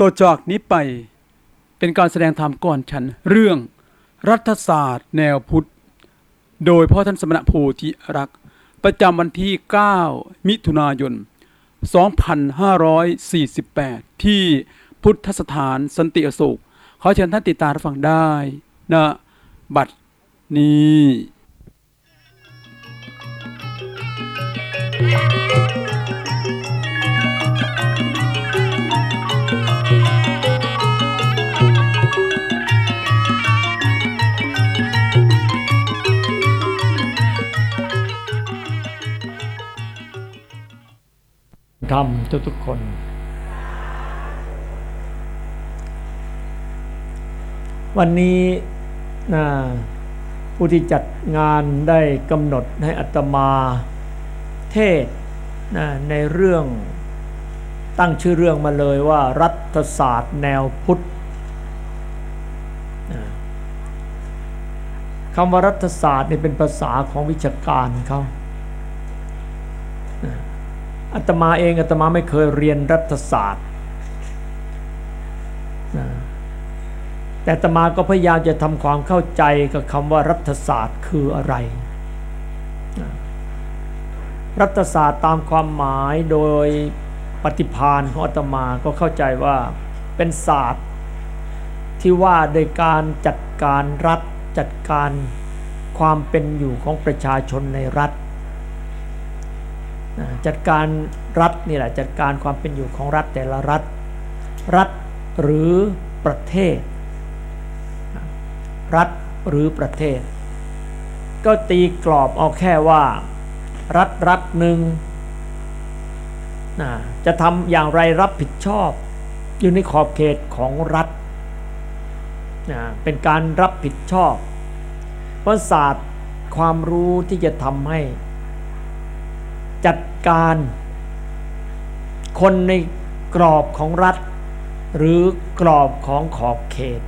ต่อจากนี้ไปเป็นการแสดงธรรมก่อนฉัน เรื่องรัฐศาสตร์แนวพุทธ โดยพ่อท่านสมณะโพธิรัก ประจำวันที่ 9 มิถุนายน 2548 ที่พุทธสถานสันติอโศกขอเชิญท่านติดตามรับฟังได้นะบัดนี้ ทำทุกๆคน วันนี้นะผู้ที่จัดงานได้กำหนดให้อัตมาเทศนะในเรื่องตั้งชื่อเรื่องมาเลยว่ารัฐศาสตร์แนวพุทธนะคำว่ารัฐศาสตร์นี่เป็นภาษาของวิชาการเขา อาตมาเองอาตมาไม่เคยเรียนรัฐศาสตร์นะแต่อาตมาก็พยายามจะทำความเข้าใจกับคำว่ารัฐศาสตร์คืออะไร รัฐศาสตร์ตามความหมายโดยปฏิพานของอาตมาก็เข้าใจว่าเป็นศาสตร์ ที่ว่าโดยการจัดการรัฐจัดการความเป็นอยู่ของประชาชนในรัฐ จัดการรัฐนี่แหละจัดการความเป็นอยู่ของรัฐแต่ละรัฐ รัฐหรือประเทศ รัฐหรือประเทศ ก็ตีกรอบเอาแค่ว่า รัฐรัฐหนึ่งจะทำอย่างไรรับผิดชอบ อยู่ในขอบเขตของรัฐ เป็นการรับผิดชอบ เพราะศาสตร์ความรู้ที่จะทำให้จัดการ คนในกรอบของรัฐ หรือกรอบของขอบเขต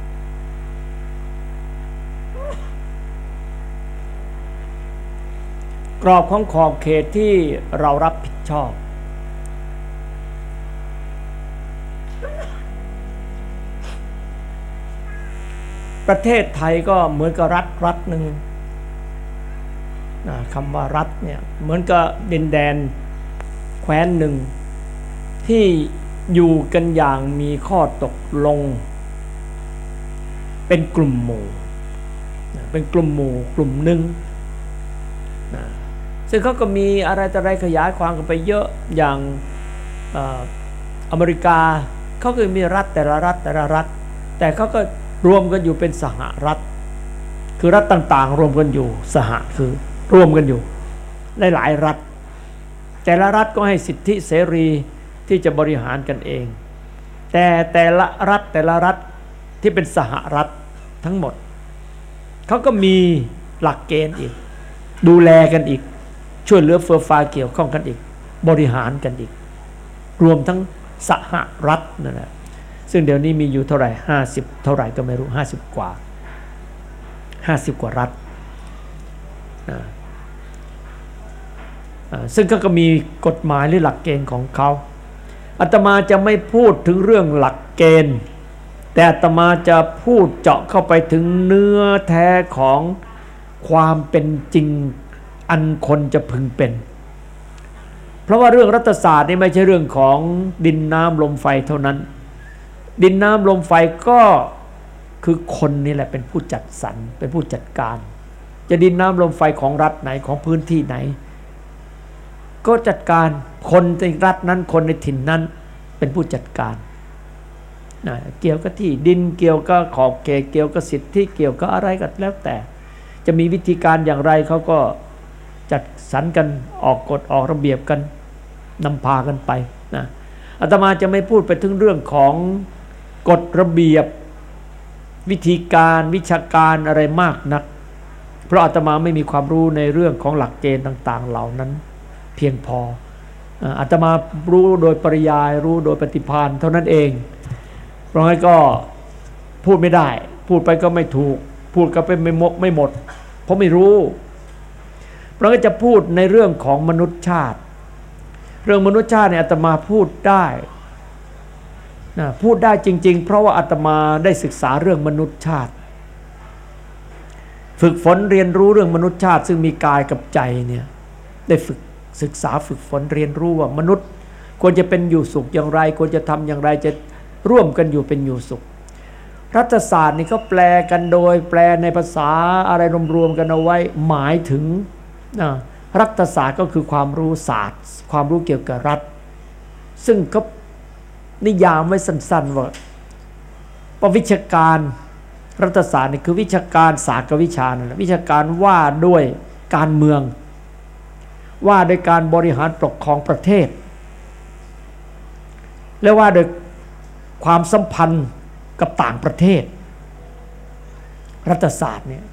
กรอบของขอบเขตที่เรารับผิดชอบ ประเทศไทยก็เหมือนกับรัฐรัฐหนึ่ง คำว่ารัฐเนี่ยเหมือนกับดินแดนแคว้นหนึ่ง ที่อยู่กันอย่างมีข้อตกลง เป็นกลุ่มหมู่เป็นกลุ่มหมู่กลุ่มหนึ่งซึ่งเขาก็มีอะไรแต่อะไรขยายความกันไปเยอะอย่างอเมริกาเขาก็มีรัฐแต่ละรัฐแต่ละรัฐ แต่เขาก็รวมกันอยู่เป็นสหรัฐ คือรัฐต่างๆ รวมกันอยู่สหคือ ร่วมกันอยู่ในหลายรัฐ แต่ละรัฐก็ให้สิทธิเสรีที่จะบริหารกันเอง แต่แต่ละรัฐแต่ละรัฐที่เป็นสหรัฐทั้งหมดเขาก็มีหลักเกณฑ์อีก ดูแลกันอีก ช่วยเหลือเฟือฟ้าเกี่ยวข้องกันอีก บริหารกันอีก รวมทั้งสหรัฐนั่นแหละซึ่งเดี๋ยวนี้มีอยู่เท่าไหร่ห้าสิบเท่าไหร่ก็ไม่รู้ห้าสิบกว่าห้าสิบกว่ารัฐ ซึ่งก็มีกฎหมายหรือหลักเกณฑ์ของเขาอาตมาจะไม่พูดถึงเรื่องหลักเกณฑ์ แต่อาตมาจะพูดเจาะเข้าไปถึงเนื้อแท้ของความเป็นจริงอันคนจะพึงเป็น เพราะว่าเรื่องรัฐศาสตร์นี่ไม่ใช่เรื่องของดินน้ำลมไฟเท่านั้น ดินน้ำลมไฟก็คือคนนี่แหละเป็นผู้จัดสรรเป็นผู้จัดการ จะดินน้ำลมไฟของรัฐไหนของพื้นที่ไหน ก็จัดการคนในรัฐนั้นคนในถิ่นนั้นเป็นผู้จัดการนะเกี่ยวกับที่ดินเกี่ยวกับขอบเขตเกี่ยวกับสิทธิเกี่ยวกับอะไรก็แล้วแต่ จะมีวิธีการอย่างไรเขาก็จัดสรรกันออกกฎออกระเบียบกันนำพากันไปนะอาตมาจะไม่พูดไปถึงเรื่องของกฎระเบียบวิธีการวิชาการอะไรมากนัก เพราะอาตมาไม่มีความรู้ในเรื่องของหลักเกณฑ์ต่าง ๆ เหล่านั้น พียงพออาตมารู้โดยปริยายรู้โดยปฏิพานเท่านั้นเอง เพราะงั้นก็พูดไม่ได้ พูดไปก็ไม่ถูก พูดก็ไปไม่มกไม่หมด เพราะไม่รู้ เพราะงั้นจะพูดในเรื่องของมนุษยชาติ เรื่องมนุษยชาติเนี่ยอาตมาพูดได้นะพูดได้จริง ๆ เพราะว่าอาตมาได้ศึกษาเรื่องมนุษยชาติ ฝึกฝนเรียนรู้เรื่องมนุษยชาติ ซึ่งมีกายกับใจเนี่ยได้ฝึก ศึกษาฝึกฝนเรียนรู้ว่ามนุษย์ ควรจะเป็นอยู่สุขอย่างไร ควรจะทำอย่างไรจะร่วมกันอยู่เป็นอยู่สุข รัฐศาสตร์นี่ก็แปลกันโดย แปลในภาษาอะไรรวมๆกันเอาไว้หมายถึงรัฐศาสตร์ก็คือความรู้ศาสตร์ ความรู้เกี่ยวกับรัฐ ซึ่งก็นิยามไว้สั้นๆว่าประวิชาการรัฐศาสตร์นี่คือวิชาการศาสตร์กับวิชานั่นแหละวิชาการว่าด้วยการเมือง ว่าโดยการบริหารปกครองประเทศ และว่าโดยความสัมพันธ์กับต่างประเทศ รัฐศาสตร์เนี่ย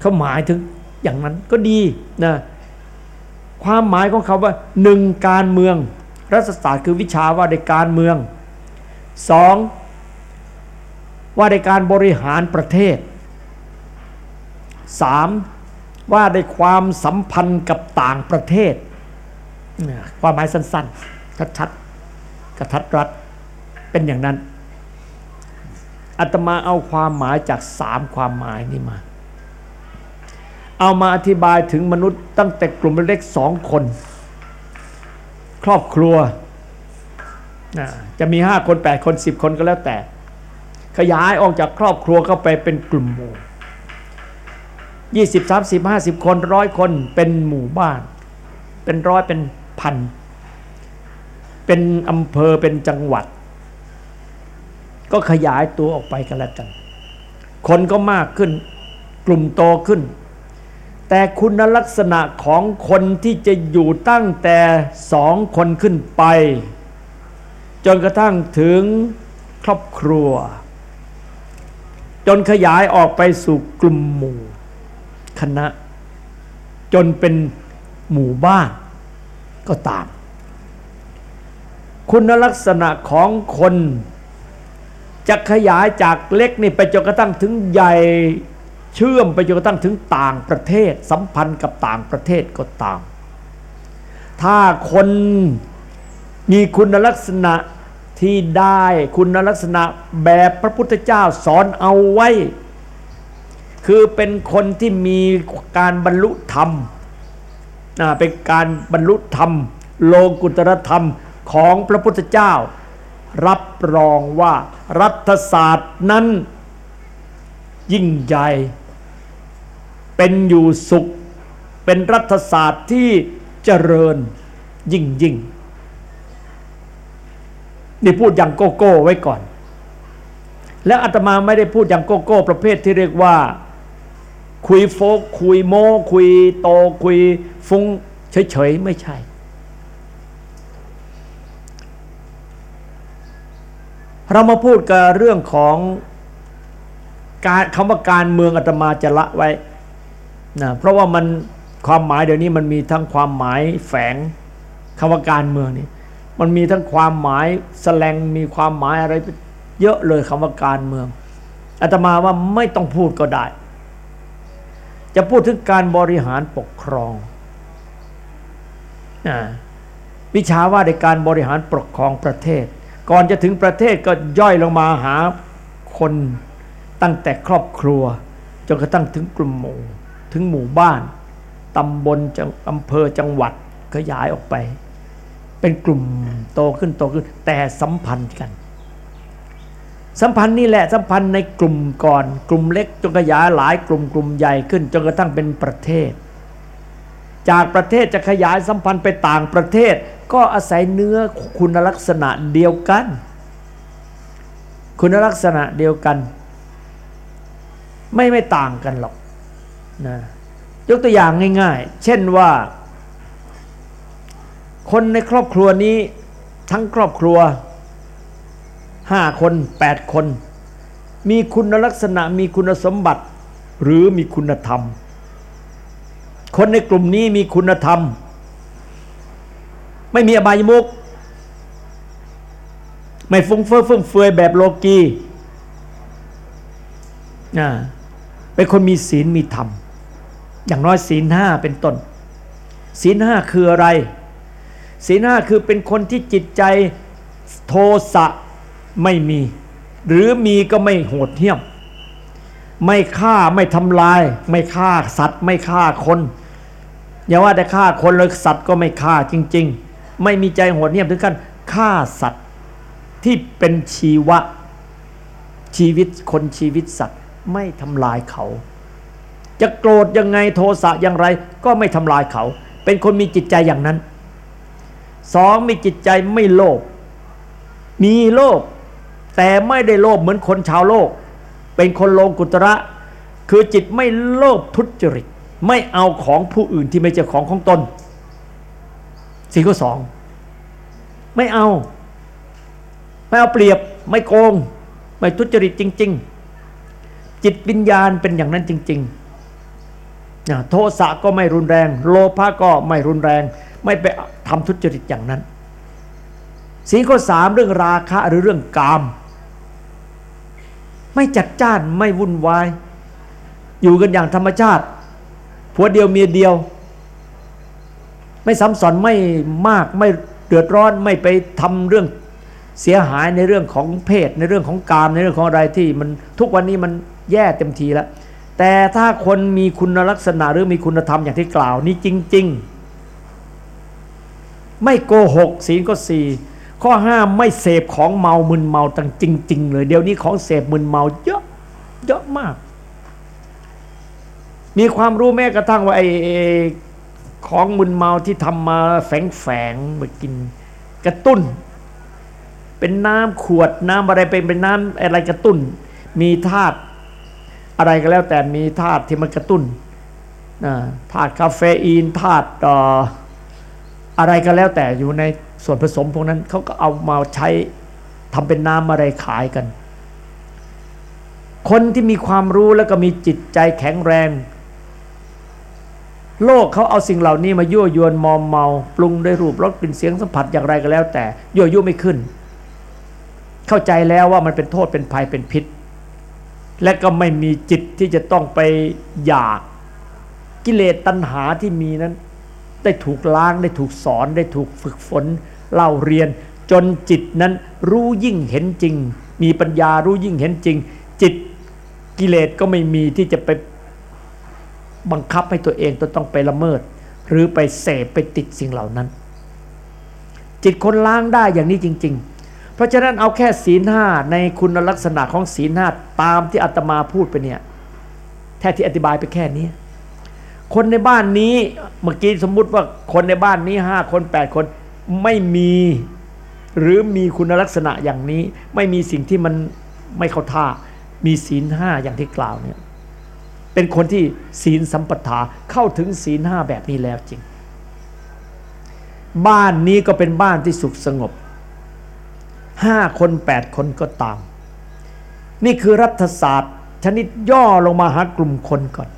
เขาหมายถึงอย่างนั้นก็ดีนะความหมายของเขาว่าหนึ่งการเมือง รัฐศาสตร์คือวิชาว่าในการเมืองสองว่าในการบริหารประเทศสาม ว่าในความสัมพันธ์กับต่างประเทศ ความหมายสั้นๆ ชัดๆกระทัดรัดเป็นอย่างนั้นอาตมาเอาความหมายจากสามความหมายนี้มา เอามาอธิบายถึงมนุษย์ตั้งแต่กลุ่มเล็กสองคน ครอบครัว จะมีห้าคนแปดคนสิบคนก็แล้วแต่ ขยายออกจากครอบครัวเข้าไปเป็นกลุ่มหมู่ ยี่สิบสามสิบห้าสิบคนร้อยคนเป็นหมู่บ้าน เป็นร้อยเป็นพัน เป็นอำเภอเป็นจังหวัด ก็ขยายตัวออกไปกันแล้วกัน คนก็มากขึ้น กลุ่มโตขึ้น แต่คุณลักษณะของคนที่จะอยู่ตั้งแต่สองคนขึ้นไป จนกระทั่งถึงครอบครัว จนขยายออกไปสู่กลุ่มหมู่ คณะ จนเป็นหมู่บ้านก็ตาม คุณลักษณะของคนจะขยายจากเล็กนี่ไปจนกระทั่งถึงใหญ่เชื่อมไปจนกระทั่งถึงต่างประเทศ สัมพันธ์กับต่างประเทศก็ตาม ถ้าคนมีคุณลักษณะที่ได้คุณลักษณะแบบพระพุทธเจ้าสอนเอาไว้ คือเป็นคนที่มีการบรรลุธรรมเป็นการบรรลุธรรม โลกุตรธรรมของพระพุทธเจ้า รับรองว่ารัฐศาสตร์นั้นยิ่งใหญ่ เป็นอยู่สุข เป็นรัฐศาสตร์ที่เจริญยิ่งยิ่งนี่พูดอย่างโกโก้ไว้ก่อน แล้วอาตมาไม่ได้พูดอย่างโกโก้ประเภทที่เรียกว่า คุยโฟกคุยโมคุยโตคุยฟุ้งเฉยๆ ไม่ใช่ เรามาพูดกับเรื่องของการคำว่าการเมืองอาตมาจะละไว้นะเพราะว่ามันความหมายเดี๋ยวนี้มันมีทั้งความหมายแฝงคำว่าการเมืองนี่มันมีทั้งความหมายแสลงมีความหมายอะไรเยอะเลยคำว่าการเมืองอาตมาว่าไม่ต้องพูดก็ได้ จะพูดถึงการบริหารปกครองวิชาว่าในการบริหารปกครองประเทศ ก่อนจะถึงประเทศก็ย่อยลงมาหาคนตั้งแต่ครอบครัวจนกระทั่งถึงกลุ่มหมู่ ถึงหมู่บ้านตำบลอำเภอจังหวัดขยายออกไป เป็นกลุ่มโตขึ้นโตขึ้นแต่สัมพันธ์กัน สัมพันธ์นี่แหละสัมพันธ์ในกลุ่มก่อน กลุ่มเล็กจนขยายหลายกลุ่มกลุ่มใหญ่ขึ้นจนกระทั่งเป็นประเทศ จากประเทศจะขยายสัมพันธ์ไปต่างประเทศ ก็อาศัยเนื้อคุณลักษณะเดียวกัน คุณลักษณะเดียวกัน ไม่ไม่ต่างกันหรอกนะยกตัวอย่างง่าย ๆ เช่นว่า คนในครอบครัวนี้ทั้งครอบครัว ห้าคนแปดคน มีคุณลักษณะมีคุณสมบัติ หรือมีคุณธรรม คนในกลุ่มนี้มีคุณธรรม ไม่มีอบายมุก ไม่ฟุ้งเฟ้อฟุ่มเฟือยแบบโลกีอ่าเป็นคนมีศีลมีธรรม อย่างน้อยศีลห้าเป็นต้น ศีลห้าคืออะไร ศีลห้าคือเป็นคนที่จิตใจโทสะ ไม่มี หรือมีก็ไม่โหดเหี้ยม ไม่ฆ่าไม่ทำลาย ไม่ฆ่าสัตว์ ไม่ฆ่าคนอย่าว่าแต่ฆ่าคนเลยสัตว์ก็ไม่ฆ่าจริง ๆ ไม่มีใจโหดเหี้ยมถึงขั้นฆ่าสัตว์ที่เป็นชีวะชีวิตคนชีวิตสัตว์ไม่ทำลายเขา จะโกรธยังไงโทสะอย่างไร ก็ไม่ทำลายเขา เป็นคนมีจิตใจอย่างนั้นสองมีจิตใจไม่โลภมีโลภ แต่ไม่ได้โลภเหมือนคนชาวโลก เป็นคนโลกุตระ คือจิตไม่โลภทุจริต ไม่เอาของผู้อื่นที่ไม่ใช่ของของตนสิ่งข้อสองไม่เอา ไม่เอาเปรียบไม่โกง ไม่ทุจริตจริง ๆ จิตวิญญาณเป็นอย่างนั้นจริงๆโทสะก็ไม่รุนแรง โลภะก็ไม่รุนแรง ไม่ไปทำทุจริตอย่างนั้นสีข้อสามเรื่องราคะหรือเรื่องกาม ไม่จัดจ้านไม่วุ่นวาย อยู่กันอย่างธรรมชาติผัวเดียวเมียเดียว ไม่ซ้ำซ้อนไม่มากไม่เดือดร้อนไม่ไปทำเรื่องเสียหายในเรื่องของเพศ ในเรื่องของกามในเรื่องของอะไรที่มันทุกวันนี้มันแย่เต็มทีแล้ว แต่ถ้าคนมีคุณลักษณะหรือมีคุณธรรมอย่างที่กล่าวนี้จริง ๆ ไม่โกหกศีลก็สี่ ข้อห้าไม่เสพของเมามึนเมาตั้งจริง ๆ เลยเดี๋ยวนี้ของเสพมึนเมาเยอะเยอะมาก มีความรู้แม้กระทั่งว่าไอ้ของมึนเมาที่ทำมาแฝงๆมากินกระตุ้น เป็นน้ำขวดน้ำอะไรเป็นเป็นน้ำอะไรกระตุ้น มีธาตุอะไรก็แล้วแต่มีธาตุที่มันกระตุ้นธาตุคาเฟอีนธาตุอะไรก็แล้วแต่อยู่ใน ส่วนผสมพวกนั้นเขาก็เอามาใช้ทำเป็นน้ำอะไรขายกัน คนที่มีความรู้แล้วก็มีจิตใจแข็งแรง โลกเขาเอาสิ่งเหล่านี้มายั่วยวนมอมเมา ปรุงด้วยรูปรสกลิ่นเสียงสัมผัสอย่างไรก็แล้ว แต่ยั่วยุไม่ขึ้น เข้าใจแล้วว่ามันเป็นโทษเป็นภัยเป็นพิษ และก็ไม่มีจิตที่จะต้องไปอยากกิเลสตัณหาที่มีนั้น ได้ถูกล้างได้ถูกสอนได้ถูกฝึกฝนเล่าเรียน จนจิตนั้นรู้ยิ่งเห็นจริง มีปัญญารู้ยิ่งเห็นจริง จิตกิเลสก็ไม่มีที่จะไปบังคับให้ตัวเองต้องไปละเมิด หรือไปเสพไปติดสิ่งเหล่านั้น จิตคนล้างได้อย่างนี้จริง ๆ เพราะฉะนั้นเอาแค่ศีลห้าในคุณลักษณะของศีลห้าตามที่อาตมาพูดไปเนี่ยแท้ที่อธิบายไปแค่นี้ คนในบ้านนี้เมื่อกี้สมมุติว่าคนในบ้านนี้ห้าคนแปดคนไม่มีหรือมีคุณลักษณะอย่างนี้ ไม่มีสิ่งที่มันไม่เข้าท่า มีศีลห้าอย่างที่กล่าวเนี่ยเป็นคนที่ศีลสัมปทาเข้าถึงศีลห้าแบบนี้แล้วจริง บ้านนี้ก็เป็นบ้านที่สุขสงบห้าคนแปดคนก็ตาม นี่คือรัฐศาสตร์ชนิดย่อลงมาหากลุ่มคนก่อน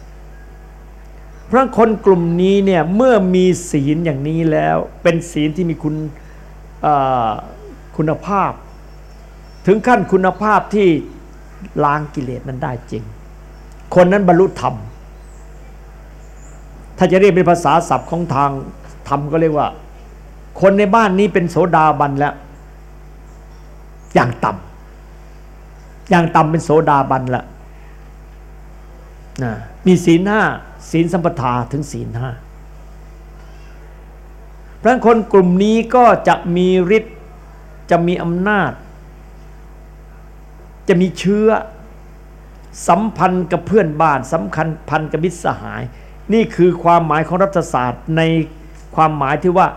เพราะคนกลุ่มนี้เนี่ยเมื่อมีศีลอย่างนี้แล้ว เป็นศีลที่มีคุณคุณภาพ ถึงขั้นคุณภาพที่ล้างกิเลสนั้นได้จริง คนนั้นบรรลุธรรม ถ้าจะเรียกเป็นภาษาศัพท์ของทางธรรมก็เรียกว่า คนในบ้านนี้เป็นโสดาบันแล้ว อย่างต่ำอย่างต่ำเป็นโสดาบันละนะมีศีลห้า ศีลสัมปทาถึงศีลห้าพระคนกลุ่มนี้ก็จะมีฤทธิ์จะมีอำนาจ จะมีเชื้อ สัมพันธ์กับเพื่อนบ้านสัมพันธ์พันกับมิตรสหาย นี่คือความหมายของรัฐศาสตร์ในความหมายที่ว่า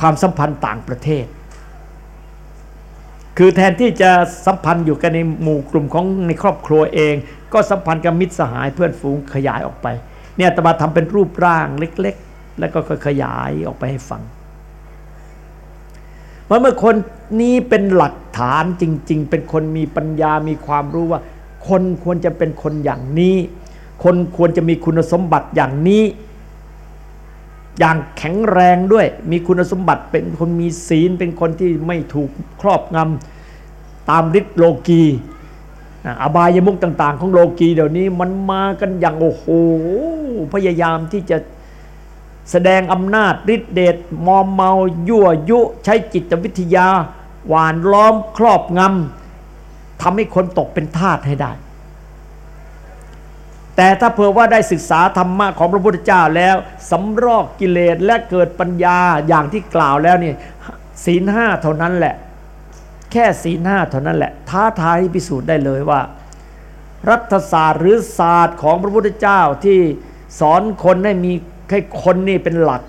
ความสัมพันธ์ต่างประเทศ คือแทนที่จะสัมพันธ์อยู่กันในหมู่กลุ่มของในครอบครัวเอง ก็สัมพันธ์กับมิตรสหายเพื่อนฝูงขยายออกไป เนี่ยตมาทำเป็นรูปร่างเล็ก ๆ แล้วก็ขยายออกไปให้ฟังเมื่อคนนี้เป็นหลักฐานจริง ๆ เป็นคนมีปัญญามีความรู้ว่า คนควรจะเป็นคนอย่างนี้ คนควรจะมีคุณสมบัติอย่างนี้ อย่างแข็งแรงด้วย มีคุณสมบัติเป็นคนมีศีล เป็นคนที่ไม่ถูกครอบงำตามฤทธิ์โลกีอบายมุกต่าง ๆ ของโลกีเดี๋ยวนี้มันมากันอย่างโอ้โห พยายามที่จะแสดงอำนาจฤทธิเดชมอมเมายั่วยุ ใช้จิตวิทยา หวานล้อมครอบงำทำให้คนตกเป็นทาสให้ได้ แต่ถ้าเผื่อว่าได้ศึกษาธรรมะของพระพุทธเจ้าแล้วสำรอกกิเลสและเกิดปัญญาอย่างที่กล่าวแล้วนี่ศีลห้าเท่านั้นแหละ แค่ศีลห้าเท่านั้นแหละ ท้าทายพิสูจน์ได้เลยว่า รัฐศาสตร์หรือศาสตร์ของพระพุทธเจ้าที่สอนคนให้มีให้คนนี่เป็นหลัก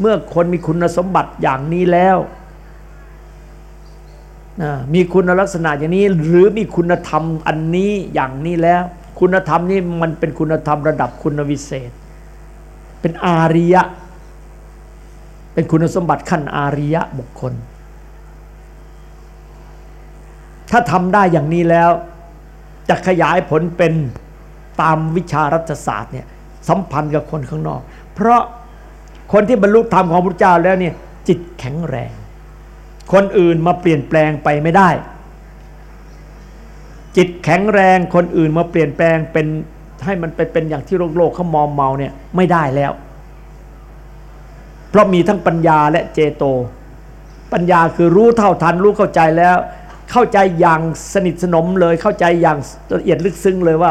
เมื่อคนมีคุณสมบัติอย่างนี้แล้วมีคุณลักษณะอย่างนี้หรือมีคุณธรรมอันนี้อย่างนี้แล้ว คุณธรรมนี่มันเป็นคุณธรรมระดับคุณวิเศษ เป็นอาริยะ เป็นคุณสมบัติขั้นอาริยะบุคคล ถ้าทำได้อย่างนี้แล้ว จะขยายผลเป็นตามวิชารัฐศาสตร์เนี่ยสัมพันธ์กับคนข้างนอก เพราะคนที่บรรลุธรรมของพระเจ้าแล้วเนี่ยจิตแข็งแรง คนอื่นมาเปลี่ยนแปลงไปไม่ได้ จิตแข็งแรงคนอื่นมาเปลี่ยนแปลงเป็นให้มันไปเป็นอย่างที่โลกโลกเขามอมเมาเนี่ยไม่ได้แล้ว เพราะมีทั้งปัญญาและเจโต ปัญญาคือรู้เท่าทันรู้เข้าใจแล้ว เข้าใจอย่างสนิทสนมเลยเข้าใจอย่างละเอียดลึกซึ้งเลยว่า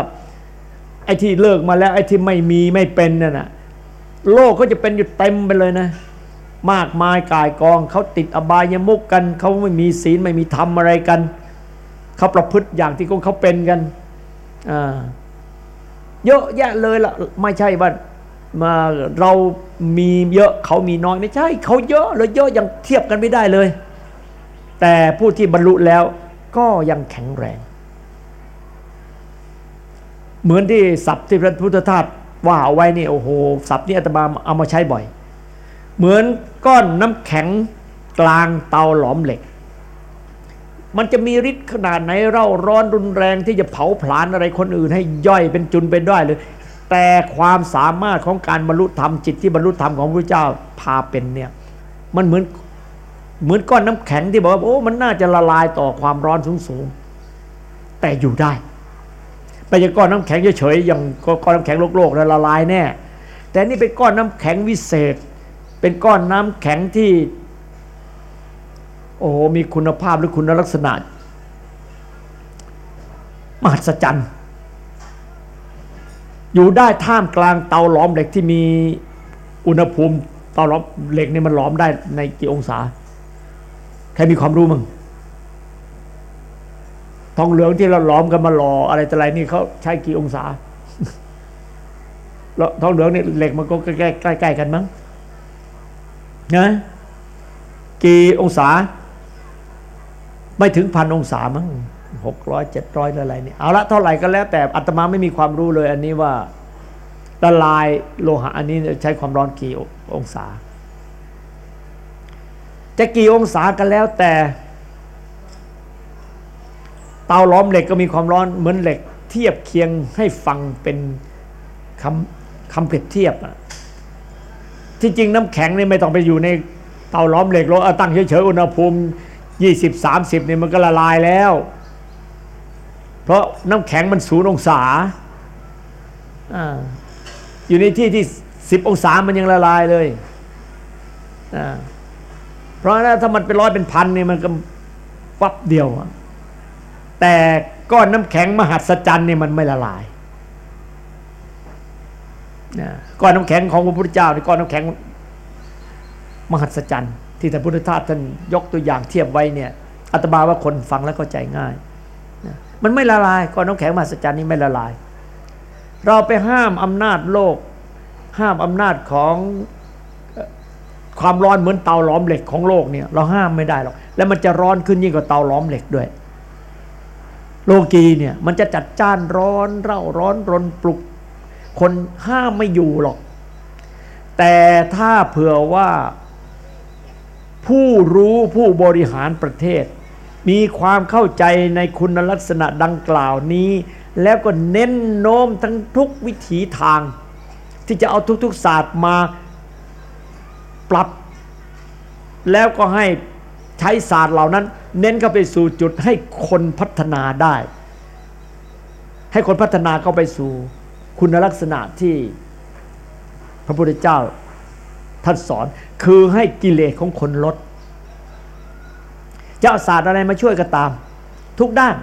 ไอ้ที่เลิกมาแล้วไอ้ที่ไม่มีไม่เป็นนั่นนะโลกเขาจะเป็นอยู่เต็มไปเลยนะ มากมายกายกองเขาติดอบายมุกกันเขาไม่มีศีลไม่มีธรรมอะไรกัน เขาประพฤติอย่างที่เขาเป็นกันเยอะแยะเลยล่ะไม่ใช่ว่ามาเรามีเยอะเขามีน้อยไม่ใช่เขาเยอะเลยเยอะยังเทียบกันไม่ได้เลย แต่ผู้ที่บรรลุแล้วก็ยังแข็งแรง เหมือนที่ศัพท์ที่พระพุทธทาสว่าเอาไว้นี่โอ้โหศัพท์นี้อาตมาเอามาใช้บ่อย เหมือนก้อนน้ำแข็งกลางเตาหลอมเหล็ก มันจะมีฤทธิ์ขนาดไหนเร่าร้อนรุนแรงที่จะเผาผลาญอะไรคนอื่น ให้ย่อยเป็นจุนเป็นด้อยเลย แต่ความสามารถของการบรรลุธรรมจิตที่บรรลุธรรมของพระเจ้าพาเป็นเนี่ยมันเหมือนเหมือนก้อนน้ำแข็งที่บอกว่าโอ้มันน่าจะละลายต่อความร้อนสูงสูงแต่อยู่ได้ไม่ใช่ก้อนน้ำแข็งเฉยๆอย่างก้อนน้ำแข็งโลกๆแล้วละลายแน่ แต่นี่เป็นก้อนน้ำแข็งวิเศษ เป็นก้อนน้ำแข็งที่ โอ้มีคุณภาพหรือคุณลักษณะ มหัศจรรย์ อยู่ได้ท่ามกลางเตาหลอมเหล็กที่มีอุณหภูมิเตาหลอมเหล็กนี่มันหลอมได้ในกี่องศา ใครมีความรู้มั้งทองเหลืองที่เราล้อมกันมาหล่ออะไรแต่ไรนี่เขาใช้กี่องศาแล้วทองเหลืองนี่เหล็กมันก็ใกล้ใกล้ๆกันมั้งนะกี่องศา ไม่ถึงพันองศามั้งหกร้อยเจ็ดร้อยอะไรนี่เอาละเท่าไหร่ก็แล้วแต่อัตมาไม่มีความรู้เลยอันนี้ว่าละลายโลหะอันนี้ใช้ความร้อนกี่องศา จะกี่องศากันแล้วแต่ เตาล้อมเหล็กก็มีความร้อนเหมือนเหล็ก เทียบเคียงให้ฟังเป็นคำคำเปรียบเทียบอะที่จริงน้ำแข็งนี่ไม่ต้องไปอยู่ในเตาล้อมเหล็กเราตั้งเฉยๆอุณหภูมิ ยี่สิบสามสิบเนี่ยมันก็ละลายแล้ว เพราะน้ำแข็งมันศูนย์องศาออยู่ในที่ที่สิบองศามันยังละลายเลย เพราะนั้นถ้ามันเป็นร้อยเป็นพันเนี่ยมันก็วับเดียว แต่ก้อนน้ำแข็งมหัศจรรย์เนี่ยมันไม่ละลายนะก้อนน้ำแข็งของพระพุทธเจ้าในก้อนน้ำแข็งมหัศจรรย์ ที่ท่านพุทธทาสท่านยกตัวอย่างเทียบไว้เนี่ยอาตมาว่าคนฟังแล้วเข้าใจง่าย มันไม่ละลายก้อนน้ำแข็งมหัศจรรย์นี่ไม่ละลาย เราไปห้ามอำนาจโลก ห้ามอำนาจของความร้อนเหมือนเตาล้อมเหล็กของโลกเนี่ยเราห้ามไม่ได้หรอกแล้วมันจะร้อนขึ้นยิ่งกว่าเตาล้อมเหล็กด้วย โลกีเนี่ยมันจะจัดจ้านร้อนเร่าร้อนรนปลุก คนห้ามไม่อยู่หรอก แต่ถ้าเผื่อว่า ผู้รู้ผู้บริหารประเทศ มีความเข้าใจในคุณลักษณะดังกล่าวนี้ แล้วก็เน้นโน้มทั้งทุกวิถีทาง ที่จะเอาทุกๆศาสตร์มาปรับ แล้วก็ให้ใช้ศาสตร์เหล่านั้น เน้นเข้าไปสู่จุดให้คนพัฒนาได้ ให้คนพัฒนาเข้าไปสู่คุณลักษณะที่พระพุทธเจ้า ท่านสอนคือให้กิเลสของคนลดจะเอาศาสตร์อะไรมาช่วยก็ตาม ทุกด้าน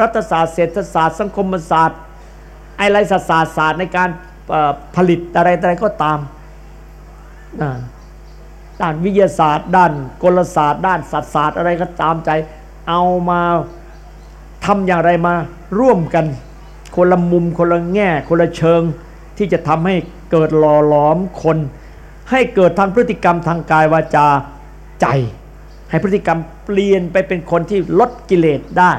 รัฐศาสตร์เศรษฐศาสตร์สังคมศาสตร์อะไรศาสตร์ศาสตร์ในการผลิตอะไรอะไรก็ตามด้านวิทยาศาสตร์ ด้านกลศาสตร์ ด้านสัตศาสตร์อะไรก็ตามใจ เอามาทำอย่างไรมาร่วมกัน คนละมุมคนละแง่ คนละเชิงที่จะทำให้เกิดหล่อหลอมคน ให้เกิดทางพฤติกรรมทางกายวาจาใจ ให้พฤติกรรมเปลี่ยนไปเป็นคนที่ลดกิเลสได้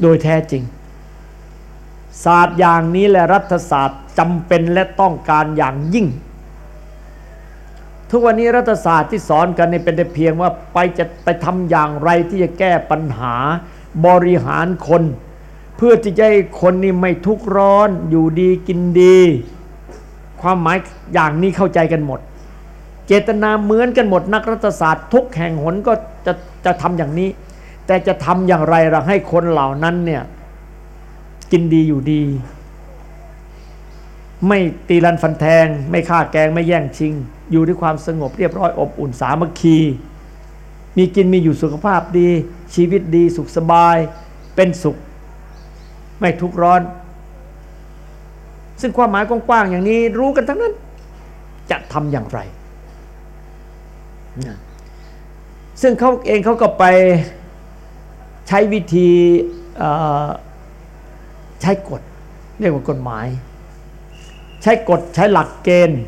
โดยแท้จริง ศาสตร์อย่างนี้และรัฐศาสตร์จำเป็นและต้องการอย่างยิ่ง ทุกวันนี้รัฐศาสตร์ที่สอนกันนี่เป็นแต่เพียงว่าไปจะไปทำอย่างไรที่จะแก้ปัญหาบริหารคน เพื่อที่จะให้คนนี่ไม่ทุกข์ร้อนอยู่ดีกินดี ความหมายอย่างนี้เข้าใจกันหมด เจตนาเหมือนกันหมดนักรัฐศาสตร์ ทุกแห่งหนก็จะจะทำอย่างนี้ แต่จะทำอย่างไรเราให้คนเหล่านั้นเนี่ยกินดีอยู่ดี ไม่ตีรันฟันแทง ไม่ฆ่าแกงไม่แย่งชิง อยู่ด้วยความสงบเรียบร้อยอบอุ่นสามัคคี มีกินมีอยู่สุขภาพดี ชีวิตดีสุขสบาย เป็นสุข ไม่ทุกข์ร้อน ซึ่งความหมายกว้างๆอย่างนี้รู้กันทั้งนั้น จะทำอย่างไรซึ่งเขาเองเขาก็ไปใช้วิธีใช้กฎ เรียกว่ากฎหมาย ใช้กฎใช้หลักเกณฑ์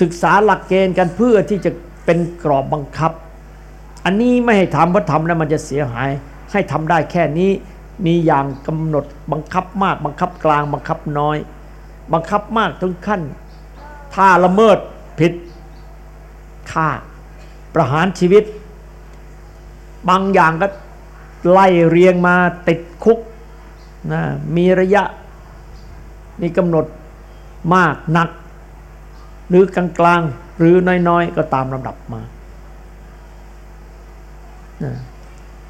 ศึกษาหลักเกณฑ์กันเพื่อที่จะเป็นกรอบบังคับ อันนี้ไม่ให้ทำเพราะทำแล้วมันจะเสียหายให้ทำได้แค่นี้มีอย่างกำหนดบังคับมากบังคับกลางบังคับน้อย บังคับมากถึงขั้น ถ้าละเมิดผิดฆ่าประหารชีวิต บางอย่างก็ไล่เรียงมาติดคุกนะมีระยะมีกำหนดมากหนัก หรือกลางๆหรือน้อยๆ ก็ตามลำดับมา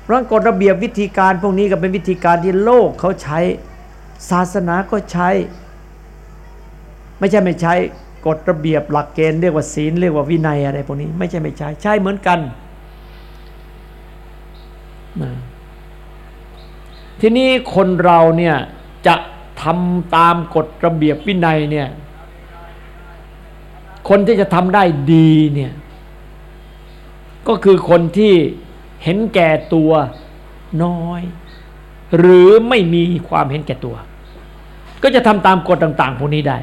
เพราะกฎระเบียบวิธีการพวกนี้ก็เป็นวิธีการที่โลกเขาใช้ ศาสนาก็ใช้ ไม่ใช่ไม่ใช้กฎระเบียบหลักเกณฑ์เรียกว่าศีลเรียกว่าวินัยอะไรพวกนี้ไม่ใช่ไม่ใช้ใช้เหมือนกันทีนี้คนเราเนี่ยจะทำตามกฎระเบียบวินัยเนี่ยคนที่จะทำได้ดีเนี่ยก็คือคนที่เห็นแก่ตัวน้อย หรือไม่มีความเห็นแก่ตัว ก็จะทำตามกฎต่าง ๆ พวกนี้ได้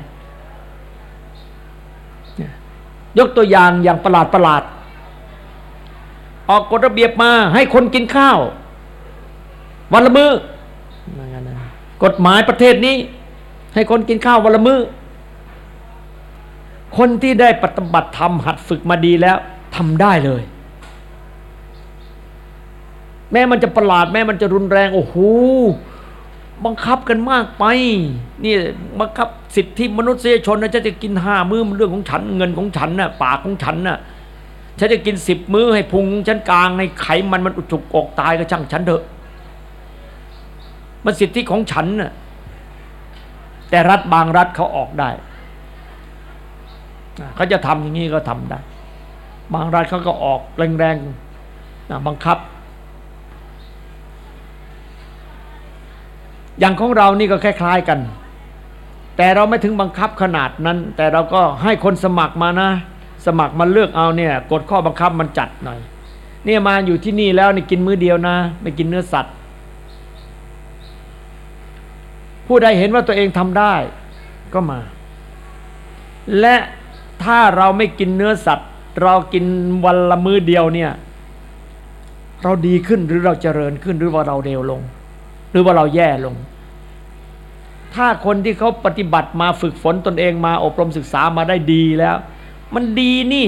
ยกตัวอย่างอย่างประหลาดประหลาด ออกกฎระเบียบมาให้คนกินข้าว วันละมือ้อกฎหมายประเทศนี้ ให้คนกินข้าววันละมือ้อคนที่ได้ปฏิบัติธรรมหัดฝึกมาดีแล้วทำได้เลย แม้มันจะประหลาดแม้มันจะรุนแรง โอ้โห บังคับกันมากไป นี่บังคับสิทธิมนุษยชนนะจะจะกินห้ามื้อมันเรื่องของฉันเงินของฉันน่ะปากของฉันน่ะฉันจะกินสิบมื้อให้พุงฉันกลางให้ไขมันมันอุดจุกอกตายก็ช่างฉันเถอะ มันสิทธิของฉันน่ะแต่รัฐบางรัฐเขาออกได้เขาจะทำอย่างนี้ก็ทำได้ บางรัฐเขาก็ออกแรงๆบังคับ อย่างของเรานี่ก็คล้ายๆกัน แต่เราไม่ถึงบังคับขนาดนั้น แต่เราก็ให้คนสมัครมานะ สมัครมาเลือกเอาเนี่ยกฎข้อบังคับมันจัดหน่อย เนี่ยมาอยู่ที่นี่แล้วนี่กินมื้อเดียวนะ ไม่กินเนื้อสัตว์ ผู้ใดเห็นว่าตัวเองทำได้ก็มา และถ้าเราไม่กินเนื้อสัตว์ เรากินวันละมื้อเดียวเนี่ย เราดีขึ้นหรือเราเจริญขึ้นหรือว่าเราเร็วลง หรือว่าเราแย่ลง ถ้าคนที่เขาปฏิบัติมาฝึกฝนตนเองมาอบรมศึกษามาได้ดีแล้ว มันดีนี่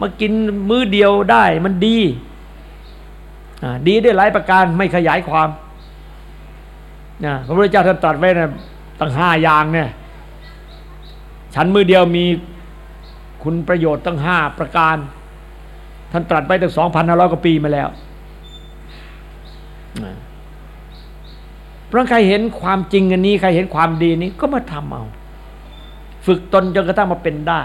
มากินมื้อเดียวได้มันดี ดีได้หลายประการไม่ขยายความนะพระพุทธเจ้าท่านตรัสไว้นะตั้งห้าอย่างเนี่ยฉันมือเดียวมีคุณประโยชน์ตั้งห้าประการ ท่านตรัสไปตั้งสองพันห้าร้อยกว่าปีมาแล้ว เพราะใครเห็นความจริงอันนี้ใครเห็นความดีนี้ก็มาทำเอา ฝึกตนจนกระทั่งมาเป็นได้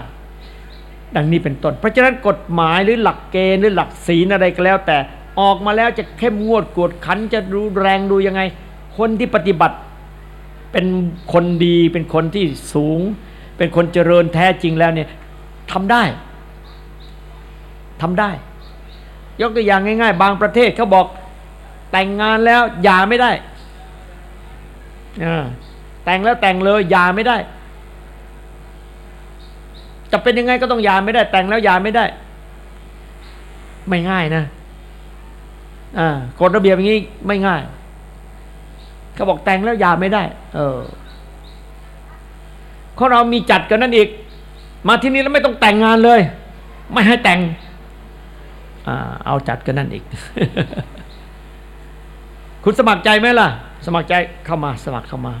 ดังนี้เป็นต้น เพราะฉะนั้นกฎหมายหรือหลักเกณฑ์หรือหลักศีลอะไรก็แล้ว แต่ออกมาแล้วจะเข้มงวดกวดขันจะรู้แรงดูยังไง คนที่ปฏิบัติเป็นคนดีเป็นคนที่สูง เป็นคนเจริญแท้จริงแล้วเนี่ยทำได้ทำได้ ยกตัวอย่างง่าย ๆ บางประเทศเขาบอกแต่งงานแล้วหย่าไม่ได้ แต่งแล้วแต่งเลยยาไม่ได้ จะเป็นยังไงก็ต้องยาไม่ได้ แต่งแล้วยาไม่ได้ ไม่ง่ายนะกฎระเบียบอย่างนี้ไม่ง่ายเขาบอกแต่งแล้วยาไม่ได้ เออเขาเรามีจัดกันนั่นอีก มาที่นี่แล้วไม่ต้องแต่งงานเลย ไม่ให้แต่งเอาจัดกันนั่นอีก คุณสมัครใจไหมล่ะ สมัครใจเข้ามาสมัครเข้ามา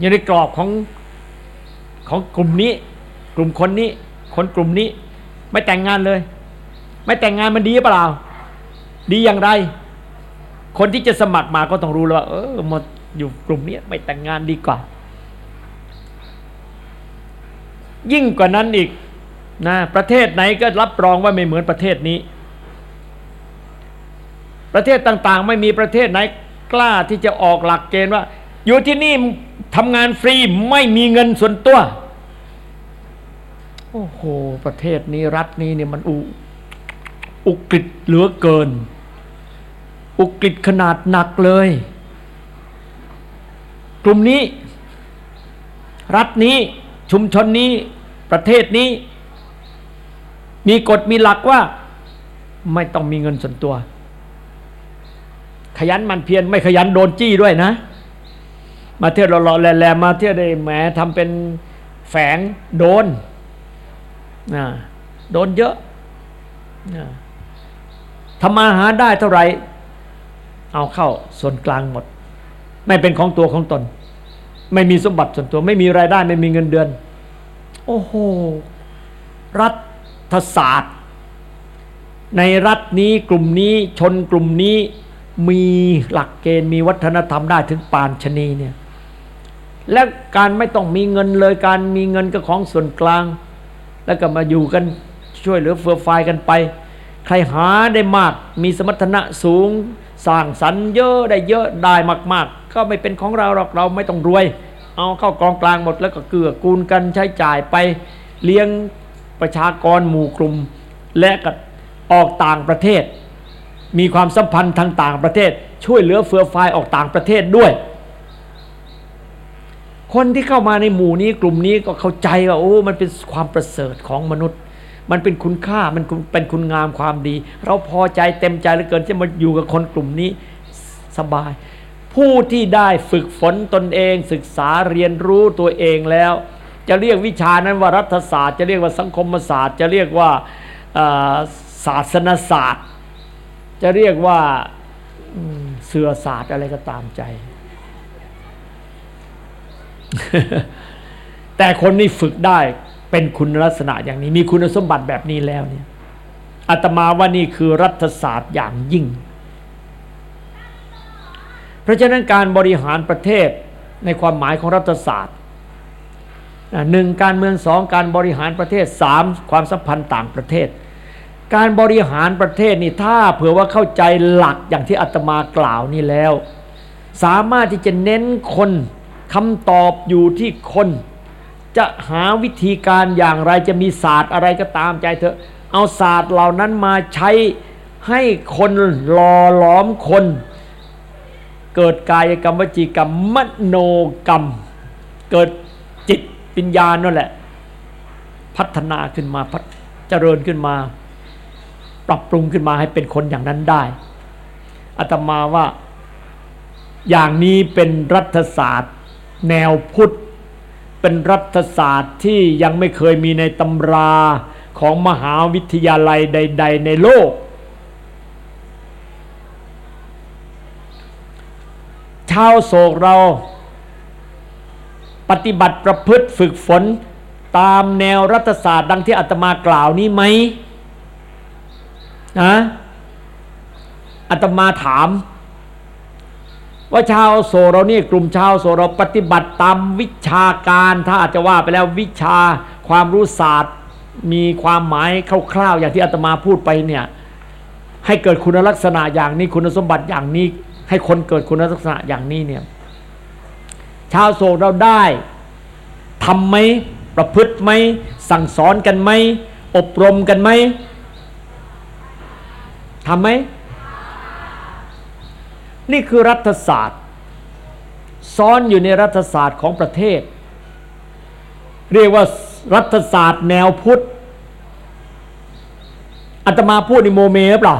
อยู่ในกรอบของของกลุ่มนี้ กลุ่มคนนี้ คนกลุ่มนี้ ไม่แต่งงานเลย ไม่แต่งงานมันดีเปล่า ดีอย่างไร คนที่จะสมัครมาก็ต้องรู้แล้วว่าเออหมดอยู่กลุ่มนี้ไม่แต่งงานดีกว่า ยิ่งกว่านั้นอีกนะประเทศไหนก็รับรองว่าไม่เหมือนประเทศนี้ ประเทศต่างๆ ไม่มีประเทศไหน กล้าที่จะออกหลักเกณฑ์ว่า อยู่ที่นี่ทำงานฟรีไม่มีเงินส่วนตัว โอ้โห ประเทศนี้รัฐนี้เนี่ยมันอุอุกฤษเหลือเกิน อุกฤษขนาดหนักเลย กลุ่มนี้ รัฐนี้ชุมชนนี้ประเทศนี้ มีกฎมีหลักว่า ไม่ต้องมีเงินส่วนตัว ขยันมันเพียรไม่ขยันโดนจี้ด้วยนะ มาเที่ยวหล่อแหลมมาเที่ยวได้แหมทำเป็นแฝงโดนนะโดนเยอะนะทำมาหาได้เท่าไหร่เอาเข้าส่วนกลางหมด ไม่เป็นของตัวของตน ไม่มีสมบัติส่วนตัว ไม่มีรายได้ไม่มีเงินเดือน โอ้โห รัฐศาสตร์ ในรัฐนี้กลุ่มนี้ชนกลุ่มนี้ มีหลักเกณฑ์มีวัฒนธรรมได้ถึงปานชนีเนี่ยและการไม่ต้องมีเงินเลยการมีเงินก็ของส่วนกลาง แล้วก็มาอยู่กันช่วยเหลือเฟื่อฟายกันไป ใครหาได้มากมีสมรรถนะสูงสร้างสรรค์เยอะได้เยอะได้มาก ๆ ก็ไม่เป็นของเราหรอกเราไม่ต้องรวย เอาเข้ากองกลางหมดแล้วก็เกื้อกูลกันใช้จ่ายไปเลี้ยงประชากรหมู่กลุ่ม และก็ออกต่างประเทศ มีความสัมพันธ์ทางต่างประเทศ ช่วยเหลือเฟือฟายออกต่างประเทศด้วย คนที่เข้ามาในหมู่นี้กลุ่มนี้ก็เข้าใจว่าโอ้มันเป็นความประเสริฐของมนุษย์ มันเป็นคุณค่ามันเป็นคุณงามความดี เราพอใจเต็มใจเหลือเกินที่มาอยู่กับคนกลุ่มนี้สบาย ผู้ที่ได้ฝึกฝนตนเอง ศึกษาเรียนรู้ตัวเองแล้ว จะเรียกวิชานั้นว่ารัฐศาสตร์ จะเรียกว่าสังคมศาสตร์ จะเรียกว่าศาสนศาสตร์ จะเรียกว่าเสือศาสตร์อะไรก็ตามใจ แต่คนนี้ฝึกได้เป็นคุณลักษณะอย่างนี้มีคุณสมบัติแบบนี้แล้วเนี่ยอาตมาว่านี่คือรัฐศาสตร์อย่างยิ่ง เพราะฉะนั้นการบริหารประเทศในความหมายของรัฐศาสตร์หนึ่งการเมืองสองการบริหารประเทศสามความสัมพันธ์ต่างประเทศ การบริหารประเทศนี่ถ้าเผื่อว่าเข้าใจหลักอย่างที่อาตมากล่าวนี่แล้ว สามารถที่จะเน้นคนคำตอบอยู่ที่คน จะหาวิธีการอย่างไรจะมีศาสตร์อะไรก็ตามใจเถอะ เอาศาสตร์เหล่านั้นมาใช้ให้คนหล่อหลอมคน เกิดกายกรรมวจีกรรมมโนกรรม เกิดจิตปัญญานั่นแหละ พัฒนาขึ้นมาพัฒเจริญขึ้นมา ปรับปรุงขึ้นมาให้เป็นคนอย่างนั้นได้อาตมาว่าอย่างนี้เป็นรัฐศาสตร์ แนวพุทธ เป็นรัฐศาสตร์ที่ยังไม่เคยมีในตำราของมหาวิทยาลัยใด ๆ ในโลก ชาวโศกเรา ปฏิบัติประพฤติฝึกฝนตามแนวรัฐศาสตร์ดังที่อาตมากล่าวนี้ไหม นะอาตมาถาม ว่าชาวโซเรานี่กลุ่มชาวโซเราปฏิบัติตามวิชาการถ้าอาจจะว่าไปแล้ววิชาความรู้ศาสตร์มีความหมายคร่าวๆอย่างที่อาตมาพูดไปเนี่ยให้เกิดคุณลักษณะอย่างนี้คุณสมบัติอย่างนี้ ให้คนเกิดคุณลักษณะอย่างนี้เนี่ยชาวโศกเราได้ทำไหมประพฤติไหมสั่งสอนกันไหมอบรมกันไหม ทำไหม นี่คือรัฐศาสตร์ ซ้อนอยู่ในรัฐศาสตร์ของประเทศ เรียกว่ารัฐศาสตร์แนวพุทธอาตมาพูดในโมเมหรือเปล่า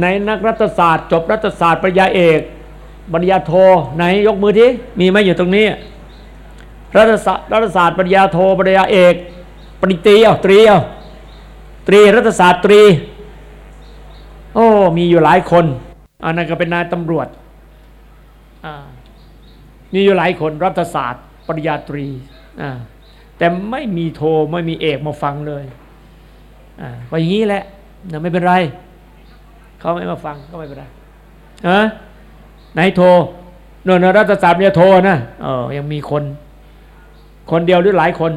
ในนักรัฐศาสตร์จบรัฐศาสตร์ปริญญาเอกปริญญาโทไหนยกมือที่มีไหมอยู่ตรงนี้ รัฐศาสตร์รัฐศาสตร์ปริญญาโทปริญญาเอกปริญตรีเอาตรีเอาตรีรัฐศาสตร์ตรี โอ้ มีอยู่หลายคนอันนั้นก็เป็นนายตำรวจมีอยู่หลายคนรัฐศาสตร์ ปริญญาตรีแต่ไม่มีโทไม่มีเอกมาฟังเลยก็อย่างนี้แหละนะไม่เป็นไร เขาไม่มาฟังก็ไม่เป็นไรฮะไหนโทนนรัฐศาสตร์เนี่ยโทนะเออยังมีคน คนเดียวหรือหลายคน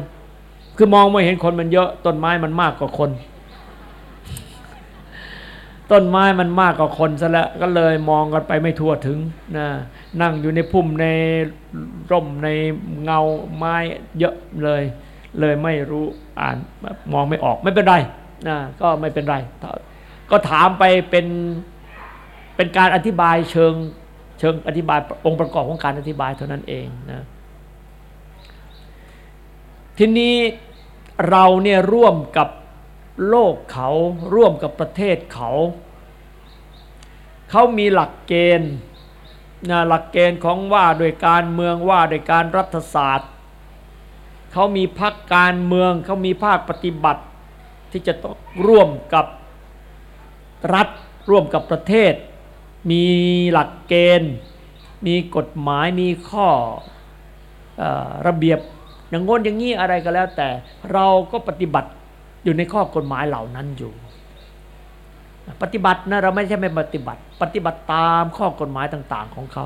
คือมองไม่เห็นคนมันเยอะต้นไม้มันมากกว่าคน ต้นไม้มันมากกว่าคนซะแล้วก็เลยมองกันไปไม่ทั่วถึงนะนั่งอยู่ในพุ่มในร่มในเงาไม้เยอะเลย เลยไม่รู้อ่านมองไม่ออกไม่เป็นไรนะก็ไม่เป็นไร ก็ถามไปเป็นเป็นการอธิบายเชิงเชิงอธิบายองค์ประกอบของการอธิบายเท่านั้นเองนะทีนี้เราเนี่ยร่วมกับ โลกเขาร่วมกับประเทศเขา เขามีหลักเกณฑ์นะหลักเกณฑ์ของว่าโดยการเมืองว่าโดยการรัฐศาสตร์ เขามีพักการเมืองเขามีภาคปฏิบัติ ที่จะต้องร่วมกับรัฐร่วมกับประเทศ มีหลักเกณฑ์ มีกฎหมายมีข้ออระเบียบอย่างงนอย่างนี้อะไรก็แล้วแต่ เราก็ปฏิบัติ อยู่ในข้อกฎหมายเหล่านั้นอยู่ ปฏิบัตินะเราไม่ใช่ไม่ปฏิบัติ ปฏิบัติตามข้อกฎหมายต่างๆ ของเขา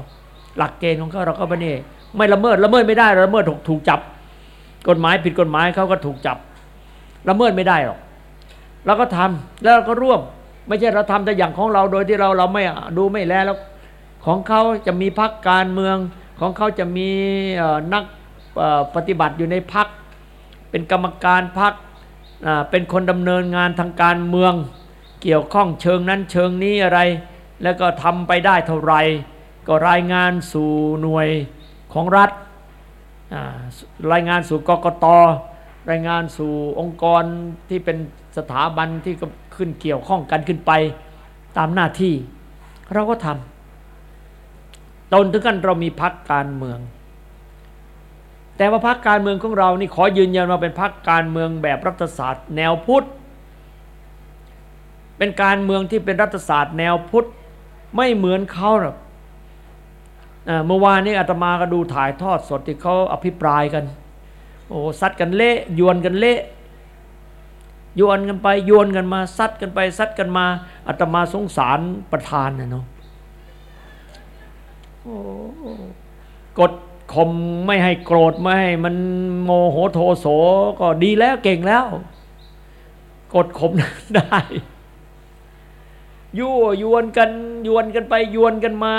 หลักเกณฑ์ของเขาเราก็ไม่ได้ไม่ละเมิดละเมิดไม่ได้ละเมิดถูกถูกจับ กฎหมายผิดกฎหมายเขาก็ถูกจับ ละเมิดไม่ได้หรอกเราก็ทำแล้วเราก็ร่วม ไม่ใช่เราทำแต่อย่างของเราโดยที่เราเราไม่ดูไม่แลแล้ว ของเขาจะมีพักการเมืองของเขาจะมีนักปฏิบัติอยู่ในพักเป็นกรรมการพัก เป็นคนดำเนินงานทางการเมือง เกี่ยวข้องเชิงนั้นเชิงนี้อะไร แล้วก็ทำไปได้เท่าไรก็รายงานสู่หน่วยของรัฐ รายงานสู่กกตรายงานสู่องค์กรที่เป็นสถาบันที่ขึ้นเกี่ยวข้องกันขึ้นไปตามหน้าที่ เราก็ทำตนถึงกันเรามีพักการเมือง แต่ว่าพักการเมืองของเรานี่ขอยืนยันว่าเป็นพักการเมืองแบบรัฐศาสตร์ แนวพุทธ เป็นการเมืองที่เป็นรัฐศาสตร์ แนวพุทธไม่เหมือนเขาหรอกเมื่อวานนี้อาตมาก็ดูถ่ายทอดสดที่เขาอภิปรายกัน โอ้ซัดกันเละยวนกันเละโยนกันไปโยนกันมาซัดกันไปซัดกันมาอาตมาสงสารประธานนะเนาะกด ข่มไม่ให้โกรธไม่ให้มันโมโหโทโสก็ดีแล้วเก่งแล้ว กดข่มได้ยั่วยวนกันยวนกันไปยวนกันมา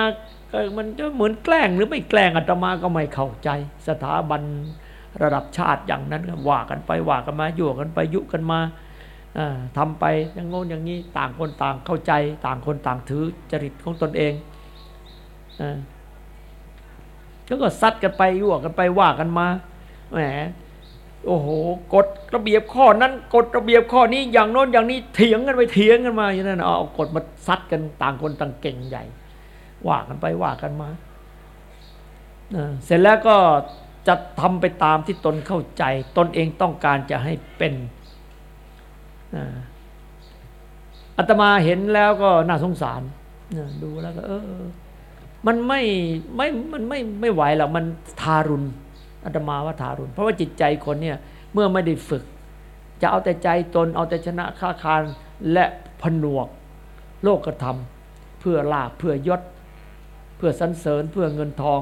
มันจะเหมือนแกล้งหรือไม่แกล้งอาตมาก็ไม่เข้าใจ สถาบันระดับชาติอย่างนั้นว่ากันไปว่ากันมายั่วกันไปยุกันมาทำไปอย่างงงอย่างนี้ต่างคนต่างเข้าใจ ต่างคนต่างถือจริตของตนเอง แล้วก็ซัดกันไปยั่วกันไปว่ากันมาแหมโอ้โหกฎระเบียบข้อนั้นกฎระเบียบข้อนี้อย่างโน้นอย่างนี้เถียงกันไปเถียงกันมาอย่างนั้นเอากฎมาซัดกันต่างคนต่างเก่งใหญ่ ว่ากันไปว่ากันมาเสร็จแล้วก็จะทำไปตามที่ตนเข้าใจ ตนเองต้องการจะให้เป็นอาตมาเห็นแล้วก็น่าสงสารดูแล้วก็เออ มันไม่ไม่มันไม่ไม่ไหวหรอกมันทารุณอาตมาว่าทารุณเพราะว่าจิตใจคนเนี่ยเมื่อไม่ได้ฝึก จะเอาแต่ใจตนเอาแต่ชนะค้าคารและผนวก โลกกระทำเพื่อลาเพื่อยศ เพื่อสันเสริญ เพื่อเงินทอง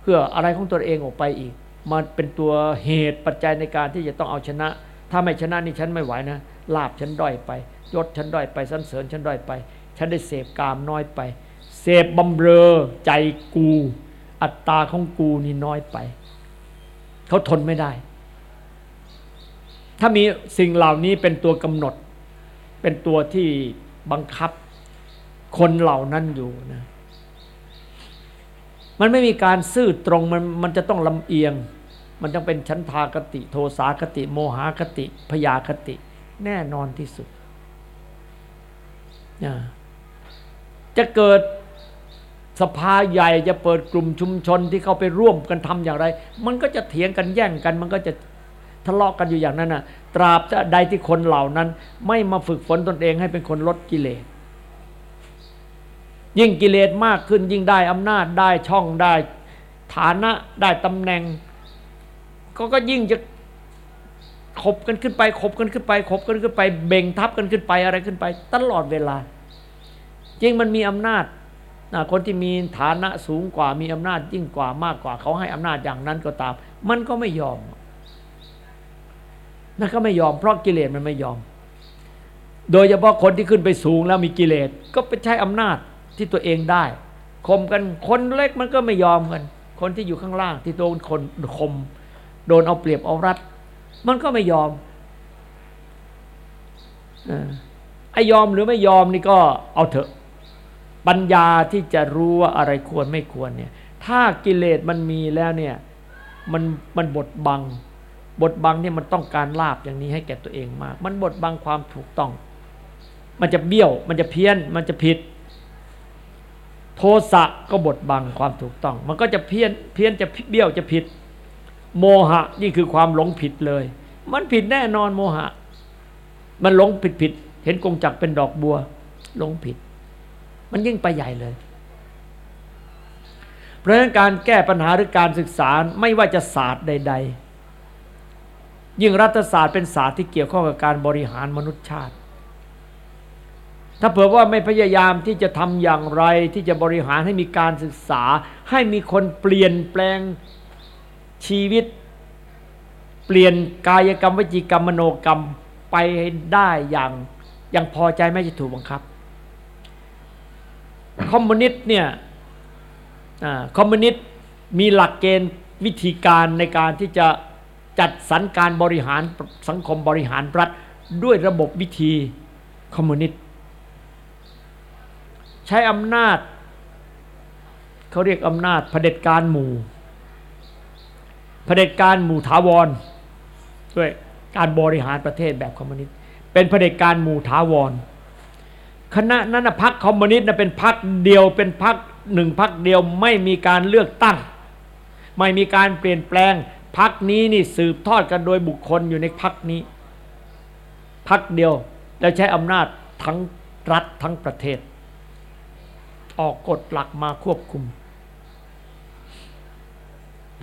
เพื่ออะไรของตนเองออกไปอีก มันเป็นตัวเหตุปัจจัยในการที่จะต้องเอาชนะ ถ้าไม่ชนะนี่ฉันไม่ไหวนะลาบฉันด้อยไปยศฉันด้อยไปสันเสริญฉันด้อยไป ฉันได้เสพกามน้อยไป เสพบำเรอใจกู อัตตาของกูนี่น้อยไป เขาทนไม่ได้ ถ้ามีสิ่งเหล่านี้เป็นตัวกำหนด เป็นตัวที่บังคับ คนเหล่านั้นอยู่นะมันไม่มีการซื่อตรงมันมันจะต้องลำเอียง มันต้องเป็นชั้นทากติ โทสาคติ โมหคติพยาคติ แน่นอนที่สุด จะเกิด สภาใหญ่จะเปิดกลุ่มชุมชนที่เข้าไปร่วมกันทำอย่างไร มันก็จะเถียงกันแย่งกัน มันก็จะทะเลาะกันอยู่อย่างนั้นนะตราบใดที่คนเหล่านั้น ไม่มาฝึกฝนตนเองให้เป็นคนลดกิเลส ยิ่งกิเลสมากขึ้นยิ่งได้อำนาจได้ช่องได้ ฐานะได้ตำแหน่ง ก็ก็ยิ่งจะขบกันขึ้นไปขบกันขึ้นไปขบกันขึ้นไป เบ่งทับกันขึ้นไปอะไรขึ้นไป ตลอดเวลา จริงมันมีอำนาจ คนที่มีฐานะสูงกว่ามีอำนาจยิ่งกว่ามากกว่าเขาให้อำนาจอย่างนั้นก็ตาม มันก็ไม่ยอมนั่นก็ไม่ยอมเพราะกิเลสมันไม่ยอม โดยเฉพาะคนที่ขึ้นไปสูงแล้วมีกิเลสก็ไปใช้อำนาจที่ตัวเองได้ข่มกันคนเล็กมันก็ไม่ยอมกัน คนที่อยู่ข้างล่างที่โดนคนข่มโดนเอาเปรียบเอารัดมันก็ไม่ยอมไอ้ยอมหรือไม่ยอมนี่ก็เอาเถอะ ปัญญาที่จะรู้ว่าอะไรควรไม่ควรเนี่ยถ้ากิเลสมันมีแล้วเนี่ยมันมันบดบังบทบังเนี่ยมันต้องการลาบอย่างนี้ให้แก่ตัวเองมาก มันบทบังความถูกต้อง มันจะเบี้ยว มันจะเพี้ยน มันจะผิด โทสะก็บดบังความถูกต้อง มันก็จะเพี้ยนเพี้ยนจะเบี้ยวจะผิด โมหะนี่คือความหลงผิดเลย มันผิดแน่นอนโมหะ มันหลงผิดผิด เห็นกงจักเป็นดอกบัวหลงผิด มันยิ่งไปใหญ่เลย เพราะฉะนั้นการแก้ปัญหาหรือการศึกษาไม่ว่าจะศาสตร์ใด ๆ ยิ่งรัฐศาสตร์เป็นศาสตร์ที่เกี่ยวข้องกับการบริหารมนุษยชาติ ถ้าเผื่อว่าไม่พยายามที่จะทำอย่างไรที่จะบริหารให้มีการศึกษา ให้มีคนเปลี่ยนแปลงชีวิต เปลี่ยนกายกรรมวิจิกรรมมโนกรรมไปได้อย่างยังพอใจไม่จะถูกบังคับ คอมมิวนิสต์เนี่ยคอมมิวนิสต์มีหลักเกณฑ์วิธีการในการที่จะจัดสรรการบริหารสังคมบริหารรัฐด้วยระบบวิธีคอมมิวนิสต์ใช้อำนาจ เขาเรียกอำนาจเผด็จการหมู่เผด็จการหมู่ถาวรด้วยการบริหารประเทศแบบคอมมิวนิสต์เป็นเผด็จการหมู่ถาวร คณะนั้นพรรคคอมมิวนิสต์เป็นพรรคเดียวเป็นพรรคหนึ่งพรรคเดียวไม่มีการเลือกตั้ง ไม่มีการเปลี่ยนแปลงพรรคนี้นี่สืบทอดกันโดยบุคคลอยู่ในพรรคนี้พรรคเดียวแล้วใช้อำนาจทั้งรัฐทั้งประเทศ ออกกฎหลักมาควบคุม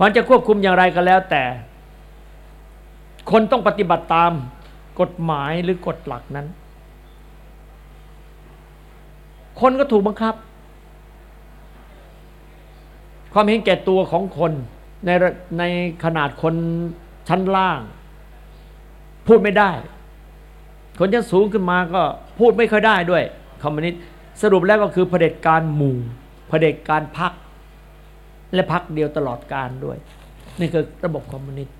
มันจะควบคุมอย่างไรก็แล้วแต่ คนต้องปฏิบัติตามกฎหมายหรือกฎหลักนั้น คนก็ถูกบังคับ ความเห็นแก่ตัวของคนในในขนาดคนชั้นล่าง พูดไม่ได้ คนชั้นสูงขึ้นมาก็พูดไม่ค่อยได้ด้วยคอมมิวนิสต์สรุปแล้วก็คือเผด็จการหมู่เผด็จการพัก และพักเดียวตลอดการด้วย นี่คือระบบคอมมิวนิสต์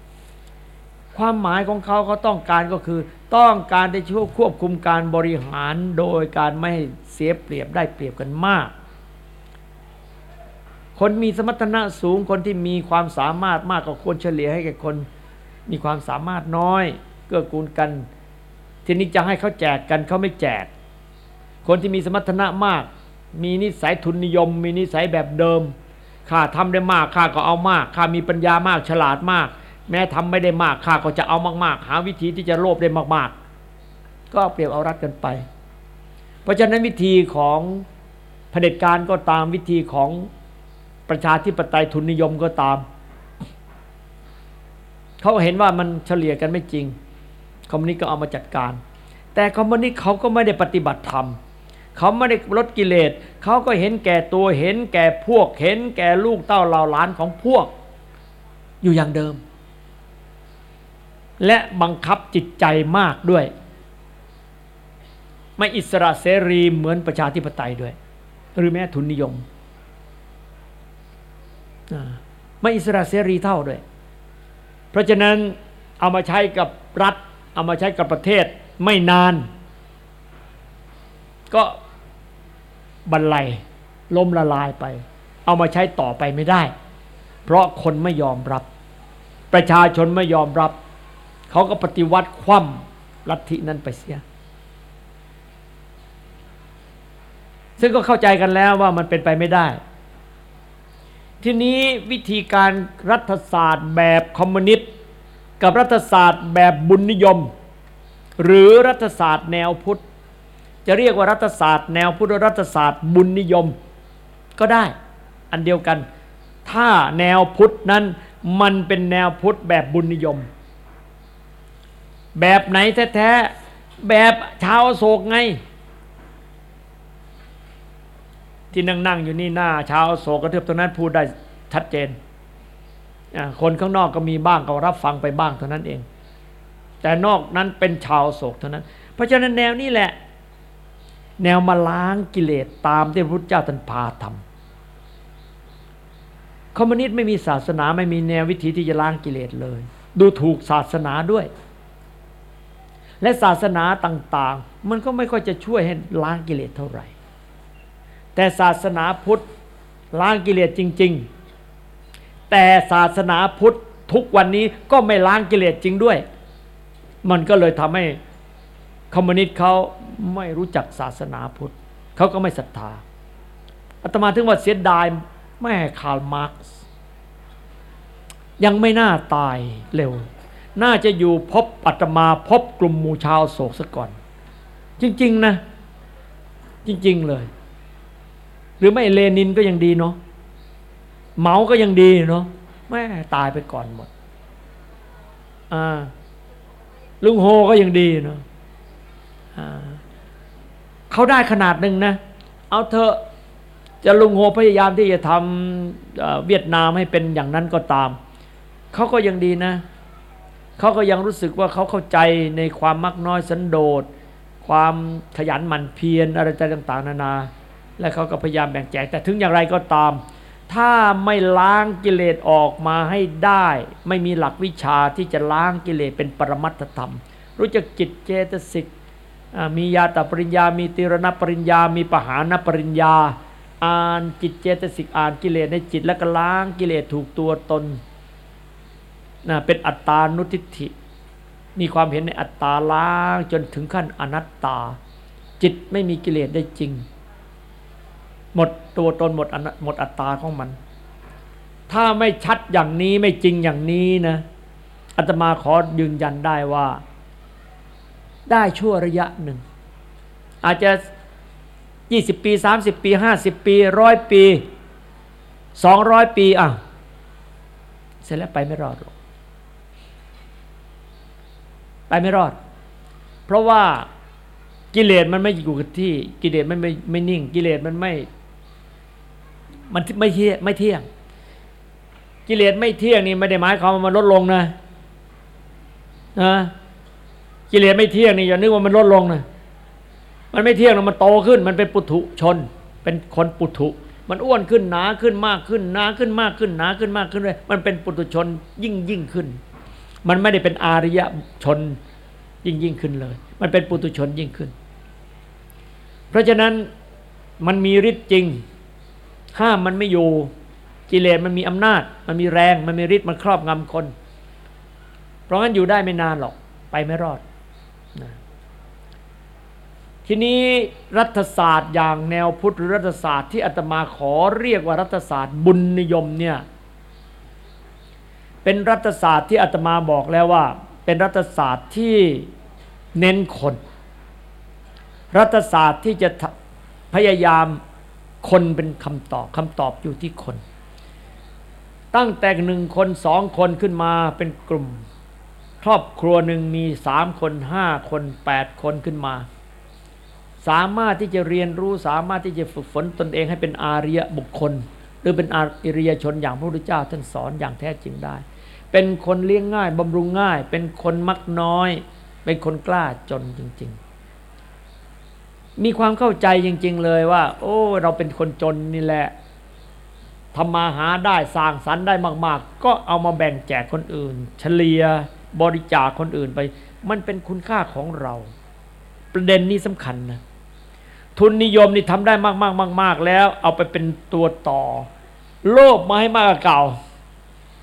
ความหมายของเขาเขาต้องการก็คือ ต้องการได้ช่วยควบคุมการบริหารโดยการไม่เสียเปรียบได้เปรียบกันมาก คนมีสมรรถนะสูงคนที่มีความสามารถมากก็ควรเฉลี่ยให้แก่คนมีความสามารถน้อย เกื้อกูลกัน ทีนี้จะให้เขาแจกกันเขาไม่แจก คนที่มีสมรรถนะมาก มีนิสัยทุนนิยม มีนิสัยแบบเดิมข้าทำได้มากข้าก็เอามากข้ามีปัญญามากฉลาดมาก แม้ทำไม่ได้มากข้าก็จะเอามากๆ หาวิธีที่จะโลภได้มากๆ ก็เปรียบเอารัดกันไป เพราะฉะนั้นวิธีของเผด็จการก็ตามวิธีของประชาธิปไตยทุนนิยมก็ตาม เขาเห็นว่ามันเฉลี่ยกันไม่จริง คอมมิวนิสต์ก็เอามาจัดการ แต่คอมมิวนิสต์เขาก็ไม่ได้ปฏิบัติธรรมเขาไม่ได้ลดกิเลสเขาก็เห็นแก่ตัวเห็นแก่พวก เห็นแก่ลูกเต้าเหล่าหลานของพวก อยู่อย่างเดิม และบังคับจิตใจมากด้วย ไม่อิสระเสรีเหมือนประชาธิปไตยด้วย หรือแม้ทุนนิยม ไม่อิสระเสรีเท่าด้วย เพราะฉะนั้นเอามาใช้กับรัฐ เอามาใช้กับประเทศไม่นาน ก็บรรลัยล้มละลายไป เอามาใช้ต่อไปไม่ได้ เพราะคนไม่ยอมรับ ประชาชนไม่ยอมรับ เขาก็ปฏิวัติคว่ำลัทธินั้นไปเสีย ซึ่งก็เข้าใจกันแล้วว่ามันเป็นไปไม่ได้ ทีนี้วิธีการรัฐศาสตร์แบบคอมมิวนิสต์กับรัฐศาสตร์แบบบุญนิยม หรือรัฐศาสตร์แนวพุทธ จะเรียกว่ารัฐศาสตร์แนวพุทธรัฐศาสตร์บุญนิยม ก็ได้ อันเดียวกัน ถ้าแนวพุทธนั้นมันเป็นแนวพุทธแบบบุญนิยม แบบไหนแท้ๆแบบชาวโศกไง ที่นั่งๆอยู่นี่หน้า ชาวโศกกระเทือบตรงนั้นพูดได้ชัดเจนคนข้างนอกก็มีบ้างก็รับฟังไปบ้างเท่านั้นเอง แต่นอกนั้นเป็นชาวโศกเท่านั้น เพราะฉะนั้นแนวนี้แหละ แนวมาล้างกิเลสตามที่พระพุทธเจ้าท่านพาทำคอมมิวนิสต์ไม่มีศาสนาไม่มีแนววิธีที่จะล้างกิเลสเลย ดูถูกศาสนาด้วย และศาสนาต่างๆ มันก็ไม่ค่อยจะช่วยให้ล้างกิเลสเท่าไหร่ แต่ศาสนาพุทธล้างกิเลสจริง ๆ แต่ศาสนาพุทธทุกวันนี้ก็ไม่ล้างกิเลสจริงด้วย มันก็เลยทำให้คอมมิวนิสต์เขาไม่รู้จักศาสนาพุทธเขาก็ไม่ศรัทธาอาตมาถึงว่าเสียดายแหมคาร์ลมาร์กซ์ยังไม่น่าตายเร็ว น่าจะอยู่พบอาตมาพบกลุ่มหมู่ชาวอโศกซะก่อน จริง ๆ นะ จริง ๆ เลย หรือไม่เลนินก็ยังดีเนาะเมาก็ยังดีเนาะแม่ตายไปก่อนหมด อ่า ลุงโฮก็ยังดีเนาะเขาได้ขนาดหนึ่งนะ เอาเถอะจะลุงโฮพยายามที่จะทำเวียดนามให้เป็นอย่างนั้นก็ตาม เขาก็ยังดีนะ เขาก็ยังรู้สึกว่าเขาเข้าใจในความมักน้อยสันโดษความขยันหมั่นเพียรอะไรต่างๆ นานา และเขาก็พยายามแบ่งแจก แต่ถึงอย่างไรก็ตาม ถ้าไม่ล้างกิเลสออกมาให้ได้ ไม่มีหลักวิชาที่จะล้างกิเลสเป็นปรมัตธรรม รู้จักจิตเจตสิกมียาตปริญญา มีติรณปริญญา มีปหานปริญญา อ่านจิตเจตสิกอ่านกิเลสในจิตแล้วก็ล้างกิเลสถูกตัวตน นะเป็นอัตตานุทิฏฐิมีความเห็นในอัตตาล้างจนถึงขั้นอนัตตา จิตไม่มีกิเลสได้จริง หมดตัวตนหมดหมดอัตตาของมัน ถ้าไม่ชัดอย่างนี้ไม่จริงอย่างนี้นะอาตมาขอยืนยันได้ว่า ได้ชั่วระยะหนึ่ง อาจจะยี่สิบปีสามสิบปีห้าสิบปีร้อยปีสองร้อยปีอะเสร็จแล้วไปไม่รอดหรอก ไปไม่รอด เพราะว่ากิเลสมันไม่อยู่กับที่ กิเลสมันไม่ไม่นิ่ง กิเลสมันไม่ มันไม่เที่ยงไม่เที่ยง กิเลสไม่เที่ยงนี่ไม่ได้หมายความว่ามันลดลงนะนะกิเลสไม่เที่ยงนี่อย่านึกว่ามันลดลงนะมันไม่เที่ยงนะมันโตขึ้น มันเป็นปุถุชน เป็นคนปุถุมันอ้วนขึ้นหนาขึ้นมากขึ้นหนาขึ้นมากขึ้นหนาขึ้นมากขึ้นเลยมันเป็นปุถุชนยิ่งยิ่งขึ้น มันไม่ได้เป็นอาริยชนยิ่งยิ่งขึ้นเลย มันเป็นปุถุชนยิ่งขึ้น เพราะฉะนั้นมันมีฤทธิ์จริง ห้ามมันไม่อยู่กิเลสมันมีอำนาจ มันมีแรง มันมีฤทธิ์มันครอบงำคน เพราะงั้นอยู่ได้ไม่นานหรอก ไปไม่รอดนะทีนี้รัฐศาสตร์อย่างแนวพุทธหรือรัฐศาสตร์ที่อาตมาขอเรียกว่ารัฐศาสตร์บุญนิยมเนี่ย เป็นรัฐศาสตร์ที่อาตมาบอกแล้วว่า เป็นรัฐศาสตร์ที่เน้นคน รัฐศาสตร์ที่จะพยายามคนเป็นคำตอบคำตอบอยู่ที่คน ตั้งแต่หนึ่งคนสองคนขึ้นมาเป็นกลุ่ม ครอบครัวหนึ่งมีสามคนห้าคนแปดคนขึ้นมา สามารถที่จะเรียนรู้สามารถที่จะฝึกฝนตนเองให้เป็นอาริยบุคคล หรือเป็นอาริยชนอย่างพระพุทธเจ้าท่านสอนอย่างแท้จริงได้ เป็นคนเลี้ยงง่ายบำรุงง่าย เป็นคนมักน้อย เป็นคนกล้าจนจริง ๆ มีความเข้าใจจริง ๆ เลยว่า โอ้ เราเป็นคนจนนี่แหละทำมาหาได้สร้างสรรค์ได้มาก ๆ ก็เอามาแบ่งแจกคนอื่น เฉลี่ยบริจาคคนอื่นไป มันเป็นคุณค่าของเรา ประเด็นนี้สำคัญนะทุนนิยมนี่ทำได้มากๆมากๆแล้ว เอาไปเป็นตัวต่อ โลภมาให้มากกว่าเก่า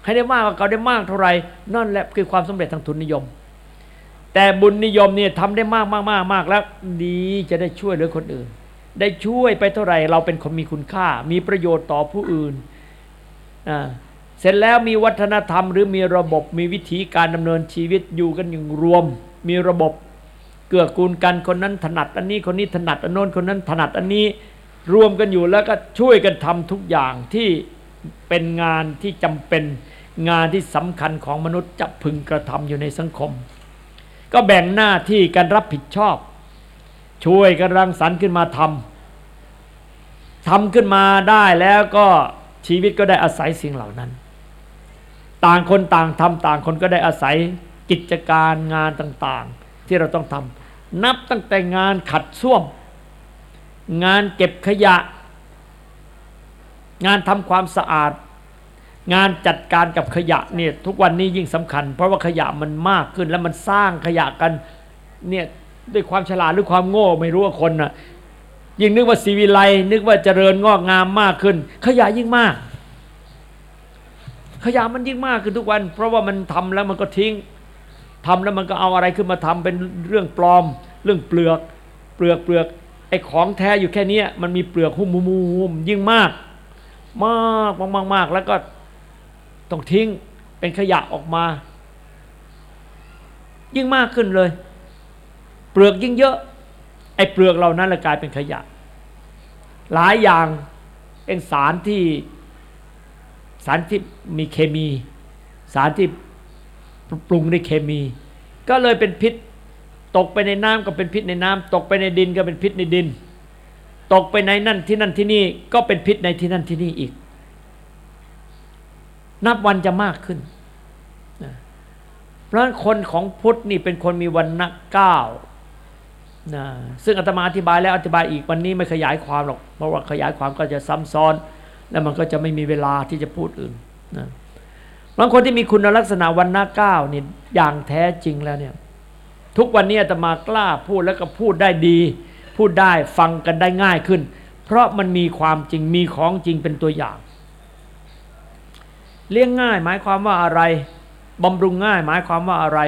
ให้ได้มากกว่าเก่าได้มากเท่าไหร่นั่นแหละคือความสำเร็จทางทุนนิยม แต่บุญนิยมเนี่ยทำได้มากมากมากมากแล้วดีจะได้ช่วยเหลือคนอื่น ได้ช่วยไปเท่าไหร่ เราเป็นคนมีคุณค่า มีประโยชน์ต่อผู้อื่นอ่าเสร็จแล้วมีวัฒนธรรม หรือมีระบบมีวิธีการดำเนินชีวิตอยู่กันอย่างรวม มีระบบเกื้อกูลกันคนนั้นถนัด อันนี้คนนี้ถนัดอันโน้นคนนั้นถนัดอันนี้รวมกันอยู่แล้วก็ช่วยกันทำทุกอย่างที่เป็นงานที่จำเป็น งานที่สำคัญของมนุษย์จะพึงกระทำอยู่ในสังคม ก็แบ่งหน้าที่กันรับผิดชอบ ช่วยกันรังสรรค์ขึ้นมาทำทำขึ้นมาได้แล้วก็ชีวิตก็ได้อาศัยสิ่งเหล่านั้น ต่างคนต่างทำต่างคนก็ได้อาศัยกิจการงานต่างๆ ที่เราต้องทำนับตั้งแต่งานขัดส้วม งานเก็บขยะ งานทำความสะอาด งานจัดการกับขยะเนี่ยทุกวันนี้ยิ่งสำคัญ เพราะว่าขยะมันมากขึ้นแล้วมันสร้างขยะกันเนี่ยด้วยความฉลาดหรือความโง่ไม่รู้ว่าคนน่ะยิ่งนึกว่าสีวิไลนึกว่าเจริญงอกงามมากขึ้น ขยะยิ่งมาก ขยะมันยิ่งมากขึ้นทุกวัน เพราะว่ามันทำแล้วมันก็ทิ้งทำแล้วมันก็เอาอะไรขึ้นมาทำเป็นเรื่องปลอม เรื่องเปลือก เปลือกเปลือกไอ้ของแท้อยู่แค่นี้มันมีเปลือกหุ้มมุมยิ่งมาก มากมากมากแล้วก็ ต้องทิ้งเป็นขยะออกมา ยิ่งมากขึ้นเลย เปลือกยิ่งเยอะ ไอ้เปลือกเหล่านั้นละกลายเป็นขยะ หลายอย่างเป็นสารที่สารที่มีเคมี สารที่ปรุงด้วยเคมี ก็เลยเป็นพิษ ตกไปในน้ำก็เป็นพิษในน้ำตกไปในดินก็เป็นพิษในดิน ตกไปในนั่นที่นั่นที่นี่ก็เป็นพิษในที่นั่นที่นี่อีก นับวันจะมากขึ้นเพราะฉะนั้นคนของพุทธนี่เป็นคนมีวันนักเก้านะซึ่งอาตมาอธิบายแล้วอธิบายอีกวันนี้ไม่ขยายความหรอก เพราะว่าขยายความก็จะซ้ำซ้อน แล้วมันก็จะไม่มีเวลาที่จะพูดอื่นนะบางคนที่มีคุณลักษณะวันหน้าเก้านี่อย่างแท้จริงแล้วเนี่ยทุกวันนี้อาตมากล้าพูดแล้วก็พูดได้ดี พูดได้ฟังกันได้ง่ายขึ้น เพราะมันมีความจริงมีของจริงเป็นตัวอย่าง เลี้ยงง่ายหมายความว่าอะไรบำรุงง่ายหมายความว่าอะไร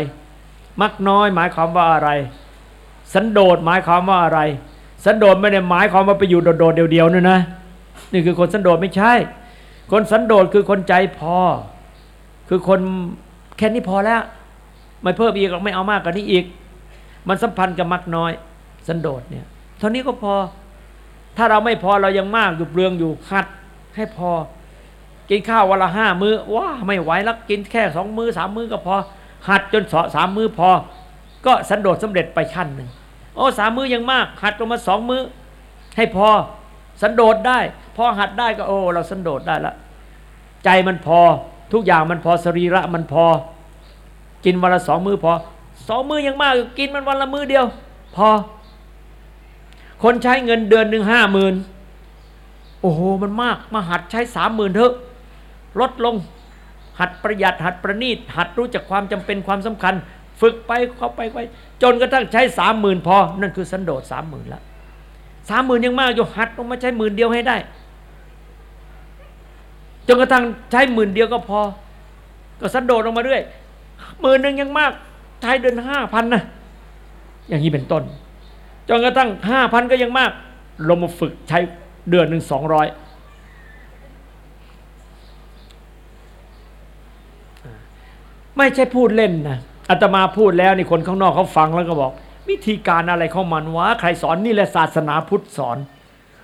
มักน้อยหมายความว่าอะไร สันโดษหมายความว่าอะไร สันโดษไม่ได้หมายความว่าไปอยู่โดดๆเดียวๆนี่นะนี่คือคนสันโดษไม่ใช่ คนสันโดษคือคนใจพอ คือคนแค่นี้พอแล้ว ไม่เพิ่มอีกหรอกไม่เอามากกว่านี้อีก มันสัมพันธ์กับมักน้อย สันโดษเนี่ยเท่านี้ก็พอ ถ้าเราไม่พอเรายังมากอยู่เปลืองอยู่หัดให้พอ กินข้าววันละห้ามือ้อว้าไม่ไหวแล้วกินแค่สองมือ้อสามมื้อก็พอ หัดจนสามมื้อพอ ก็สันโดษสำเร็จไปขั้นหนึ่งโอ้สามมื้อยังมาก หัดลงมาสองมือให้พอสันโดษได้ พอหัดได้ก็โอ้เราสันโดษได้ละ ใจมันพอทุกอย่างมันพอสรีระมันพอ กินวันละสองมื้อพอสองมื้อยังมากกินมันวันละมื้อเดียว พอ คนใช้เงินเดือนหนึ่งห้าหมื่นโอ้โหมันมากมาหัดใช้สามหมื่นเถอะ ลดลง หัดประหยัดหัดประณีต หัดรู้จักความจำเป็นความสำคัญ ฝึกไปเข้าไปไปจนกระทั่งใช้สามหมื่นพอ นั่นคือสันโดษสามหมื่นละสามหมื่นยังมากอยู่หัดลงมาใช้หมื่นเดียวให้ได้จนกระทั่งใช้หมื่นเดียวก็พอ ก็สันโดษลงมาเรื่อยหมื่นหนึ่งยังมากใช้เดือนห้าพันนะอย่างนี้เป็นต้นจนกระทั่งห้าพันก็ยังมากลงมาฝึกใช้เดือนหนึ่งสองร้อย ไม่ใช่พูดเล่นนะอาตมาพูดแล้วนี่คนข้างนอกเขาฟังแล้วก็บอก วิธีการอะไรเข้ามันวะใครสอนนี่แหละศาสนาพุทธสอน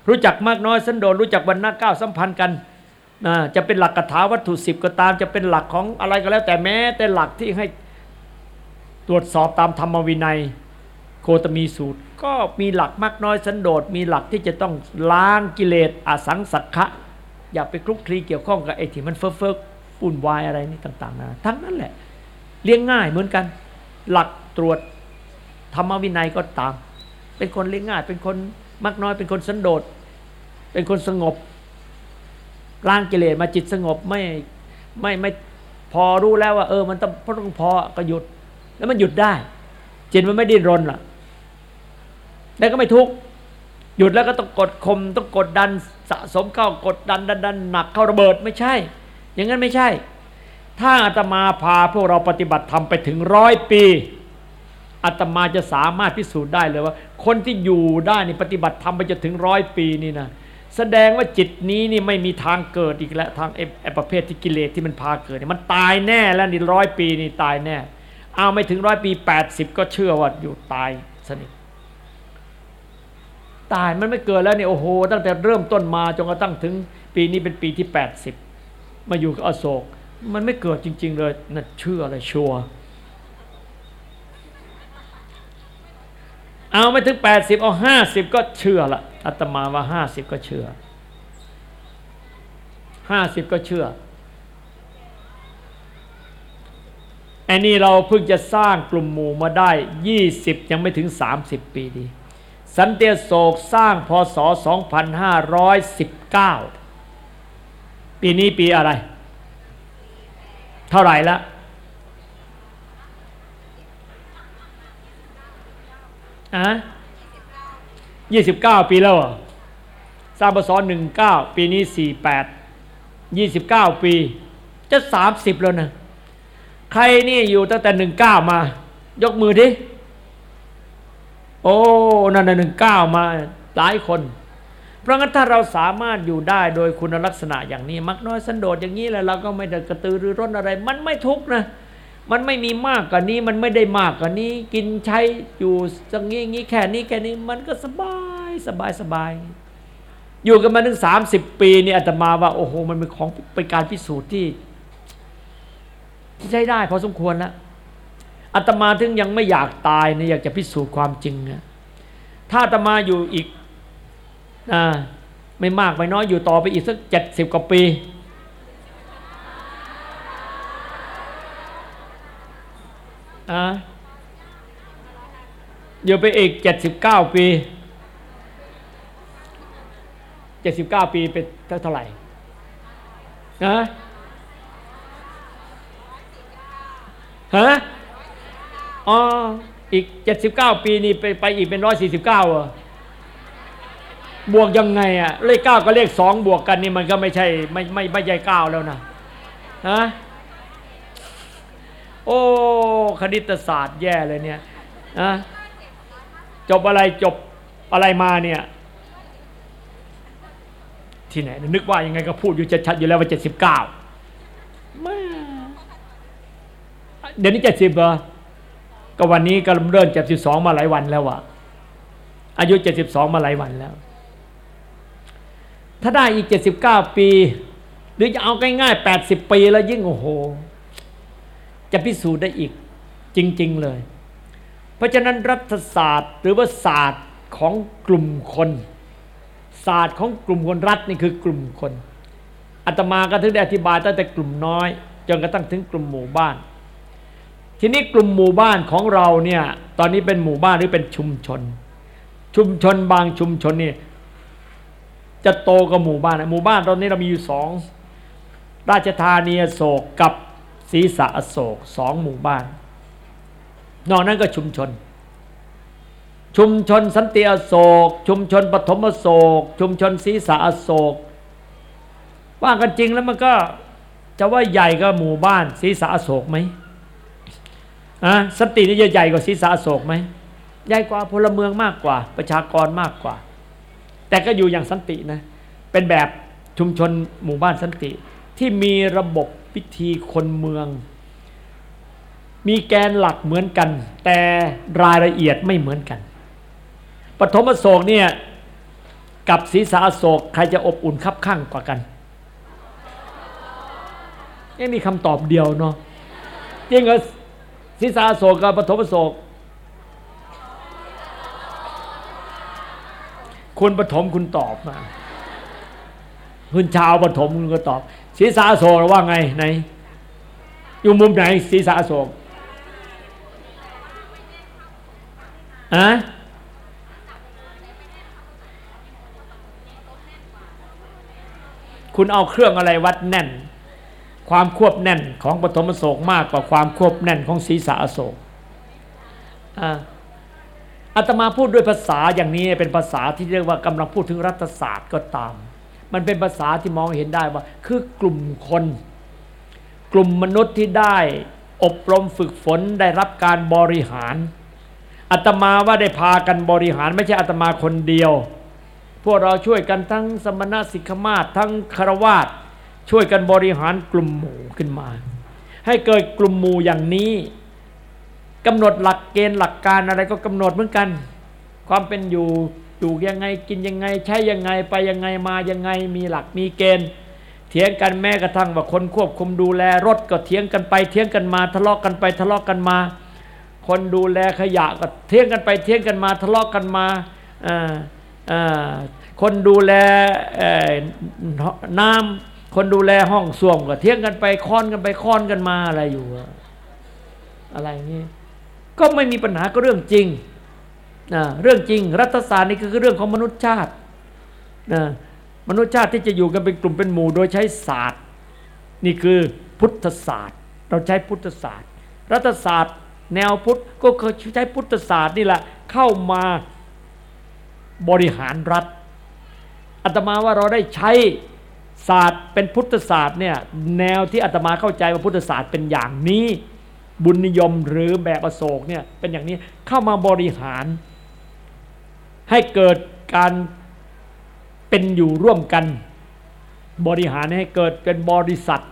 รู้จักมากน้อยสันโดษรู้จักวันหน้าเก้าสัมพันธ์กันนะจะเป็นหลักกถาวัตถุสิบก็ตาม จะเป็นหลักของอะไรก็แล้ว แต่แม้แต่หลักที่ให้ตรวจสอบตามธรรมวินัย โคตมีสูตร ก็มีหลักมากน้อยสันโดษมีหลักที่จะต้องล้างกิเลสอาสังสักขะอย่าไปคลุกคลีเกี่ยวข้องกับไอ้ที่มันเฟ้อเฟ้อ ปุ่นวายอะไรนี่ต่างๆนะทั้งนั้นแหละ เลี้ยงง่ายเหมือนกัน หลักตรวจธรรมวินัยก็ตาม เป็นคนเลี้ยงง่าย เป็นคนมักน้อย เป็นคนสันโดษ เป็นคนสงบล้างกิเลสมาจิตสงบไม่ไม่ไม่พอรู้แล้วว่า เออ มันต้องต้องพอก็หยุด แล้วมันหยุดได้ จิตมันไม่ดิ้นรนล่ะ แล้วก็ไม่ทุกข์หยุดแล้วก็ต้องกดข่มต้องกดดันสะสมเข้ากดดันดันดันหนักเข้าระเบิดไม่ใช่ อย่างนั้นไม่ใช่ ถ้าอาตมาพาพวกเราปฏิบัติทำไปถึงร้อยปีอาตมาจะสามารถพิสูจน์ได้เลยว่า คนที่อยู่ได้นี่ปฏิบัติทำไปจนถึงร้อยปีนี่นะแสดงว่าจิตนี้นี่ไม่มีทางเกิดอีกแล้วทางไอ้ประเภทที่กิเลสที่มันพาเกิดเนี่ยมันตายแน่แล้วนี่ร้อยปีนี่ตายแน่ เอาไม่ถึงร้อยปีแปดสิบก็เชื่อว่าอยู่ตายสนิทตายมันไม่เกิดแล้วเนี่ยโอ้โหตั้งแต่เริ่มต้นมาจนกระทั่งถึงปีนี้เป็นปีที่แปดสิบ มาอยู่กับอโศก มันไม่เกิดจริง ๆ เลยนั่นเชื่อเลยชัวเอาไม่ถึงแปดสิบเอาห้าสิบก็เชื่อละอาตมาว่าห้าสิบก็เชื่อห้าสิบก็เชื่ออันนี้เราเพิ่งจะสร้างกลุ่มหมู่มาได้ยี่สิบยังไม่ถึงสามสิบปีดี สันเตียโศกสร้างพศ 2519 ปีนี้ปีอะไร เท่าไหร่ละอะยี่สิบเก้าปีแล้วสร้างพศหนึ่งเก้าปีนี้สี่แปดยี่สิบเก้าปี จะสามสิบแล้วนะ ใครนี่อยู่ตั้งแต่หนึ่งเก้ามา ยกมือดิ โอ้ นั่นหนึ่งเก้ามาหลายคน ราะงั้นถ้าเราสามารถอยู่ได้โดยคุณลักษณะอย่างนี้ มักน้อยสันโดษอย่างนี้แล้วเราก็ไม่ได้กระตือรือร้นอะไร มันไม่ทุกนะ มันไม่มีมากกว่านี้ มันไม่ได้มากกว่านี้ กินใช้อยู่สังงี้งี้แค่นี้แค่นี้มันก็สบายสบายสบาย อยู่กันมาถึงสามสิบปีนี่อาตมาว่าโอ้โหมันเป็นของเป็นการพิสูจน์ที่ใช้ได้พอสมควรแล้วอาตมาถึงยังไม่อยากตายนะอยากจะพิสูจน์ความจริงนะถ้าอาตมาอยู่อีก ไม่มากไม่น้อยอยู่ต่อไปอีกสักเจ็ดสิบกว่าปีอะอยู่ไปอีกเจ็ดสิบเก้าปีเจ็ดสิบเก้าปีเป็นเท่าไหร่นะฮะอ๋ออีกเจ็ดสิบเก้าปีนี่ไปไปอีกเป็นร้อยสี่สิบเก้าอะ บวกยังไงอะเลขเก้ากับเลขสองบวกกันนี่มันก็ไม่ใช่ไม่ไม่ไม่ใช่เก้าแล้วนะฮะโอ้คณิตศาสตร์แย่เลยเนี่ยนะจบอะไรจบอะไรมาเนี่ยที่ไหนนึกว่ายังไงก็พูดอยู่ชัดๆอยู่แล้วว่าเจ็ดสิบเก้าเดี๋ยวนี้เจ็ดสิบเหรอก็วันนี้ก็เริ่มเจ็ดสิบสองมาหลายวันแล้ววะอายุเจ็ดสิบสองมาหลายวันแล้ว ถ้าได้อีกเจ็ดสิบเก้าปี หรือจะเอาง่ายๆแปดสิบปีแล้วยิ่งโอ้โห จะพิสูจน์ได้อีกจริง ๆ เลย เพราะฉะนั้นรัฐศาสตร์หรือว่าศาสตร์ของกลุ่มคน ศาสตร์ของกลุ่มคนรัฐนี่คือกลุ่มคนอาตมาก็ถึงได้อธิบายตั้งแต่กลุ่มน้อย จนกระทั่งถึงกลุ่มหมู่บ้าน ทีนี้กลุ่มหมู่บ้านของเราเนี่ยตอนนี้เป็นหมู่บ้านหรือเป็นชุมชน ชุมชนบางชุมชนนี่ จะโตกว่าหมู่บ้านหมู่บ้านตอนนี้เรามีอยู่สองราชธานีโศกกับศรีสะอโศกสองหมู่บ้าน นอกนั้นก็ชุมชน ชุมชนสันติอโศก ชุมชนปฐมอโศก ชุมชนศรีสะอโศกว่ากันจริงแล้วมันก็จะว่าใหญ่ก็หมู่บ้านศรีสะอโศกไหมอะสันตินี่จะใหญ่กว่าศรีสะอโศกไหมใหญ่กว่าพลเมืองมากกว่า ประชากรมากกว่า แต่ก็อยู่อย่างสันตินะเป็นแบบชุมชนหมู่บ้านสันติ ที่มีระบบพิธีคนเมือง มีแกนหลักเหมือนกัน แต่รายละเอียดไม่เหมือนกัน ปฐมโศกเนี่ยกับศีรษะโศกใครจะอบอุ่นคับข้างกว่ากันนี่มีคำตอบเดียวเนาะจริงเหรอศีรษะโศกกับปฐมโศก คุณปฐมคุณตอบมาคุณชาวปฐมคุณก็ตอบศีรษะโศกว่าไงไหนอยู่มุมไหนศีรษะโศกอะคุณเอาเครื่องอะไรวัดแน่น ความควบแน่นของปฐมโศกมากกว่าความควบแน่นของศีรษะโศกอ่า อาตมาพูดด้วยภาษาอย่างนี้เป็นภาษาที่เรียกว่ากำลังพูดถึงรัฐศาสตร์ก็ตาม มันเป็นภาษาที่มองเห็นได้ว่า คือกลุ่มคน กลุ่มมนุษย์ที่ได้ อบรมฝึกฝนได้รับการบริหารอาตมาว่าได้พากันบริหาร ไม่ใช่อาตมาคนเดียว พวกเราช่วยกันทั้งสมณะสิกขมาศทั้งคารวาสช่วยกันบริหารกลุ่มหมู่ขึ้นมา ให้เกิดกลุ่มหมู่อย่างนี้ กำหนดหลักเกณฑ์หลักการอะไรก็กำหนดเหมือนกัน ความเป็นอยู่อยู่ยังไงกินยังไงใช้ยังไงไปยังไงมายังไงมีหลักมีเกณฑ์ เถียงกันแม้กระทั่งว่าคนควบคุมดูแลรถก็เถียงกันไปเถียงกันมาทะเลาะกันไปทะเลาะกันมา คนดูแลขยะก็เถียงกันไปเถียงกันมาทะเลาะกันมาคนดูแลน้ำคนดูแลห้องส้วมก็เถียงกันไปค้อนกันไปค้อนกันมาอะไรอยู่อะไรอย่างนี้ ก็ไม่มีปัญหาก็เรื่องจริงนะเรื่องจริงรัฐศาสตร์นี่คือเรื่องของมนุษยชาตินะมนุษยชาติที่จะอยู่กันเป็นกลุ่มเป็นหมู่โดยใช้ศาสตร์ นี่คือพุทธศาสตร์ เราใช้พุทธศาสตร์ รัฐศาสตร์ แนวพุทธก็คือใช้พุทธศาสตร์นี่แหละเข้ามาบริหารรัฐอาตมาว่าเราได้ใช้ศาสตร์เป็นพุทธศาสตร์เนี่ยแนวที่อาตมาเข้าใจว่าพุทธศาสตร์เป็นอย่างนี้ บุญนิยมหรือแบบอโศกเนี่ยเป็นอย่างนี้เข้ามาบริหาร ให้เกิดการเป็นอยู่ร่วมกัน บริหารให้เกิดเป็นบริษัท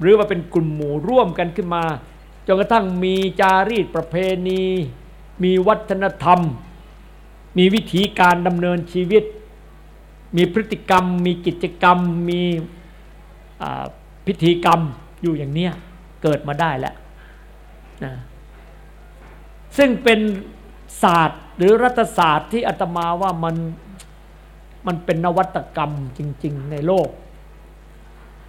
หรือว่าเป็นกลุ่มหมู่ร่วมกันขึ้นมาจนกระทั่งมีจารีตประเพณี มีวัฒนธรรม มีวิธีการดำเนินชีวิต มีพฤติกรรม มีกิจกรรม มีพิธีกรรมอยู่อย่างเนี้ยเกิดมาได้แล้ว นะซึ่งเป็นศาสตร์หรือรัฐศาสตร์ที่อาตมาว่ามันมันเป็นนวัตกรรมจริง ๆ ในโลก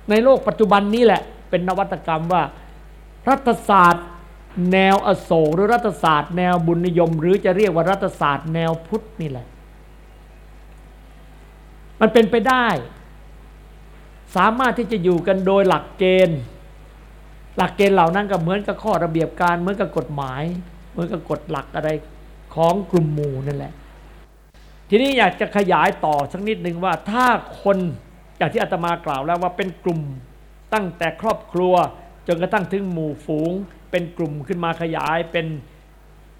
ในโลกปัจจุบันนี้แหละ เป็นนวัตกรรมว่า รัฐศาสตร์แนวอโศกหรือรัฐศาสตร์แนวบุญนิยม หรือจะเรียกว่ารัฐศาสตร์แนวพุทธนี่แหละ มันเป็นไปได้ สามารถที่จะอยู่กันโดยหลักเกณฑ์ หลักเกณฑ์เหล่านั้นก็เหมือนกับข้อระเบียบการเหมือนกับกฎหมาย เหมือนกับกฎหลักอะไรของกลุ่มหมู่นั่นแหละ ทีนี้อยากจะขยายต่อสักนิดหนึ่งว่าถ้าคนอย่างที่อาตมากล่าวแล้วว่าเป็นกลุ่มตั้งแต่ครอบครัวจนกระทั่งถึงหมู่ฝูง เป็นกลุ่มขึ้นมาขยายเป็น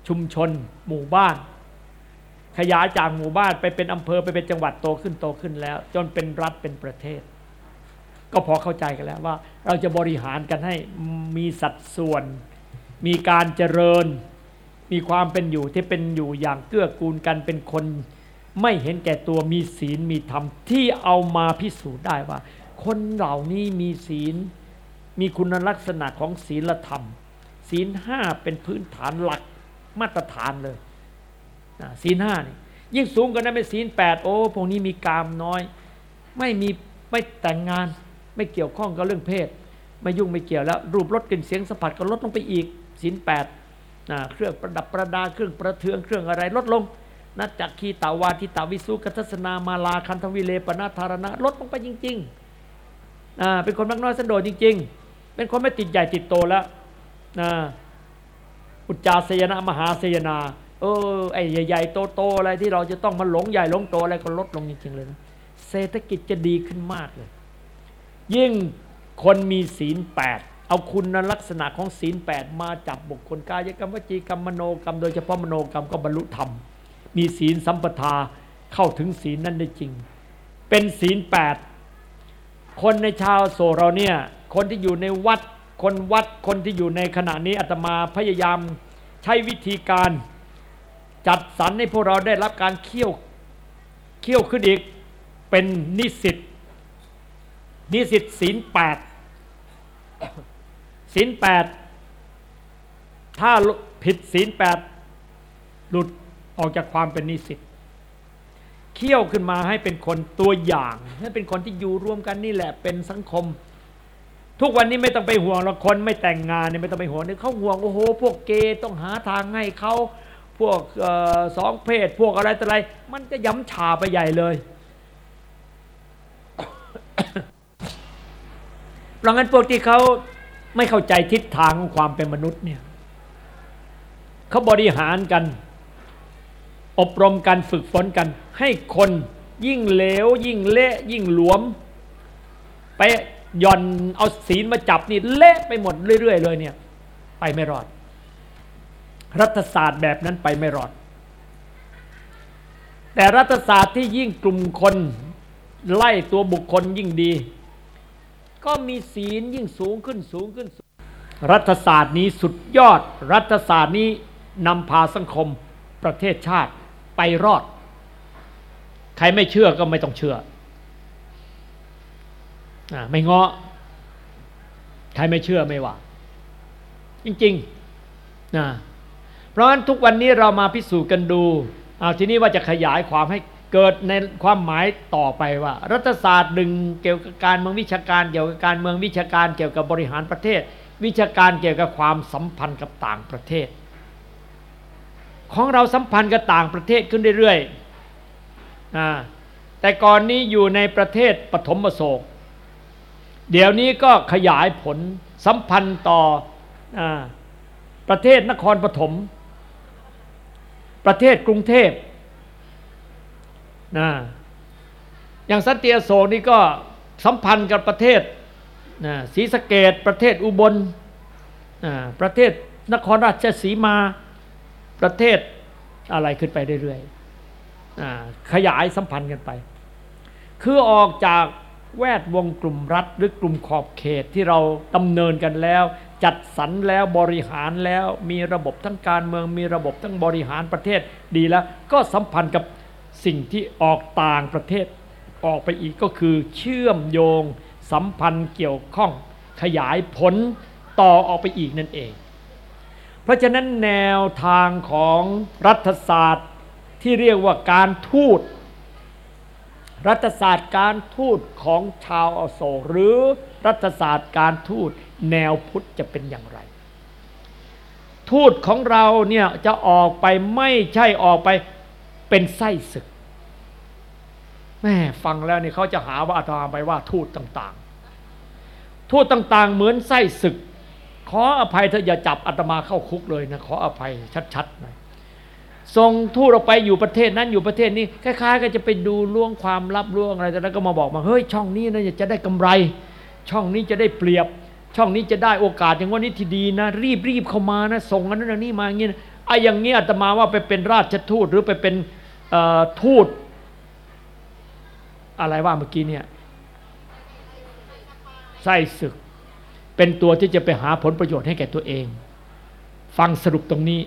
ชุมชน หมู่บ้าน ขยายจากหมู่บ้านไปเป็นอำเภอไปเป็นจังหวัดโตขึ้นโตขึ้นแล้ว จนเป็นรัฐเป็นประเทศ ก็พอเข้าใจกันแล้วว่า เราจะบริหารกันให้มีสัดส่วน มีการเจริญ มีความเป็นอยู่ที่เป็นอยู่อย่างเกื้อกูลกันเป็นคน ไม่เห็นแก่ตัวมีศีลมีธรรมที่เอามาพิสูจน์ได้ว่า คนเหล่านี้มีศีล มีคุณลักษณะของศีลธรรม ศีลห้าเป็นพื้นฐานหลักมาตรฐานเลยศีลห้านี่ยิ่งสูงกว่านั้นเป็นศีลแปดโอ้พวกนี้มีกามน้อย ไม่มีไม่แต่งงาน ไม่เกี่ยวข้องกับเรื่องเพศ ไม่ยุ่งไม่เกี่ยวแล้ว รูปรสกลิ่นเสียงสัมผัสก็ลดลงไปอีกสินแปดเครื่องประดับประดาเครื่องประเทืองเครื่องอะไรลดลงนัจักขีตาวาทิตาวิสุกัทสนามาลาคันทวิเลปนาธารณะลดลงไปจริงๆเป็นคนมากน้อยสันโดษจริง ๆ เป็นคนไม่ติดใหญ่ติดโตแล้วอุจจาสยนามหาสยนาเออไอ้ใหญ่ๆโตๆอะไรที่เราจะต้องมาหลงใหญ่หลงโตอะไรก็ลดลงจริงๆเลยนะเศรษฐกิจจะดีขึ้นมากเลย ยิ่งคนมีศีลแปดเอาคุณลักษณะของศีลแปดมาจับบุคคลกายกรรมวจีกรรมมโนกรรม โดยเฉพาะมโนกรรมก็บรรลุธรรม มีศีลสัมปทาเข้าถึงศีลนั้นได้จริง เป็นศีลแปดคนในชาวโซเราเนี่ยคนที่อยู่ในวัดคนวัดคนที่อยู่ในขณะนี้อาตมาพยายามใช้วิธีการจัดสรรให้พวกเราได้รับการเคี่ยวเคี่ยวขึ้นอีกเป็นนิสิต นิสิตศีลแปดศีลแปดถ้าผิดศีลแปดหลุดออกจากความเป็นนิสิตเคี่ยวขึ้นมาให้เป็นคนตัวอย่างให้เป็นคนที่อยู่ร่วมกันนี่แหละเป็นสังคม ทุกวันนี้ไม่ต้องไปห่วงละคนไม่แต่งงานเนี่ยไม่ต้องไปห่วงเนี่ยเขาห่วงโอ้โห พวกเกย์ต้องหาทางให้เขาพวกสองเพศพวกอะไรต่ออะไร มันจะย้ำฉาไปใหญ่เลย เพราะงั้นพวกที่เขาไม่เข้าใจทิศทางของความเป็นมนุษย์เนี่ยเขาบริหารกัน อบรมกันฝึกฝนกัน ให้คนยิ่งเหลว ยิ่งเละ ยิ่งหลวม ไปย่อนเอาศีลมาจับนี่เละไปหมดเรื่อย ๆ เลยเนี่ย ไปไม่รอด รัฐศาสตร์แบบนั้นไปไม่รอด แต่รัฐศาสตร์ที่ยิ่งกลุ่มคนไล่ตัวบุคคลยิ่งดี ก็มีศีลยิ่งสูงขึ้นสูงขึ้น รัฐศาสตร์นี้สุดยอด รัฐศาสตร์นี้นำพาสังคมประเทศชาติไปรอด ใครไม่เชื่อก็ไม่ต้องเชื่ออไม่งาะใครไม่เชื่อไม่ว่า จริงๆนะเพราะฉะนั้นทุกวันนี้เรามาพิสูจน์กันดูเอาทีนี้ว่าจะขยายความให้ เกิดในความหมายต่อไปว่า รัฐศาสตร์หนึ่งเกี่ยวกับการเมืองวิชาการ เกี่ยวกับการเมืองวิชาการ เกี่ยวกับบริหารประเทศ วิชาการเกี่ยวกับความสัมพันธ์กับต่างประเทศ ของเราสัมพันธ์กับต่างประเทศขึ้นเรื่อยๆแต่ก่อนนี้อยู่ในประเทศปฐมโศกเดี๋ยวนี้ก็ขยายผลสัมพันธ์ต่ออประเทศนครปฐมประเทศกรุงเทพ นะอย่างสันติอโศกนี่ก็สัมพันธ์กับประเทศนะศรีสะเกดประเทศอุบลนะประเทศนครราชสีมาประเทศอะไรขึ้นไปเรื่อยๆขยายสัมพันธ์กันไป คือออกจากแวดวงกลุ่มรัฐหรือกลุ่มขอบเขตที่เราดำเนินกันแล้ว จัดสรรแล้วบริหารแล้วมีระบบทั้งการเมืองมีระบบทั้งบริหารประเทศดีแล้ว ก็สัมพันธ์กับ สิ่งที่ออกต่างประเทศออกไปอีกก็คือเชื่อมโยงสัมพันธ์เกี่ยวข้องขยายผลต่อออกไปอีกนั่นเอง เพราะฉะนั้นแนวทางของรัฐศาสตร์ที่เรียกว่าการทูต รัฐศาสตร์การทูตของชาวอโศกหรือรัฐศาสตร์การทูตแนวพุทธจะเป็นอย่างไร ทูตของเราเนี่ยจะออกไปไม่ใช่ออกไปเป็นไส้ศึก แม่ฟังแล้วนี่เขาจะหาว่าอาตมาไปว่าทูตต่างๆ ทูตต่างๆ เหมือนไส้ศึก ขออภัยเธออย่าจับอาตมาเข้าคุกเลยนะขออภัยชัดๆหน่อยส่งทูตเราไปอยู่ประเทศนั้นอยู่ประเทศนี้คล้ายๆก็จะไปดูล่วงความลับล่วงอะไรแต่แล้วก็มาบอกมาเฮ้ยช่องนี้นะจะได้กำไร ช่องนี้จะได้เปรียบ ช่องนี้จะได้โอกาสอย่างว่านี้ที่ดีนะ รีบรีบเข้ามานะส่งอันนั้นอันนี้มาอย่างนี้ไอ้อย่างนี้อาตมาว่าไปเป็นราชทูตหรือไปเป็นทูต อะไรว่าเมื่อกี้เนี่ยไส้ศึก เป็นตัวที่จะไปหาผลประโยชน์ให้แก่ตัวเอง ฟังสรุปตรงนี้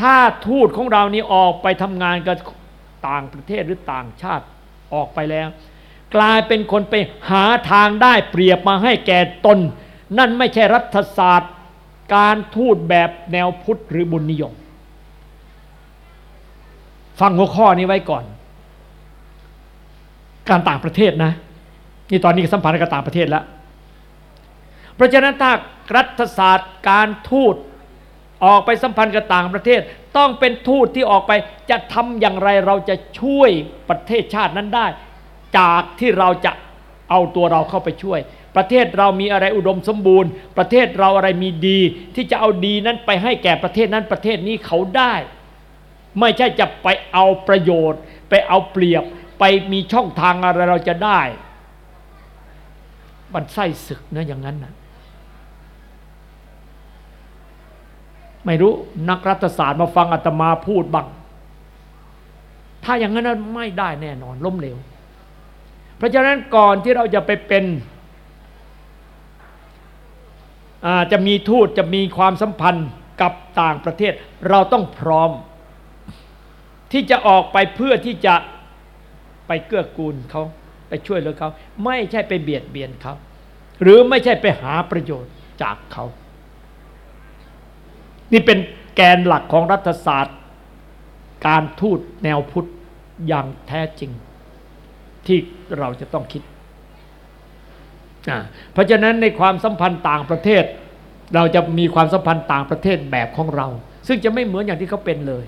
ถ้าทูตของเรานี้ออกไปทำงานกับต่างประเทศหรือต่างชาติออกไปแล้ว กลายเป็นคนไปหาทางได้เปรียบมาให้แก่ตน นั่นไม่ใช่รัฐศาสตร์ การทูตแบบแนวพุทธหรือบุญนิยม ฟังหัวข้อนี้ไว้ก่อน การต่างประเทศนะนี่ตอนนี้สัมพันธ์กับต่างประเทศแล้วเพราะฉะนั้นถ้ารัฐศาสตร์การทูตออกไปสัมพันธ์กับต่างประเทศ ต้องเป็นทูตที่ออกไปจะทำอย่างไรเราจะช่วยประเทศชาตินั้นได้ จากที่เราจะเอาตัวเราเข้าไปช่วย ประเทศเรามีอะไรอุดมสมบูรณ์ ประเทศเราอะไรมีดี ที่จะเอาดีนั้นไปให้แก่ประเทศนั้นประเทศนี้เขาได้ ไม่ใช่จะไปเอาประโยชน์ ไปเอาเปรียบ ไปมีช่องทางอะไรเราจะได้ มันไส้ศึกนะอย่างนั้นนะไม่รู้นักรัฐศาสตร์มาฟังอาตมาพูดบังถ้าอย่างนั้นไม่ได้แน่นอนล้มเหลว เพราะฉะนั้นก่อนที่เราจะไปเป็นจะมีทูตจะมีความสัมพันธ์กับต่างประเทศ เราต้องพร้อม ที่จะออกไปเพื่อที่จะ ไปเกื้อกูลเขาไปช่วยเหลือเขา ไม่ใช่ไปเบียดเบียนเขา หรือไม่ใช่ไปหาประโยชน์จากเขา นี่เป็นแกนหลักของรัฐศาสตร์ การทูตแนวพุทธอย่างแท้จริง ที่เราจะต้องคิด เพราะฉะนั้นในความสัมพันธ์ต่างประเทศ เราจะมีความสัมพันธ์ต่างประเทศแบบของเรา ซึ่งจะไม่เหมือนอย่างที่เขาเป็นเลย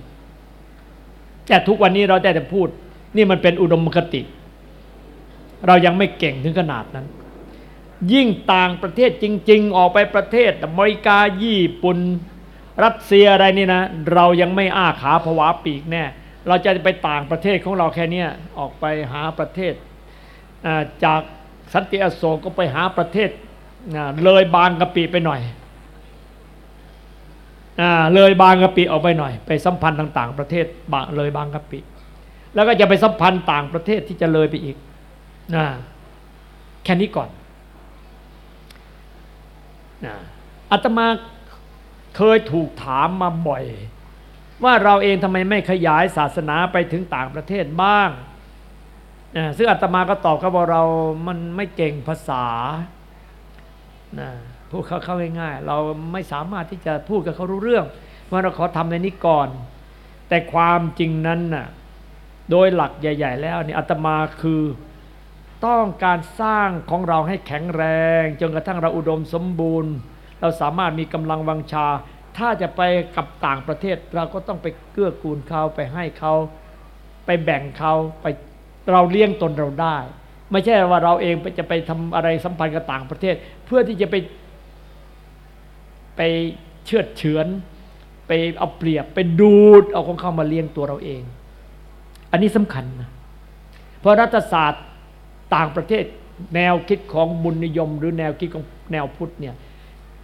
แต่ทุกวันนี้เราแต่จะพูด นี่มันเป็นอุดมคติ เรายังไม่เก่งถึงขนาดนั้น ยิ่งต่างประเทศจริง ๆ ออกไปประเทศอเมริกาญี่ปุ่นรัสเซียอะไรนี่นะ เรายังไม่อ้าขาผวาปีกแน่ เราจะไปต่างประเทศของเราแค่นี้ออกไปหาประเทศ จากสันติอโศกก็ไปหาประเทศเลยบางกะปิไปหน่อยเลยบางกะปิออกไปหน่อย ไปสัมพันธ์ต่าง ๆ ประเทศเลยบางกะปิ แล้วก็จะไปสัมพันธ์ต่างประเทศที่จะเลยไปอีกนะแค่นี้ก่อนนะอาตมาเคยถูกถามมาบ่อย ว่าเราเองทำไมไม่ขยายศาสนาไปถึงต่างประเทศบ้างซึ่งอาตมาก็ตอบเขาบอกเรามันไม่เก่งภาษาพูดเขาเข้าง่ายๆ เราไม่สามารถที่จะพูดกับเขารู้เรื่องว่าเราขอทำในนี้ก่อน แต่ความจริงนั้นน่ะ โดยหลักใหญ่ ๆ แล้วนี่อาตมาคือต้องการสร้างของเราให้แข็งแรง จนกระทั่งเราอุดมสมบูรณ์ เราสามารถมีกำลังวังชา ถ้าจะไปกับต่างประเทศเราก็ต้องไปเกื้อกูลเขาไปให้เขาไปแบ่งเขาไปเราเลี้ยงตนเราได้ ไม่ใช่ว่าเราเองจะไปทำอะไรสัมพันธ์กับต่างประเทศ เพื่อที่จะไปไปเชือดเฉือน ไปเอาเปรียบไปดูดเอาของเขามาเลี้ยงตัวเราเอง อันนี้สำคัญนะเพราะรัฐศาสตร์ต่างประเทศแนวคิดของบุญนิยม หรือแนวคิดของแนวพุทธเนี่ย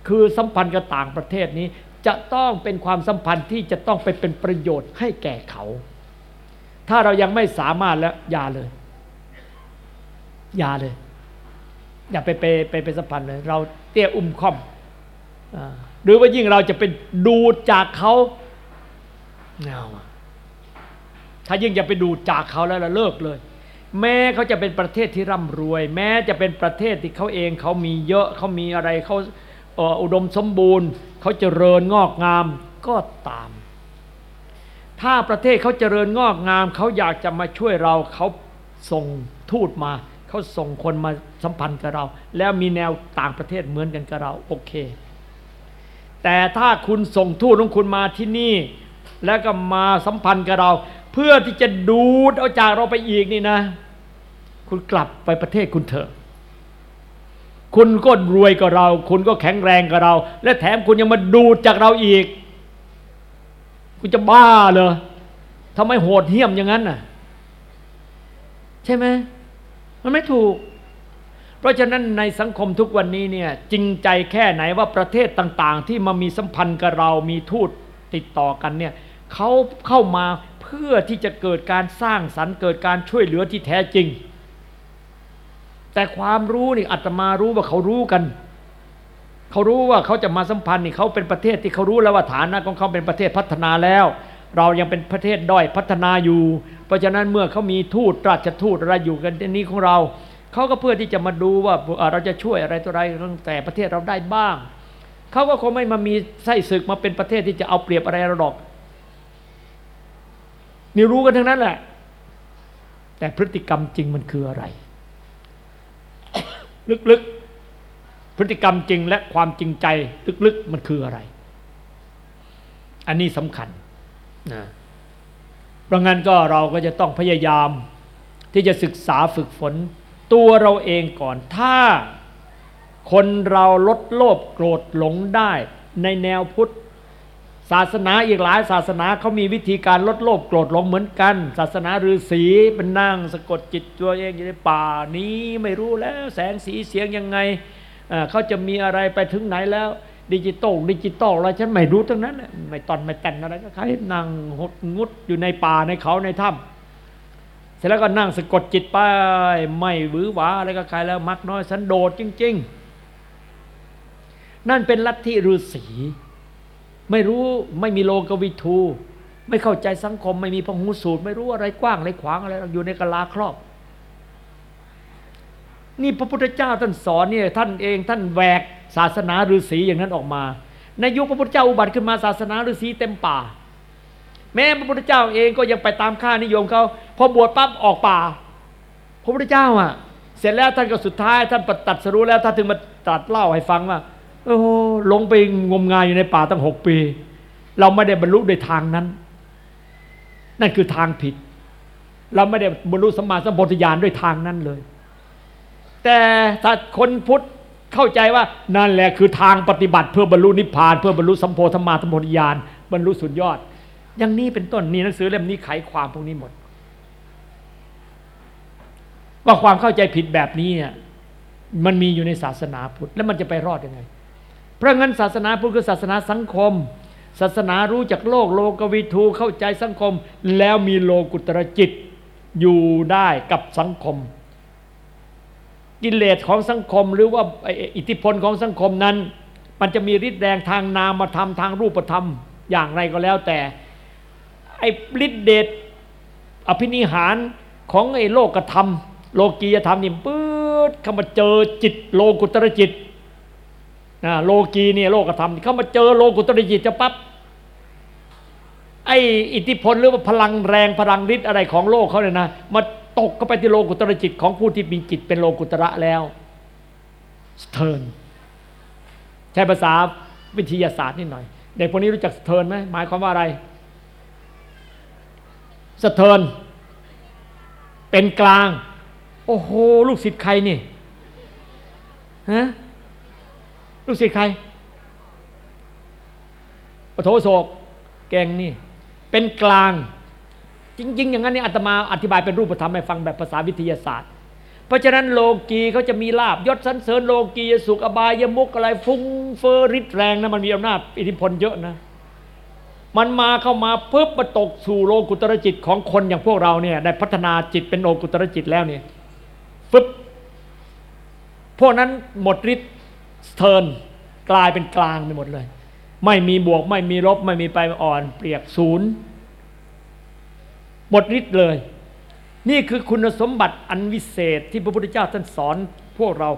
คือสัมพันธ์กับต่างประเทศนี้จะต้องเป็นความสัมพันธ์ที่จะต้องไปเป็นประโยชน์ให้แก่เขา ถ้าเรายังไม่สามารถแล้วอย่าเลยอย่าเลย อย่าไปไปไปเป็นสัมพันธ์เลย เราเตี้ยอุ้มค่อมหรือว่ายิ่งเราจะเป็นดูจากเขาเงา ถ้ายิ่งจะไปดูจากเขาแล้วเราเลิกเลย แม้เขาจะเป็นประเทศที่ร่ำรวย แม้จะเป็นประเทศที่เขาเองเขามีเยอะเขามีอะไรเขาอุดมสมบูรณ์เขาเจริญงอกงามก็ตาม ถ้าประเทศเขาเจริญงอกงามเขาอยากจะมาช่วยเราเขาส่งทูตมาเขาส่งคนมาสัมพันธ์กับเรา แล้วมีแนวต่างประเทศเหมือนกันกับเราโอเค แต่ถ้าคุณส่งทูตของคุณมาที่นี่ แล้วก็มาสัมพันธ์กับเรา เพื่อที่จะดูดเอาจากเราไปอีกนี่นะ คุณกลับไปประเทศคุณเถอะ คุณก็รวยกว่าเรา คุณก็แข็งแรงกว่าเรา และแถมคุณยังมาดูจากเราอีก คุณจะบ้าเหรอทำไมโหดเหี้ยมอย่างนั้นน่ะ ใช่ไหมมันไม่ถูก เพราะฉะนั้นในสังคมทุกวันนี้เนี่ยจริงใจแค่ไหนว่าประเทศต่าง ๆ ที่มามีสัมพันธ์กับเรา มีทูตติดต่อกันเนี่ยเขาเข้ามา พื่อที่จะเกิดการสร้างสรรค์เกิดการช่วยเหลือที่แท้จริง แต่ความรู้นี่อาตมารู้ว่าเขารู้กัน เขารู้ว่าเขาจะมาสัมพันธ์นี่เขาเป็นประเทศที่เขารู้แล้วว่าฐานะของเขาเป็นประเทศพัฒนาแล้ว เรายังเป็นประเทศด้อยพัฒนาอยู่ เพราะฉะนั้นเมื่อเขามีทูตราชทูตอะไรอยู่กันในนี้ของเราเขาก็เพื่อที่จะมาดูว่าเราจะช่วยอะไรตัวอะไรตั้งแต่ประเทศเราได้บ้างเขาก็คงไม่มามีไส้ศึกมาเป็นประเทศที่จะเอาเปรียบอะไรเราหรอก นี่รู้กันทั้งนั้นแหละ แต่พฤติกรรมจริงมันคืออะไร ลึกๆ พฤติกรรมจริงและความจริงใจ ลึกๆ มันคืออะไร อันนี้สำคัญนะเพราะงั้นก็เราก็จะต้องพยายามที่จะศึกษาฝึกฝน ตัวเราเองก่อน ถ้าคนเราลดโลภโกรธหลงได้ในแนวพุทธ ศาสนาอีกหลายศาสนาเขามีวิธีการลดโลภโกรธหลงเหมือนกัน ศาสนาฤาษีเป็นนั่งสะกดจิตตัวเองอยู่ในป่านี้ไม่รู้แล้วแสงสีเสียงยังไงเขาจะมีอะไรไปถึงไหนแล้วดิจิตอลดิจิตอลอะไรฉันไม่รู้ทั้งนั้นไม่ตอนไม่แต่นอะไรก็ใครนั่งหดงุดอยู่ในป่าในเขาในถ้ำเสร็จแล้วก็นั่งสะกดจิตไปไม่หวือหวาอะไรก็ใครแล้วมักน้อยสันโดษจริง ๆ นั่นเป็นลัทธิฤาษี ไม่รู้ไม่มีโลกวิทู ไม่เข้าใจสังคม ไม่มีพหูสูตร ไม่รู้อะไรกว้างอะไรขวางอะไรอยู่ในกะลาครอบ นี่พระพุทธเจ้าท่านสอนเนี่ยท่านเองท่านแหวกศาสนาฤาษีอย่างนั้นออกมา ในยุคพระพุทธเจ้าอุบัติขึ้นมาศาสนาฤาษีเต็มป่า แม้พระพุทธเจ้าเองก็ยังไปตามค่านิยมเขาพอบวชปั๊บออกป่า พระพุทธเจ้าอะ เสร็จแล้วท่านก็สุดท้าย ท่านปตัดสรู้แล้วท่านถึงมาตรัสเล่าให้ฟังว่า โอ้ลงไปงมงายอยู่ในป่าตั้งหกปี เราไม่ได้บรรลุโดยทางนั้น นั่นคือทางผิด เราไม่ได้บรรลุสมาสัมโพธิญาณด้วยทางนั้นเลย แต่ถ้าคนพุทธเข้าใจว่านั่นแหละคือทางปฏิบัติเพื่อบรรลุนิพพาน เพื่อบรรลุสัมโพธมาสัมโพธิญาณบรรลุสุดยอด อย่างนี้เป็นต้นนี่หนังสือเล่มนี้ไขความพวกนี้หมด ว่าความเข้าใจผิดแบบนี้เนี่ยมันมีอยู่ในศาสนาพุทธแล้วมันจะไปรอดยังไง เพราะงั้นศาสนาพุทธคือศาสนาสังคม ศาสนารู้จักโลกโลกวิทูเข้าใจสังคม แล้วมีโลกุตรจิตอยู่ได้กับสังคม กิเลสของสังคมหรือว่าอิทธิพลของสังคมนั้น มันจะมีฤทธิ์แรงทางนามธรรมทางรูปธรรมอย่างไรก็แล้วแต่ไอ้ฤทธิ์เดชอภินิหารของไอ้โลกธรรม โลกียธรรมนี่ปื๊ดเข้ามาเจอจิตโลกุตรจิต โลกีเนี่ยโลกธรรมเข้ามาเจอโลกุตรจิตจะปั๊บไออิทธิพลหรือว่าพลังแรงพลังฤทธิ์อะไรของโลกเขาเนี่ยนะมาตกเข้าไปที่โลกุตรจิตของผู้ที่มีจิตเป็นโลกุตระแล้วสะเทินใช้ภาษาวิทยาศาสตร์นิดหน่อยเด็กพวกนี้รู้จักสะเทินไหมหมายความว่าอะไรสะเทินเป็นกลาง โอ้โห ลูกศิษย์ใครนี่ฮะ ลูกศิษย์ใครปฐมอโศกแกงนี่ เป็นกลาง จริง ๆ อย่างนั้นนี่อาตมาอธิบายเป็นรูปธรรมให้ฟังแบบภาษาวิทยาศาสตร์ เพราะฉะนั้นโลกีเขาจะมีลาบยศสันเสริญโลกีสุขอบายยมุกอะไร ฟุ้งเฟอริดแรงนะมันมีอำนาจอิทธิพลเยอะนะ มันมาเข้ามาปุ๊บมาตกสู่โลกุตรจิตของคนอย่างพวกเราเนี่ยได้พัฒนาจิตเป็นโลกุตรจิตแล้วเนี่ยฟึบพวกนั้นหมดฤทธิ์ เทินกลายเป็นกลางไปหมดเลย ไม่มีบวกไม่มีลบไม่มีไปอ่อน เปรียกศูนย์หมดฤทธิ์เลย นี่คือคุณสมบัติอันวิเศษที่พระพุทธเจ้าท่านสอนพวกเรา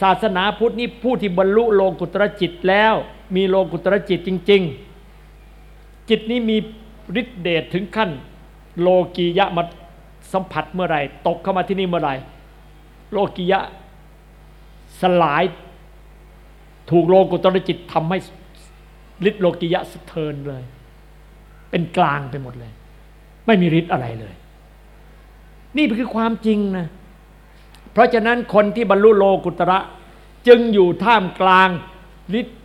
ศาสนาพุทธนี่ผู้ที่บรรลุโลกุตรจิตแล้ว มีโลกุตรจิตจริง ๆ จิตนี้มีฤทธิเดชถึงขั้น โลกียะมาสัมผัสเมื่อไหร่ ตกเข้ามาที่นี่เมื่อไหร่ โลกียะสลาย ถูกโลกุตรจิตทำให้ฤทธิโลกียะสะเทินเลย เป็นกลางไปหมดเลย ไม่มีฤทธิ์อะไรเลย นี่คือความจริงนะเพราะฉะนั้นคนที่บรรลุโลกุตระ จึงอยู่ท่ามกลางฤทธิ์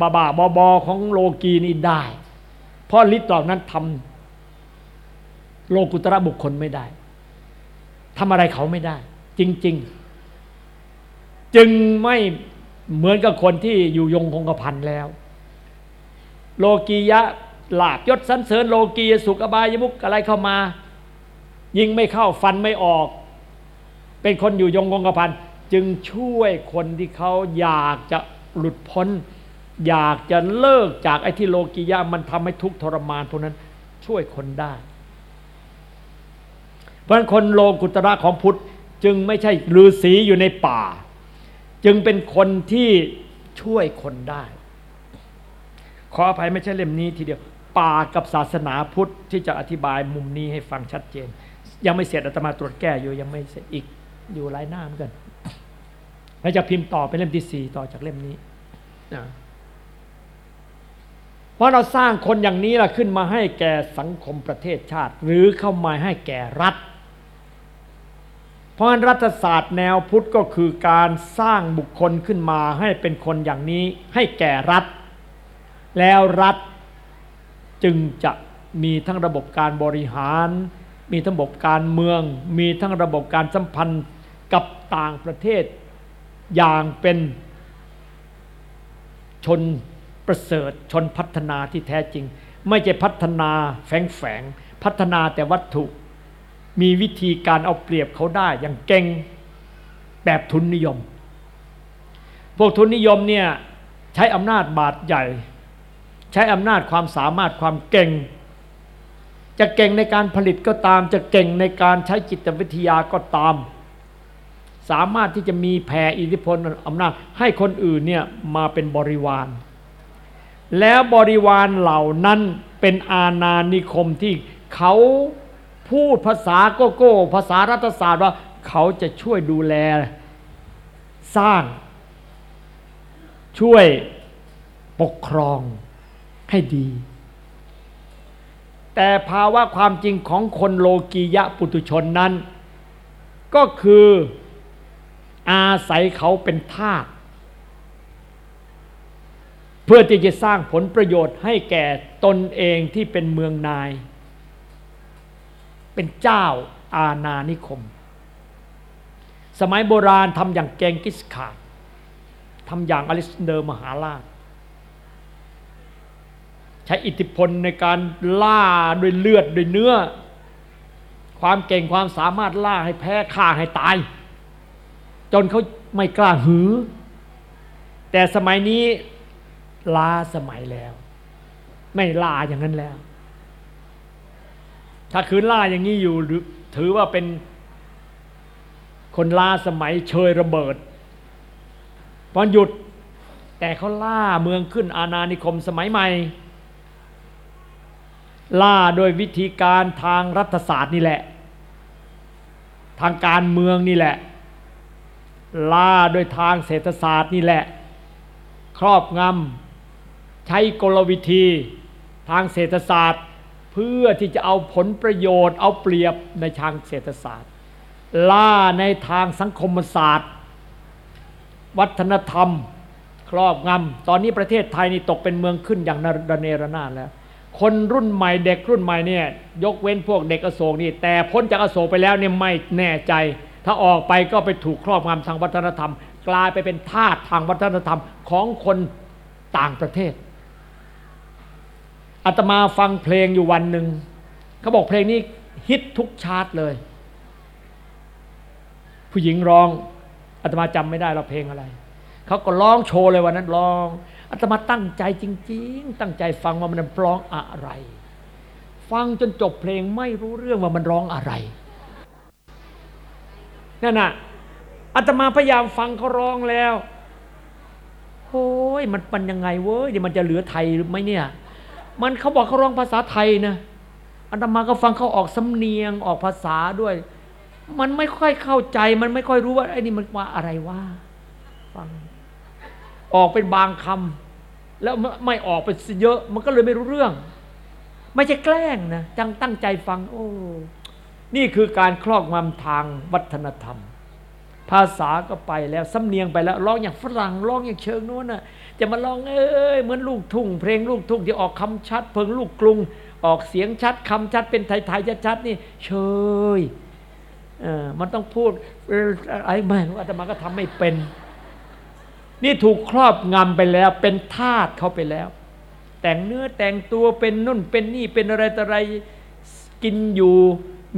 บาบาบอบอของโลกีนี้ได้ เพราะฤทธิ์เหล่านั้นทำโลกุตระบุคคลไม่ได้ทำอะไรเขาไม่ได้ จริง ๆ จึงไม่ เหมือนกับคนที่อยู่ยงคงกระพันแล้ว โลกียะลาบยศสันเสริญโลกียสุขอบายมุกอะไรเข้ามา ยิงไม่เข้าฟันไม่ออก เป็นคนอยู่ยงคงกระพันจึงช่วยคนที่เขาอยากจะหลุดพ้น อยากจะเลิกจากไอ้ที่โลกียะมันทำให้ทุกข์ทรมานพวกนั้นช่วยคนได้ เพราะฉะนั้นคนโลกุตระของพุทธจึงไม่ใช่ฤาษีอยู่ในป่า จึงเป็นคนที่ช่วยคนได้ ขออภัยไม่ใช่เล่มนี้ทีเดียวป่ากับศาสนาพุทธที่จะอธิบายมุมนี้ให้ฟังชัดเจน ยังไม่เสร็จอาตมาตรวจแก้อยู่ยังไม่เสร็จอีกอยู่หลายหน้าเหมือนกันแล้วจะพิมพ์ต่อเป็นเล่มที่สี่ต่อจากเล่มนี้นะเพราะเราสร้างคนอย่างนี้ล่ะขึ้นมาให้แก่สังคมประเทศชาติ หรือเข้ามาให้แก่รัฐเพ ราะฉะนั้นรัฐศาสตร์แนวพุทธก็คือการสร้างบุคคลขึ้นมาให้เป็นคนอย่างนี้ให้แก่รัฐ แล้วรัฐจึงจะมีทั้งระบบการบริหาร มีทั้งระบบการเมือง มีทั้งระบบการสัมพันธ์กับต่างประเทศ อย่างเป็นชนประเสริฐชนพัฒนาที่แท้จริง ไม่ใช่พัฒนาแฝงแฝงพัฒนาแต่วัตถุ มีวิธีการเอาเปรียบเขาได้อย่างเก่งแบบทุนนิยม พวกทุนนิยมเนี่ยใช้อำนาจบาดใหญ่ ใช้อำนาจความสามารถความเก่ง จะเก่งในการผลิตก็ตาม จะเก่งในการใช้จิตวิทยาก็ตาม สามารถที่จะมีแผ่อิทธิพลอำนาจให้คนอื่นเนี่ยมาเป็นบริวาร แล้วบริวารเหล่านั้นเป็นอาณานิคมที่เขา พูดภาษาโกโก้ภาษารัฐศาสตร์ว่าเขาจะช่วยดูแลสร้าง ช่วยปกครองให้ดี แต่ภาวะความจริงของคนโลกียะปุตุชนนั้น ก็คืออาศัยเขาเป็นทาสเพื่อที่จะสร้างผลประโยชน์ให้แก่ตนเองที่เป็นเมืองนาย เป็นเจ้าอาณานิคม สมัยโบราณทำอย่างแกงกิสขาดทำอย่างอลิสเดอร์มหาราชใช้อิทธิพลในการล่าด้วยเลือดด้วยเนื้อ ความเก่งความสามารถล่าให้แพ้ฆ่าให้ตาย จนเขาไม่กล้าหือ แต่สมัยนี้ล้าสมัยแล้ว ไม่ล่าอย่างนั้นแล้ว ถ้าคืนล่าอย่างนี้อยู่ถือว่าเป็นคนล้าสมัยเชยระเบิดพอหยุดแต่เขาล่าเมืองขึ้นอาณานิคมสมัยใหม่ ล่าโดยวิธีการทางรัฐศาสตร์นี่แหละ ทางการเมืองนี่แหละ ล่าโดยทางเศรษฐศาสตร์นี่แหละ ครอบงำใช้กลวิธีทางเศรษฐศาสตร์ เพื่อที่จะเอาผลประโยชน์ เอาเปรียบในทางเศรษฐศาสตร์ ล่าในทางสังคมศาสตร์ วัฒนธรรม ครอบงำตอนนี้ประเทศไทยนี่ตกเป็นเมืองขึ้นอย่างระเนระนาดแล้ว คนรุ่นใหม่เด็กรุ่นใหม่เนี่ยยกเว้นพวกเด็กอโศกนี่แต่พ้นจากอโศกไปแล้วเนี่ยไม่แน่ใจ ถ้าออกไปก็ไปถูกครอบงำทางวัฒนธรรม กลายไปเป็นทาสทางวัฒนธรรมของคนต่างประเทศ อาตมาฟังเพลงอยู่วันหนึ่งเขาบอกเพลงนี้ฮิตทุกชาร์ตเลย ผู้หญิงร้องอาตมาจำไม่ได้เราเพลงอะไรเขาก็ร้องโชว์เลยวันนั้นร้องอาตมาตั้งใจจริง ๆ ตั้งใจฟังว่ามันร้องอะไร ฟังจนจบเพลงไม่รู้เรื่องว่ามันร้องอะไรนั่นน่ะอาตมาพยายามฟังเขาร้องแล้วโอ้ยมันมันยังไงเว้ยเดี๋ยวมันจะเหลือไทยหรือไม่เนี่ย มันเขาบอกเขาร้องภาษาไทยนะอาตมาก็ฟังเขาออกสำเนียงออกภาษาด้วย มันไม่ค่อยเข้าใจ มันไม่ค่อยรู้ว่าไอ้นี่มันว่าอะไรว่าฟัง ออกเป็นบางคำแล้วไม่ออกเป็นเยอะ มันก็เลยไม่รู้เรื่อง ไม่ใช่แกล้งนะจังตั้งใจฟัง โอ้นี่คือการครอบงำทางวัฒนธรรม ภาษาก็ไปแล้วสำเนียงไปแล้วร้องอย่างฝรั่งร้องอย่างเชิงโน้นน่ะ จะมาร้องเอ้ยเหมือนลูกทุ่ง เพลงลูกทุ่งที่ออกคำชัด เพิงลูกกรุง ออกเสียงชัดคำชัดเป็นไทยๆชัดๆนี่เชยมันต้องพูดไอ้แม่อาตมาก็ทำไม่เป็น นี่ถูกครอบงำไปแล้ว เป็นทาสเขาไปแล้ว แต่งเนื้อแต่งตัวเป็นนุ่นเป็นนี่เป็นอะไรต่ออะไรกินอยู่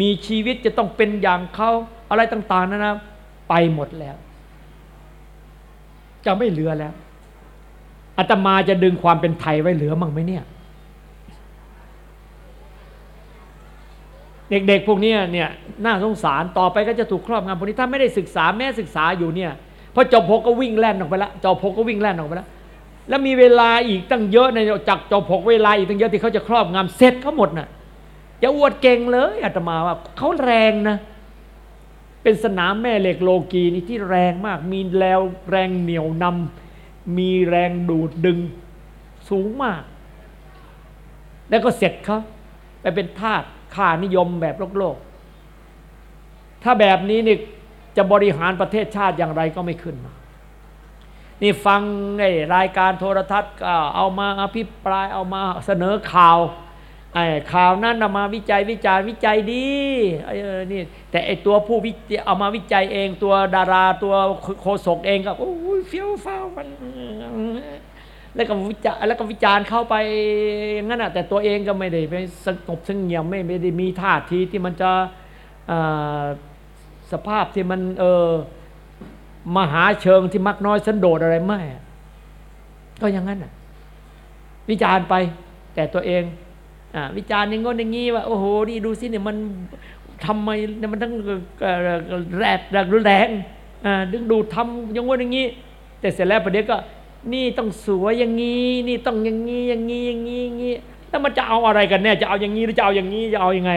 มีชีวิตจะต้องเป็นอย่างเขาอะไรต่าง ๆนะนะไปหมดแล้ว จะไม่เหลือแล้ว อาตมาจะดึงความเป็นไทยไว้เหลือมั่งไหมเนี่ย เด็กๆพวกนี้เนี่ยน่าสงสารต่อไปก็จะถูกครอบงำพวกนี้ถ้าไม่ได้ศึกษาแม้ศึกษาอยู่เนี่ยพอจบพกก็วิ่งแล่นออกไปล้วจบพกก็วิ่งแล่นออกไปล้วแล้วมีเวลาอีกตั้งเยอะในจากจบพกเวลาอีกตั้งเยอะที่เขาจะครอบงำเสร็จเขาหมดน่ะจะอวดเก่งเลยอาตมาว่าเขาแรงนะเป็นสนามแม่เหล็กโลกีนี่ที่แรงมาก มีแรงแรงเหนียวนำ มีแรงดูดดึงสูงมาก แล้วก็เสร็จเขาไปเป็นทาสค่านิยมแบบโลกโลก ถ้าแบบนี้นี่จะบริหารประเทศชาติอย่างไรก็ไม่ขึ้นมานี่ฟังไอ้รายการโทรทัศน์ก็เอามาอภิปรายเอามาเสนอข่าว ไอ้ข่าวนั้นเอามาวิจัยวิจารวิจัยดีไอ้นี่แต่ไอ้ตัวผู้วิจัยเอามาวิจัยเองตัวดาราตัวโฆษกเองก็โอ้ยเฟี้ยวฟ้าวมันแล้วก็วิจารแล้วก็วิจารเข้าไปงั้นอะแต่ตัวเองก็ไม่ได้ไปสงบสงเงียมไม่ไม่ได้มีท่าทีที่มันจะสภาพที่มันเออมหาเชิงที่มักน้อยสันโดษอะไรไม่ก็อย่างนั้นอะวิจารไปแต่ตัวเอง วิจารณ์อย่างงี้อย่างงี้ว่าโอ้โหนี่ดูสิเนี่ยมันทำไมมันทั้งแรดแรงรุนแรงดึงดูทำอย่างงี้อย่างงี้ แต่เสร็จแล้วประเดี๋ยวก็นี่ต้องสวยอย่างนี้นี่ต้องอย่างนี้อย่างนี้อย่างนี้อย่างนี้แล้วมันจะเอาอะไรกันแน่จะเอาอย่างนี้หรือจะเอาอย่างนี้จะเอายังไง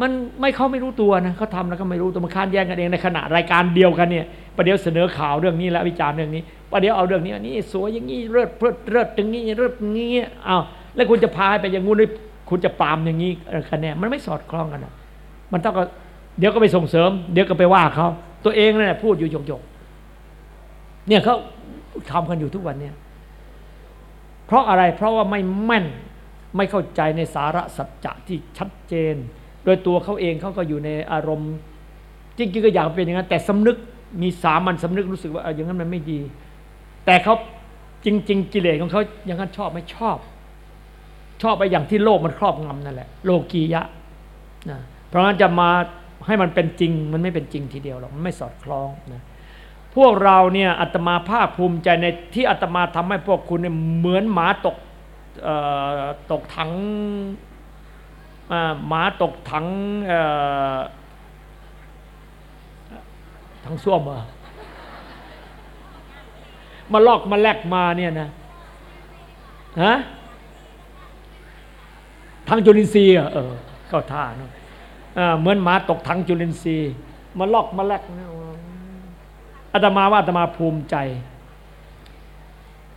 มันไม่เขาไม่รู้ตัวนะเขาทำแล้วก็ไม่รู้ตัวมันค้านแย้งกันเองในขณะรายการเดียวกันเนี่ยประเดี๋ยวเสนอข่าวเรื่องนี้แล้ววิจารณ์เรื่องนี้ประเดี๋ยวเอาเรื่องนี้อันนี้สวยอย่างนี้เลิศเลิศเลิศอย่างนี้เลิศอย่างนี้อ้าว แล้วคุณจะพาไปอย่างงู้นหรือคุณจะปามอย่างนี้กันแน่มันไม่สอดคล้องกันนะมันต้องก็เดี๋ยวก็ไปส่งเสริม เดี๋ยวก็ไปว่าเขาตัวเองนั่นแหละพูดอยู่หยกๆเนี่ยเขาทำกันอยู่ทุกวันเนี่ยเพราะอะไรเพราะว่าไม่แม่นไม่เข้าใจในสาระสัจจะที่ชัดเจน โดยตัวเขาเองเขาก็อยู่ในอารมณ์ จริงๆก็อยากเป็นอย่างนั้นแต่สำนึกมีสามัญสำนึกรู้สึกว่าอย่างนั้นมันไม่ดี แต่เขาจริง ๆ กิเลสของเขาอย่างนั้นชอบไม่ชอบ ชอบไปอย่างที่โลกมันครอบงำนั่นแหละ โลกียะนะเพราะงั้นจะมาให้มันเป็นจริงมันไม่เป็นจริงทีเดียวหรอกมันไม่สอดคล้องนะพวกเราเนี่ยอาตมาภาคภูมิใจในที่อาตมาทำให้พวกคุณเนี่ยเหมือนหมาตกตกถังหมาตกถังถังส้วมเหรอมาลอกมาแลกมาเนี่ยนะฮะ ทางจุลินทรีย์เออเข้าท่าเนาะเหมือนหมาตกถังจุลินทรีย์มาลอกมาแลกอาตมาว่าอาตมาภูมิใจ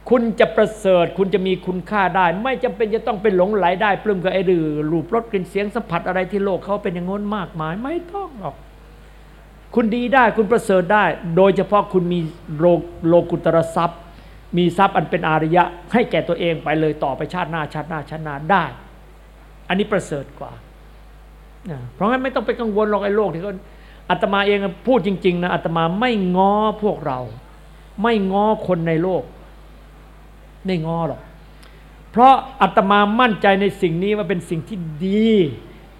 คุณจะประเสริฐ คุณจะมีคุณค่าได้ ไม่จำเป็นจะต้องเป็นหลงไหลได้ ปลื้มกับไอ้ดื้อรูปรสกลิ่นเสียงสัมผัสอะไรที่โลกเขาเป็นอย่างง้นมากมาย ไม่ต้องหรอก คุณดีได้คุณประเสริฐได้ โดยเฉพาะคุณมีโลโลกุตรทรัพย์ มีทรัพย์อันเป็นอารยะ ให้แก่ตัวเองไปเลยต่อไปชาติหน้าชาติหน้าชาติหน้าได้ อันนี้ประเสริฐกว่าเพราะงั้นไม่ต้องไปกังวลหรอกไอ้โลกที่เขาอาตมาเองพูดจริงๆนะอาตมาไม่ง้อพวกเรา ไม่ง้อคนในโลก ไม่ง้อหรอก เพราะอาตมามั่นใจในสิ่งนี้ว่าเป็นสิ่งที่ดี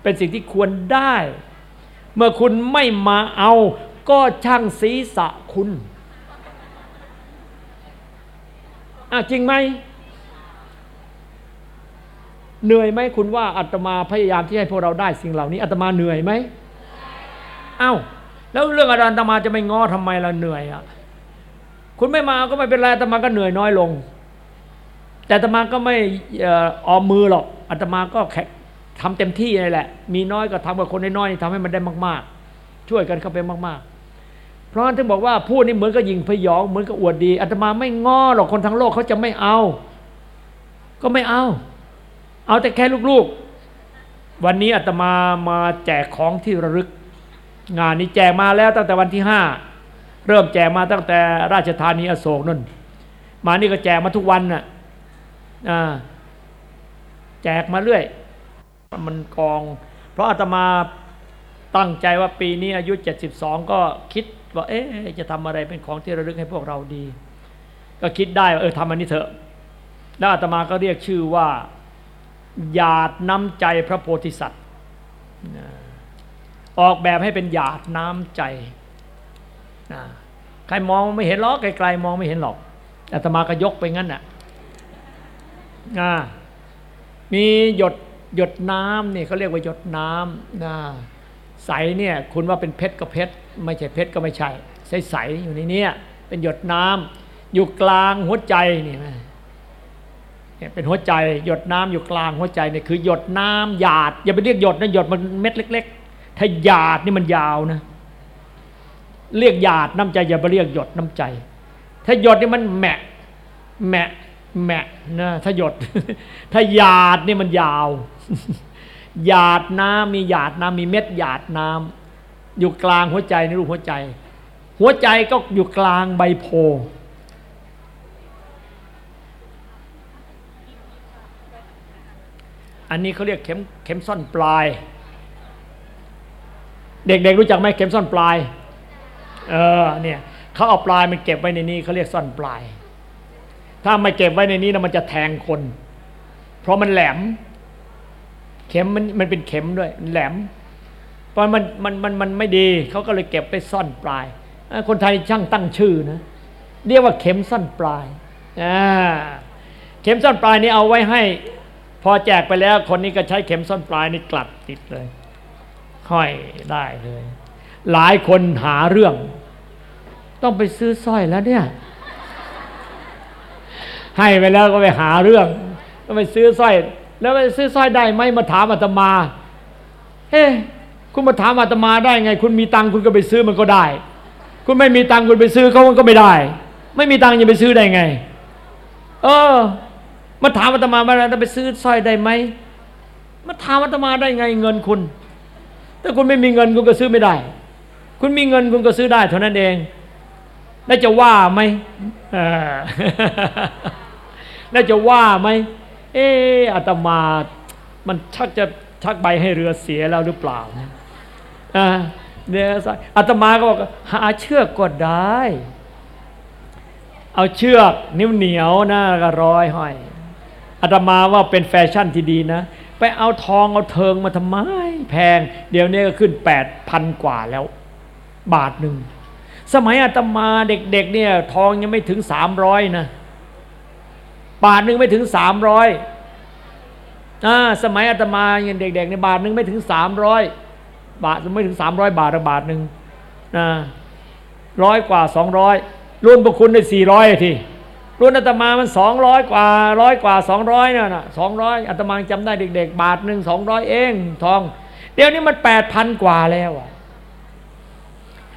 เป็นสิ่งที่ควรได้ เมื่อคุณไม่มาเอา ก็ช่างศีรษะคุณอะจริงไหม เหนื่อยไหมคุณว่าอาตมาพยายามที่ให้พวกเราได้สิ่งเหล่านี้อาตมาเหนื่อยไหมเอ้าแล้วเรื่องอาจารย์ตมาจะไม่ง้อทำไมเราเหนื่อยอะคุณไม่มาก็ไม่เป็นไรอาตมาก็เหนื่อยน้อยลง แต่อาตมาก็ไม่ออมมือหรอกอาตมาก็แข่ทำเต็มที่นี่แหละ มีน้อยก็ทำกับคนน้อยๆทำให้มันได้มาก ๆ ช่วยกันเข้าไปมากๆ เพราะนั้นถึงบอกว่าพูดนี่เหมือนกับยิงพยองเหมือนกับอวดดีอาตมาไม่ง้อหรอกคนทั้งโลกเขาจะไม่เอา ก็ไม่เอา เอาแต่แค่ลูกๆ วันนี้อาตมามาแจกของที่ระลึก งานนี้แจกมาแล้วตั้งแต่วันที่ห้าเริ่มแจกมาตั้งแต่ราชธานีอโศกนั่นมานี่ก็แจกมาทุกวันน่ะแจกมาเรื่อย มันกอง เพราะอาตมาตั้งใจว่าปีนี้อายุ 72 ก็คิดว่าเอ๊ะจะทำอะไรเป็นของที่ระลึกให้พวกเราดี ก็คิดได้ว่าเออทำอันนี้เถอะแล้วอาตมาก็เรียกชื่อว่า หยาดน้ำใจพระโพธิสัตว์ออกแบบให้เป็นหยาดน้ำใจใครมองไม่เห็นหรอกไกลๆมองไม่เห็นหรอกอาตมาก็ยกไปงั้นน่ะมีหยดหยดน้ำนี่เขาเรียกว่าหยดน้ำใสเนี่ยคุณว่าเป็นเพชรก็เพชรไม่ใช่เพชรก็ไม่ใช่ใสๆอยู่ในนี้เป็นหยดน้ำอยู่กลางหัวใจนี่ เนี่ยเป็นหัวใจหยดน้ำอยู่กลางหัวใจเนี่ยคือหยดน้ำหยาด อย่าไปเรียกหยดนะหยดมันเม็ดเล็ก ๆ ถ้าหยาดนี่มันยาวนะเรียกหยาดน้ำใจอย่าไปเรียกหยดน้ำใจ ถ้าหยดนี่มันแหมะแหมะแหมะนะถ้าหยด ถ้าหยาดนี่มันยาวหยาดน้ำมีหยาดน้ำมีเม็ดหยาดน้ำอยู่กลางหัวใจในรูปหัวใจ หัวใจก็อยู่กลางใบโพ อันนี้เขาเรียกเข็มเข็มซ่อนปลาย เด็กๆรู้จักไหมเข็มซ่อนปลาย เออเนี่ยเขาเอาปลายมันเก็บไว้ในนี้เขาเรียกซ่อนปลาย ถ้าไม่เก็บไว้ในนี้นะมันจะแทงคน เพราะมันแหลม เข็มมันมันเป็นเข็มด้วยแหลมเพราะมันมันมันมันไม่ดีเขาก็เลยเก็บไปซ่อนปลาย คนไทยช่างตั้งชื่อนะเรียกว่าเข็มซ่อนปลายเข็มซ่อนปลายนี้เอาไว้ให้ พอแจกไปแล้วคนนี้ก็ใช้เข็มส้นปลายนี่กลัดติดเลยห้อยได้เลย หลายคนหาเรื่อง ต้องไปซื้อสร้อยแล้วเนี่ย ให้ไปแล้วก็ไปหาเรื่อง ก็ไปซื้อสร้อย แล้วไปซื้อสร้อยได้ไหมมาถามอาตมา เฮ้คุณมาถามอาตมาได้ไง คุณมีตังคุณก็ไปซื้อมันก็ได้ คุณไม่มีตังคุณไปซื้อเขาก็ไม่ได้ ไม่มีตังค์จะไปซื้อได้ไง เออ มาถามอาตมาว่าจะไปซื้อสร้อยได้ไหมมาถามอาตมาได้ไงเงินคุณ ถ้าคุณไม่มีเงินคุณก็ซื้อไม่ได้ คุณมีเงินคุณก็ซื้อได้เท่านั้นเอง แล้วจะว่าไหมแล้วจะว่าไหมเอออาตมามันชักจะชักใบให้เรือเสียแล้วหรือเปล่าอ่าเนี่ยอาตมาก็บอกหาเชือกก็ได้ เอาเชือกนิ้วเหนียวนะก็ร้อยห้อย อาตมาว่าเป็นแฟชั่นที่ดีนะ ไปเอาทองเอาเทิงมาทำไม แพง เดี๋ยวนี้ก็ขึ้นแปดพันกว่าแล้ว บาทหนึ่ง สมัยอาตมาเด็กๆเนี่ย ทองยังไม่ถึงสามร้อยนะ บาทหนึ่งไม่ถึงสามร้อยสมัยอาตมาเงินเด็กๆในบาทหนึ่งไม่ถึงสามร้อยบาทไม่ถึงสามร้อยบาทบาทหนึ่งนะร้อยกว่าสองร้อยรุ่นพระคุณได้สี่ร้อยที รุ่นอาตมามันสองร้อยกว่าร้อยกว่าสองร้อยเนี่ยนะสองร้อยอาตมาจำได้เด็ก ๆ บาทหนึ่งสองร้อยเองทอง เดี๋ยวนี้มันแปดพันกว่าแล้วอะ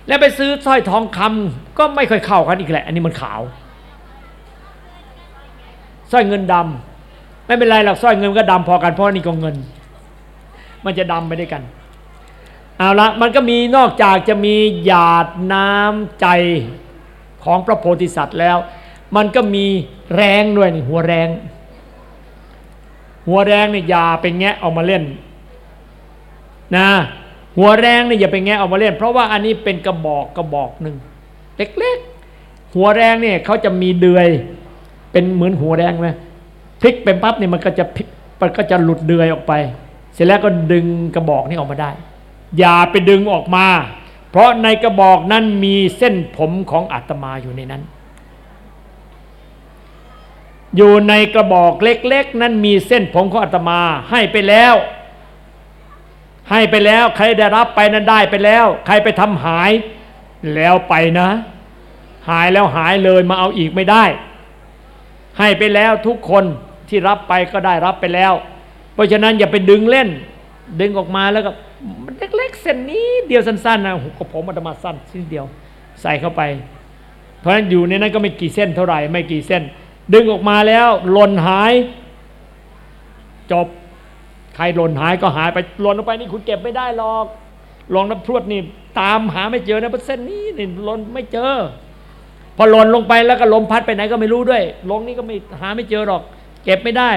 แล้วไปซื้อสร้อยทองคำก็ไม่ค่อยเข้ากันอีกแหละ อันนี้มันขาวสร้อยเงินดำไม่เป็นไรหรอกสร้อยเงินก็ดำพอกันเพราะนี่ก็เงิน มันจะดำไปด้วยกันเอาละมันก็มีนอกจากจะมีหยาดน้ำใจของพระโพธิสัตว์แล้ว มันก็มีแรงด้วยนี่หัวแรง หัวแรงเนี่ยอย่าไปแงะออกมาเล่นนะหัวแรงเนี่ยอย่าไปแงะออกมาเล่น เพราะว่าอันนี้เป็นกระบอกกระบอกหนึ่งเล็กๆ หัวแรงเนี่ยเขาจะมีเดือย เป็นเหมือนหัวแรงไหมพลิกเป็นปั๊บเนี่ยมันก็จะพลิกมันก็จะหลุดเดือยออกไป เสร็จแล้วก็ดึงกระบอกนี้ออกมาได้ อย่าไปดึงออกมา เพราะในกระบอกนั้นมีเส้นผมของอาตมาอยู่ในนั้น อยู่ในกระบอกเล็ก ๆ นั้นมีเส้นผมของอาตมาให้ไปแล้ว ให้ไปแล้ว ใครได้รับไปนั้นได้ไปแล้ว ใครไปทำหายแล้วไปนะ หายแล้วหายเลยมาเอาอีกไม่ได้ ให้ไปแล้วทุกคนที่รับไปก็ได้รับไปแล้ว เพราะฉะนั้นอย่าไปดึงเล่น ดึงออกมาแล้วก็มันเล็กๆเส้นนี้เดียวสั้นๆนะก็ผมอาตมาสั้นสิ้นเดียว ใส่เข้าไป เพราะฉะนั้นอยู่ในนั้นก็ไม่กี่เส้นเท่าไหร่ไม่กี่เส้น ดึงออกมาแล้วหล่นหาย จบ ใครหล่นหายก็หายไปหล่นออกไปนี่คุณเก็บไม่ได้หรอก ลองน้ำพรวดนี่ ตามหาไม่เจอนะเปอร์เซ็นนี้นี่หล่นไม่เจอ พอหล่นลงไปแล้วก็ลมพัดไปไหนก็ไม่รู้ด้วย ลงนี่ก็ไม่หาไม่เจอหรอก เก็บไม่ได้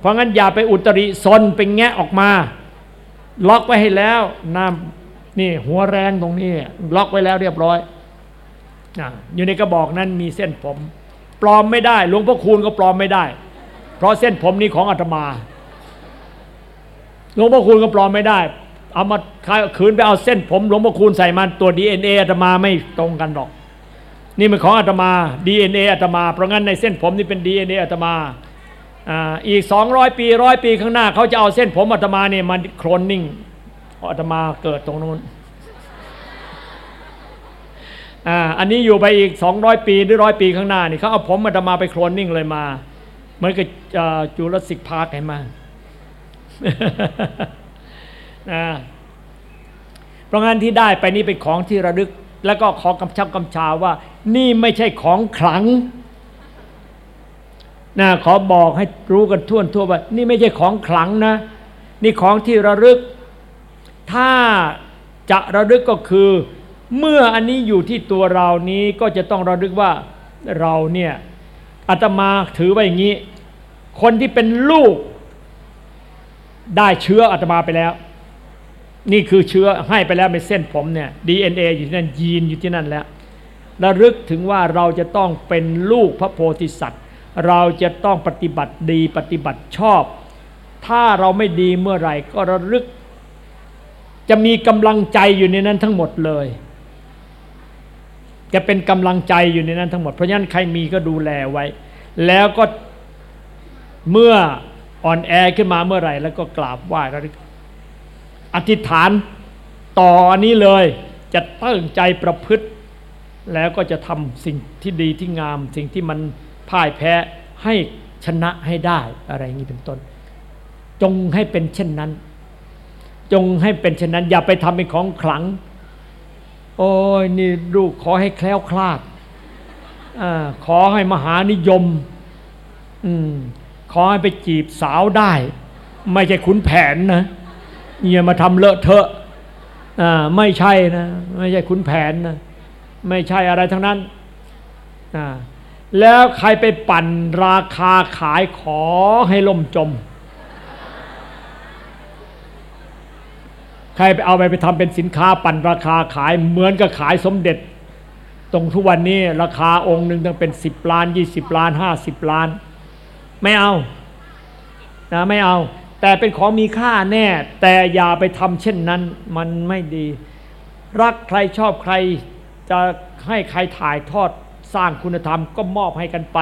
เพราะงั้นอย่าไปอุตริซนเป็นแงะออกมา ล็อกไว้ให้แล้วน้ำนี่หัวแรงตรงนี้ ล็อกไว้แล้วเรียบร้อยอยู่ในกระบอกนั้นมีเส้นผม ปลอมไม่ได้หลวงพ่อคูณก็ปลอมไม่ได้ เพราะเส้นผมนี้ของอาตมาหลวงพ่อคูณก็ปลอมไม่ได้ เอามาคืนไปเอาเส้นผมหลวงพ่อคูณใส่มาตัวดีเอ็นเออาตมาไม่ตรงกันหรอก นี่มันของอาตมาดีเอ็นเออาตมา เพราะงั้นในเส้นผมนี่เป็นดีเอ็นเออาตมาอีกสองร้อยปีร้อยปีข้างหน้าเขาจะเอาเส้นผมอาตมาเนี่ยมาโคลนนิ่งอาตมาเกิดตรงนู้น อันนี้อยู่ไปอีกสองร้อยปีหรือร้อยปีข้างหน้านี่เขาเอาผมอาตมาไปโคลนนิ่งเลยมาเหมือนกับ Jurassic Park เห็นไหมเพราะงั้นที่ได้ไปนี่เป็นของที่ระลึก แล้วก็ขอกำชับกำชาว่า นี่ไม่ใช่ของขลังนะขอบอกให้รู้กันทั่วทั่วว่า นี่ไม่ใช่ของขลังนะ นี่ของที่ระลึก ถ้าจะระลึกก็คือ เมื่ออันนี้อยู่ที่ตัวเรานี้ก็จะต้องระลึกว่าเราเนี่ยอาตมาถือว่าอย่างนี้ คนที่เป็นลูก ได้เชื้ออาตมาไปแล้ว นี่คือเชื้อให้ไปแล้วในเส้นผมเนี่ย DNA อยู่ที่นั่นยีนอยู่ที่นั่นแล้วระลึกถึงว่าเราจะต้องเป็นลูกพระโพธิสัตว์ เราจะต้องปฏิบัติดีปฏิบัติชอบ ถ้าเราไม่ดีเมื่อไหร่ก็ระลึก จะมีกำลังใจอยู่ในนั้นทั้งหมดเลย จะเป็นกำลังใจอยู่ในนั้นทั้งหมด เพราะฉะนั้นใครมีก็ดูแลไว้ แล้วก็เมื่ออ่อนแอขึ้นมาเมื่อไหร่ แล้วก็กราบไหว้ระลึกอธิษฐานต่ออันนี้เลย จะตั้งใจประพฤติ แล้วก็จะทำสิ่งที่ดีที่งาม สิ่งที่มันพ่ายแพ้ให้ชนะให้ได้อะไรอย่างนี้เป็นต้น จงให้เป็นเช่นนั้น จงให้เป็นเช่นนั้น อย่าไปทำเป็นของขลัง โอ้ยนี่ลูกขอให้แคล้วคลาดอขอให้มหานิยมอืมขอให้ไปจีบสาวได้ ไม่ใช่ขุนแผนนะอย่ามาทำเลอะเทอะอ่าไม่ใช่นะ ไม่ใช่ขุนแผนนะไม่ใช่อะไรทั้งนั้นอ่าแล้วใครไปปั่นราคาขายขอให้ล่มจม ใครไปเอาไปไปทำเป็นสินค้าปั่นราคาขายเหมือนกับขายสมเด็จ ตรงทุกวันนี้ราคาองค์หนึ่งต้องเป็นสิบล้านยี่สิบล้านห้าสิบล้าน ไม่เอานะไม่เอา แต่เป็นของมีค่าแน่ แต่อย่าไปทำเช่นนั้นมันไม่ดี รักใครชอบใครจะให้ใครถ่ายทอดสร้างคุณธรรมก็มอบให้กันไป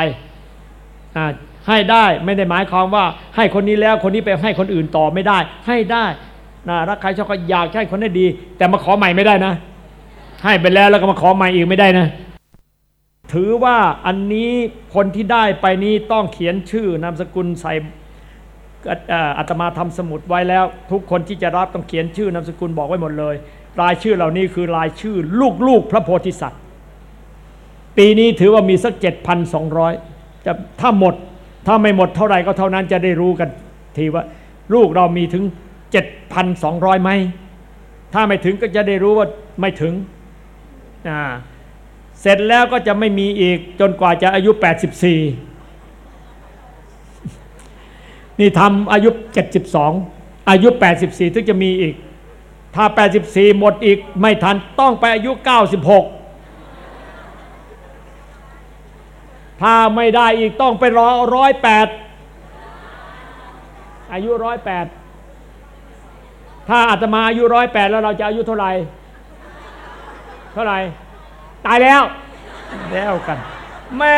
ให้ได้ไม่ได้หมายความว่าให้คนนี้แล้วคนนี้ไปให้คนอื่นต่อไม่ได้ ให้ได้ นะรักใครชอบก็อยากให้คนนี้ดี แต่มาขอใหม่ไม่ได้นะ ให้ไปแล้วแล้วก็มาขอใหม่อีกไม่ได้นะ ถือว่าอันนี้คนที่ได้ไปนี้ต้องเขียนชื่อนามสกุลใส่อาตมาทำสมุดไว้แล้ว ทุกคนที่จะรับต้องเขียนชื่อนามสกุลบอกไว้หมดเลย รายชื่อเหล่านี้คือรายชื่อลูกๆพระโพธิสัตว์ ปีนี้ถือว่ามีสักเจ็ดพันสองร้อยจะถ้าหมดถ้าไม่หมดเท่าไหร่ก็เท่านั้นจะได้รู้กันทีว่า ลูกเรามีถึง เจ็ดพันสองร้อยไหม ถ้าไม่ถึงก็จะได้รู้ว่าไม่ถึง เสร็จแล้วก็จะไม่มีอีกจนกว่าจะอายุ 84 นี่ทำอายุ 72 อายุ 84 ถึงจะมีอีก ถ้า 84 หมดอีกไม่ทันต้องไปอายุ 96ถ้าไม่ได้อีกต้องไปรอร้อยแปดอายุร้อยแปด ถ้าอาตมาอายุร้อยแปดแล้วเราจะอายุเท่าไหร่ เท่าไหร่ ตายแล้ว แล้วกัน แม่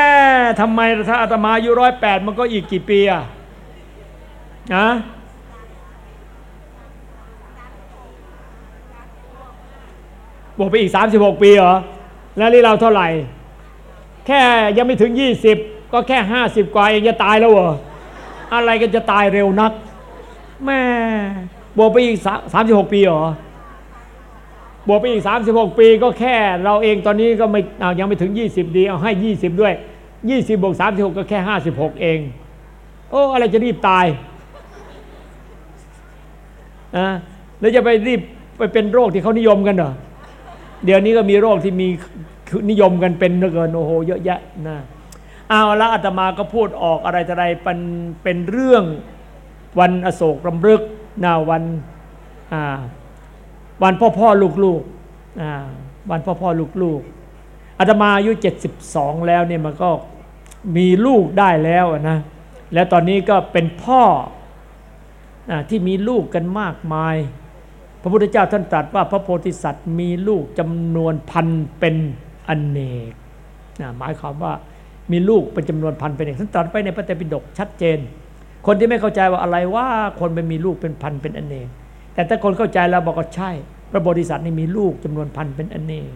ทำไมถ้าอาตมาอายุร้อยแปดมันก็อีกกี่ปีอะนะบวกไปอีกสามสิบหกปีเหรอ แล้วนี่เราเท่าไหร่ แค่ยังไม่ถึงยี่สิบก็แค่ห้าสิบกว่าเองจะตายแล้วเหรอ อะไรกันจะตายเร็วนัก แม่ บวกไปอีกสามสิบหกปีเหรอบวกไปอีกสามสิบหกปีก็แค่เราเองตอนนี้ก็ไม่เอายังไม่ถึงยี่สิบดี เอาให้ยี่สิบด้วยยี่สิบบวกสามสิบหกก็แค่ห้าสิบหกเอง โอ้อะไรจะรีบตายอะแล้วจะไปรีบไปเป็นโรคที่เขานิยมกันเหรอ เดี๋ยวนี้ก็มีโรคที่มีนิยมกันเป็นเกินโอ้โหเยอะแยะนะเอาละอาตมาก็พูดออกอะไรอะไรเป็นเป็นเรื่องวันอโศกรำลึก หนะวันวันพ่อพ่อลูกลูกวันพ่อพ่อลูกลูกอาตมาอายุ 72 แล้วเนี่ยมันก็มีลูกได้แล้วนะแล้วตอนนี้ก็เป็นพ่อที่มีลูกกันมากมาย พระพุทธเจ้าท่านตรัสว่าพระโพธิสัตว์มีลูกจำนวนพันเป็นอเนกหมายความว่ามีลูกเป็นจำนวนพันเป็นเอกท่านตรัสไปในพระเตปิฎกชัดเจน คนที่ไม่เข้าใจว่าอะไรว่าคนไปมีลูกเป็นพันเป็นอเนกแต่ถ้าคนเข้าใจแล้วบอกว่าใช่ พระโพธิสัตว์นี่มีลูกจำนวนพันเป็นอเนก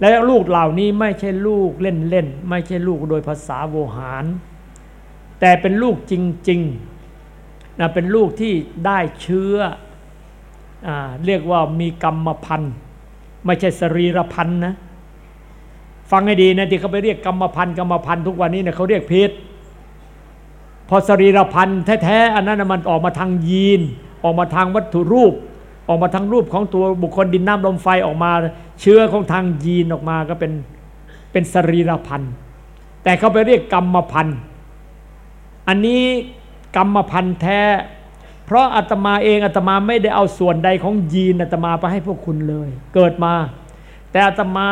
และลูกเหล่านี้ไม่ใช่ลูกเล่นๆไม่ใช่ลูกโดยภาษาโวหาร แต่เป็นลูกจริงๆนะเป็นลูกที่ได้เชื้ออเรียกว่ามีกรรมพันธ์ไม่ใช่สรีรพันธ์นะฟังให้ดีนะที่เขาไปเรียกกรรมพันธ์กรรมพันธ์ทุกวันนี้เนี่ยเขาเรียกพิษ พอสรีรพันธ์แท้ๆอันนั้นมันออกมาทางยีน ออกมาทางวัตถุรูป ออกมาทางรูปของตัวบุคคลดินน้ำลมไฟออกมา เชื้อของทางยีนออกมาก็เป็นเป็นสรีรพันธ์แต่เขาไปเรียกกรรมพันธ์อันนี้กรรมพันธ์แท้ เพราะอาตมาเองอาตมาไม่ได้เอาส่วนใดของยีนอาตมาไปให้พวกคุณเลย เกิดมา แต่อาตมา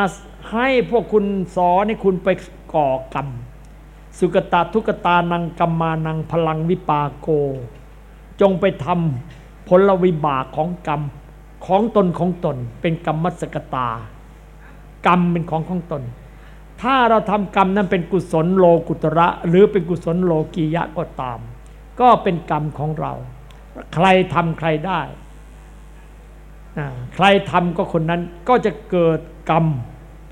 ให้พวกคุณสอนให้คุณไปก่อกรรม สุกตาทุกตานังกรรมานังพลังวิปาโก จงไปทำผลวิบากของกรรมของตนของตน เป็นกรรมสกตา กรรมเป็นของของตน ถ้าเราทำกรรมนั้นเป็นกุศลโลกุตระ หรือเป็นกุศลโลกียะก็ตาม ก็เป็นกรรมของเรา ใครทำใครได้ ใครทำก็คนนั้นก็จะเกิดกรรม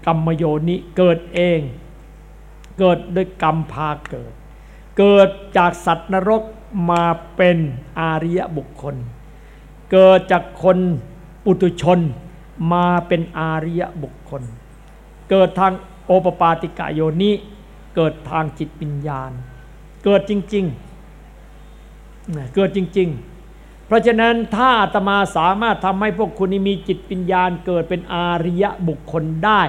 กรรมโยนิเกิดเอง เกิดโดยกรรมพาเกิด เกิดจากสัตว์นรกมาเป็นอาริยบุคคล เกิดจากคนปุตุชนมาเป็นอาริยบุคคล เกิดทางโอปปาติกะโยนิเกิดทางจิตวิญญาณ เกิดจริงๆ เกิดจริง ๆ เพราะฉะนั้นถ้าอาตมาสามารถทำให้พวกคุณมีจิตวิญญาณ เกิดเป็นอาริยบุคคลได้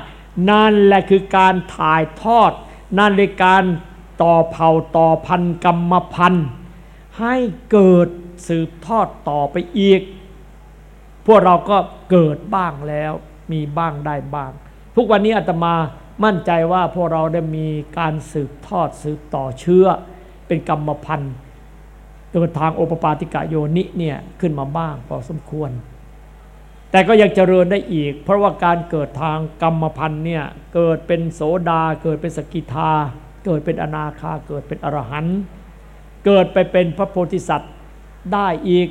นั่นแหละคือการถ่ายทอด นั่นเลยการต่อเผ่าต่อพันกรรมพันธ์ให้เกิดสืบทอดต่อไปอีก พวกเราก็เกิดบ้างแล้ว มีบ้างได้บ้าง ทุกวันนี้อาตมามั่นใจว่าพวกเราได้มีการสืบทอดสืบต่อเชื้อ เป็นกรรมพันธ์โดยทางโอปปาติกะโยนิเนี่ยขึ้นมาบ้างพอสมควร แต่ก็ยังเจริญได้อีก เพราะว่าการเกิดทางกรรมพันธ์เนี่ยเกิดเป็นโสดา เกิดเป็นสกิทา เกิดเป็นอนาคา เกิดเป็นอรหันต์เกิดไปเป็นพระโพธิสัตว์ได้อีก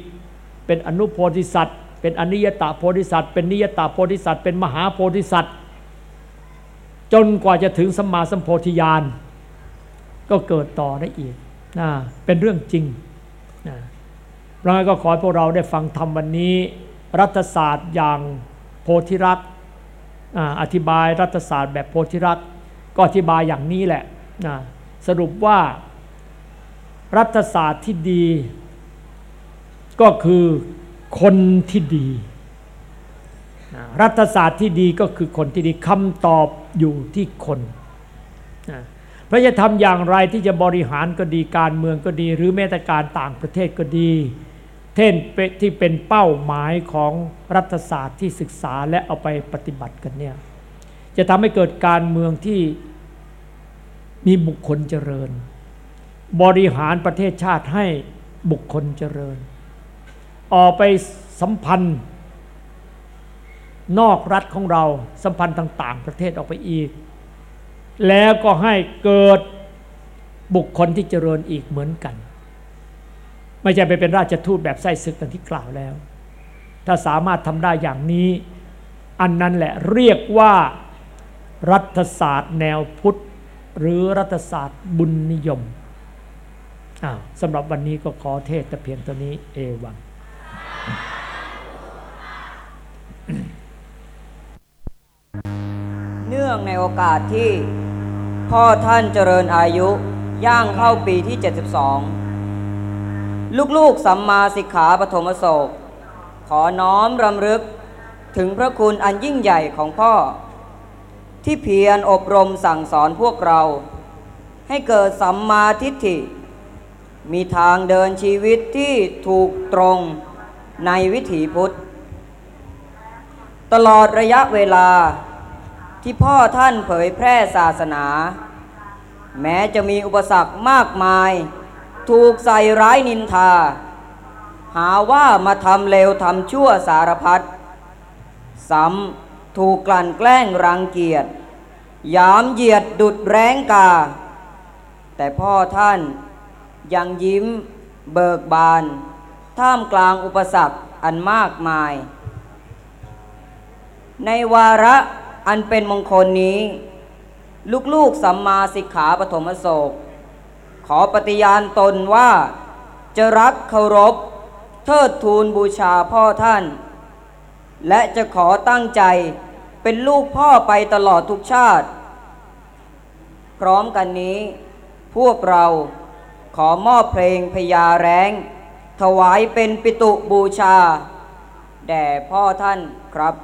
เป็นอนุโพธิสัตว์ เป็นอนิยตาโพธิสัตว์ เป็นนิยตาโพธิสัตว์ เป็นมหาโพธิสัตว์ จนกว่าจะถึงสมมาสัมโพธิญาณก็เกิดต่อได้อีกนะเป็นเรื่องจริงนะเราก็ขอให้พวกเราได้ฟังธรรมวันนี้ รัฐศาสตร์อย่างโพธิรักษ์อธิบายรัฐศาสตร์แบบโพธิรักษ์ก็อธิบายอย่างนี้แหละนะสรุปว่า รัฐศาสตร์ที่ดี ก็คือคนที่ดี รัฐศาสตร์ที่ดีก็คือคนที่ดีคำตอบอยู่ที่คนพระจะทำอย่างไรที่จะบริหารก็ดีการเมืองก็ดี หรือแม้แต่การต่างประเทศก็ดี เท่นที่เป็นเป้าหมายของรัฐศาสตร์ที่ศึกษาและเอาไปปฏิบัติกันเนี่ยจะทำให้เกิดการเมืองที่มีบุคคลเจริญ บริหารประเทศชาติให้บุคคลเจริญ ออกไปสัมพันธ์ นอกรัฐของเราสัมพันธ์ต่างๆ ประเทศออกไปอีก แล้วก็ให้เกิดบุคคลที่เจริญอีกเหมือนกัน ไม่ใช่ไปเป็นราชทูตแบบไส้ศึกดังที่กล่าวแล้ว ถ้าสามารถทำได้อย่างนี้ อันนั้นแหละเรียกว่ารัฐศาสตร์แนวพุทธ หรือรัฐศาสตร์บุญนิยมสำหรับวันนี้ก็ขอเทศแต่เพียงตัวนี้เอวังเนื่องในโอกาสที่พ่อท่านเจริญอายุย่างเข้าปีที่ 72 ลูกๆสัมมาสิกขาปฐมโศก ขอน้อมรำลึกถึงพระคุณอันยิ่งใหญ่ของพ่อ ที่เพียรอบรมสั่งสอนพวกเรา ให้เกิดสัมมาทิฏฐิ มีทางเดินชีวิตที่ถูกตรงในวิถีพุทธ ตลอดระยะเวลาที่พ่อท่านเผยแพร่ศาสนา แม้จะมีอุปสรรคมากมาย ถูกใส่ร้ายนินทา หาว่ามาทำเลวทำชั่วสารพัดซ้ำถูกกลั่นแกล้งรังเกียจยามเหยียดดุดแรงกา แต่พ่อท่านยังยิ้มเบิกบาน ท่ามกลางอุปสรรคอันมากมาย ในวาระอันเป็นมงคลนี้ ลูกๆสัมมาสิกขาปฐมโศก ขอปฏิญาณตนว่า จะรักเคารพ เทิดทูนบูชาพ่อท่าน และจะขอตั้งใจเป็นลูกพ่อไปตลอดทุกชาติ พร้อมกันนี้ พวกเราขอมอบเพลงพญาแรงถวายเป็นปิตุบูชา แด่พ่อท่านครับ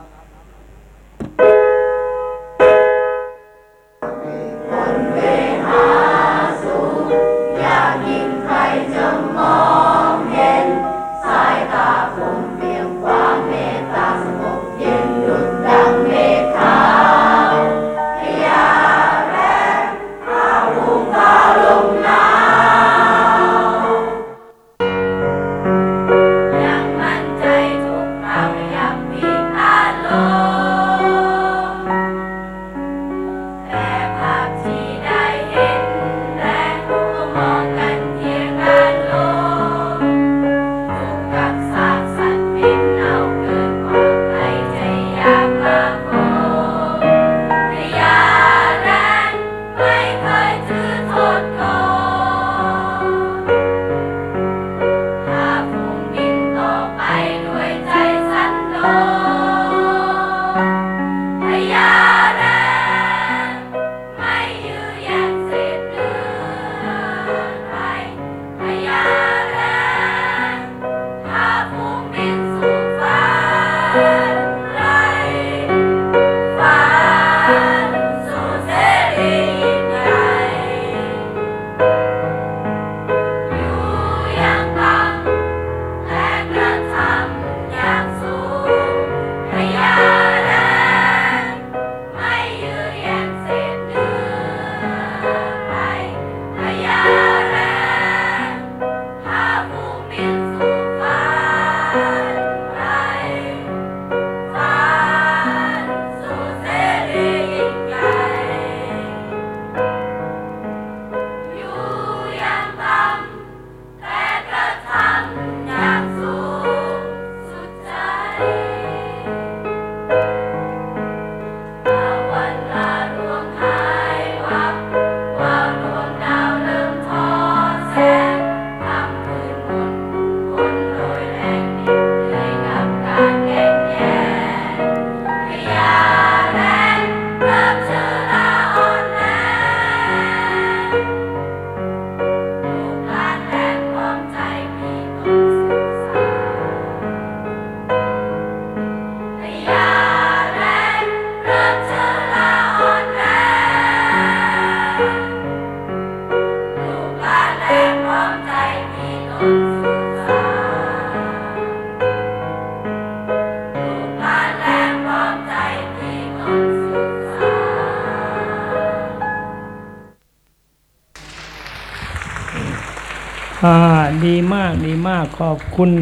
คุณ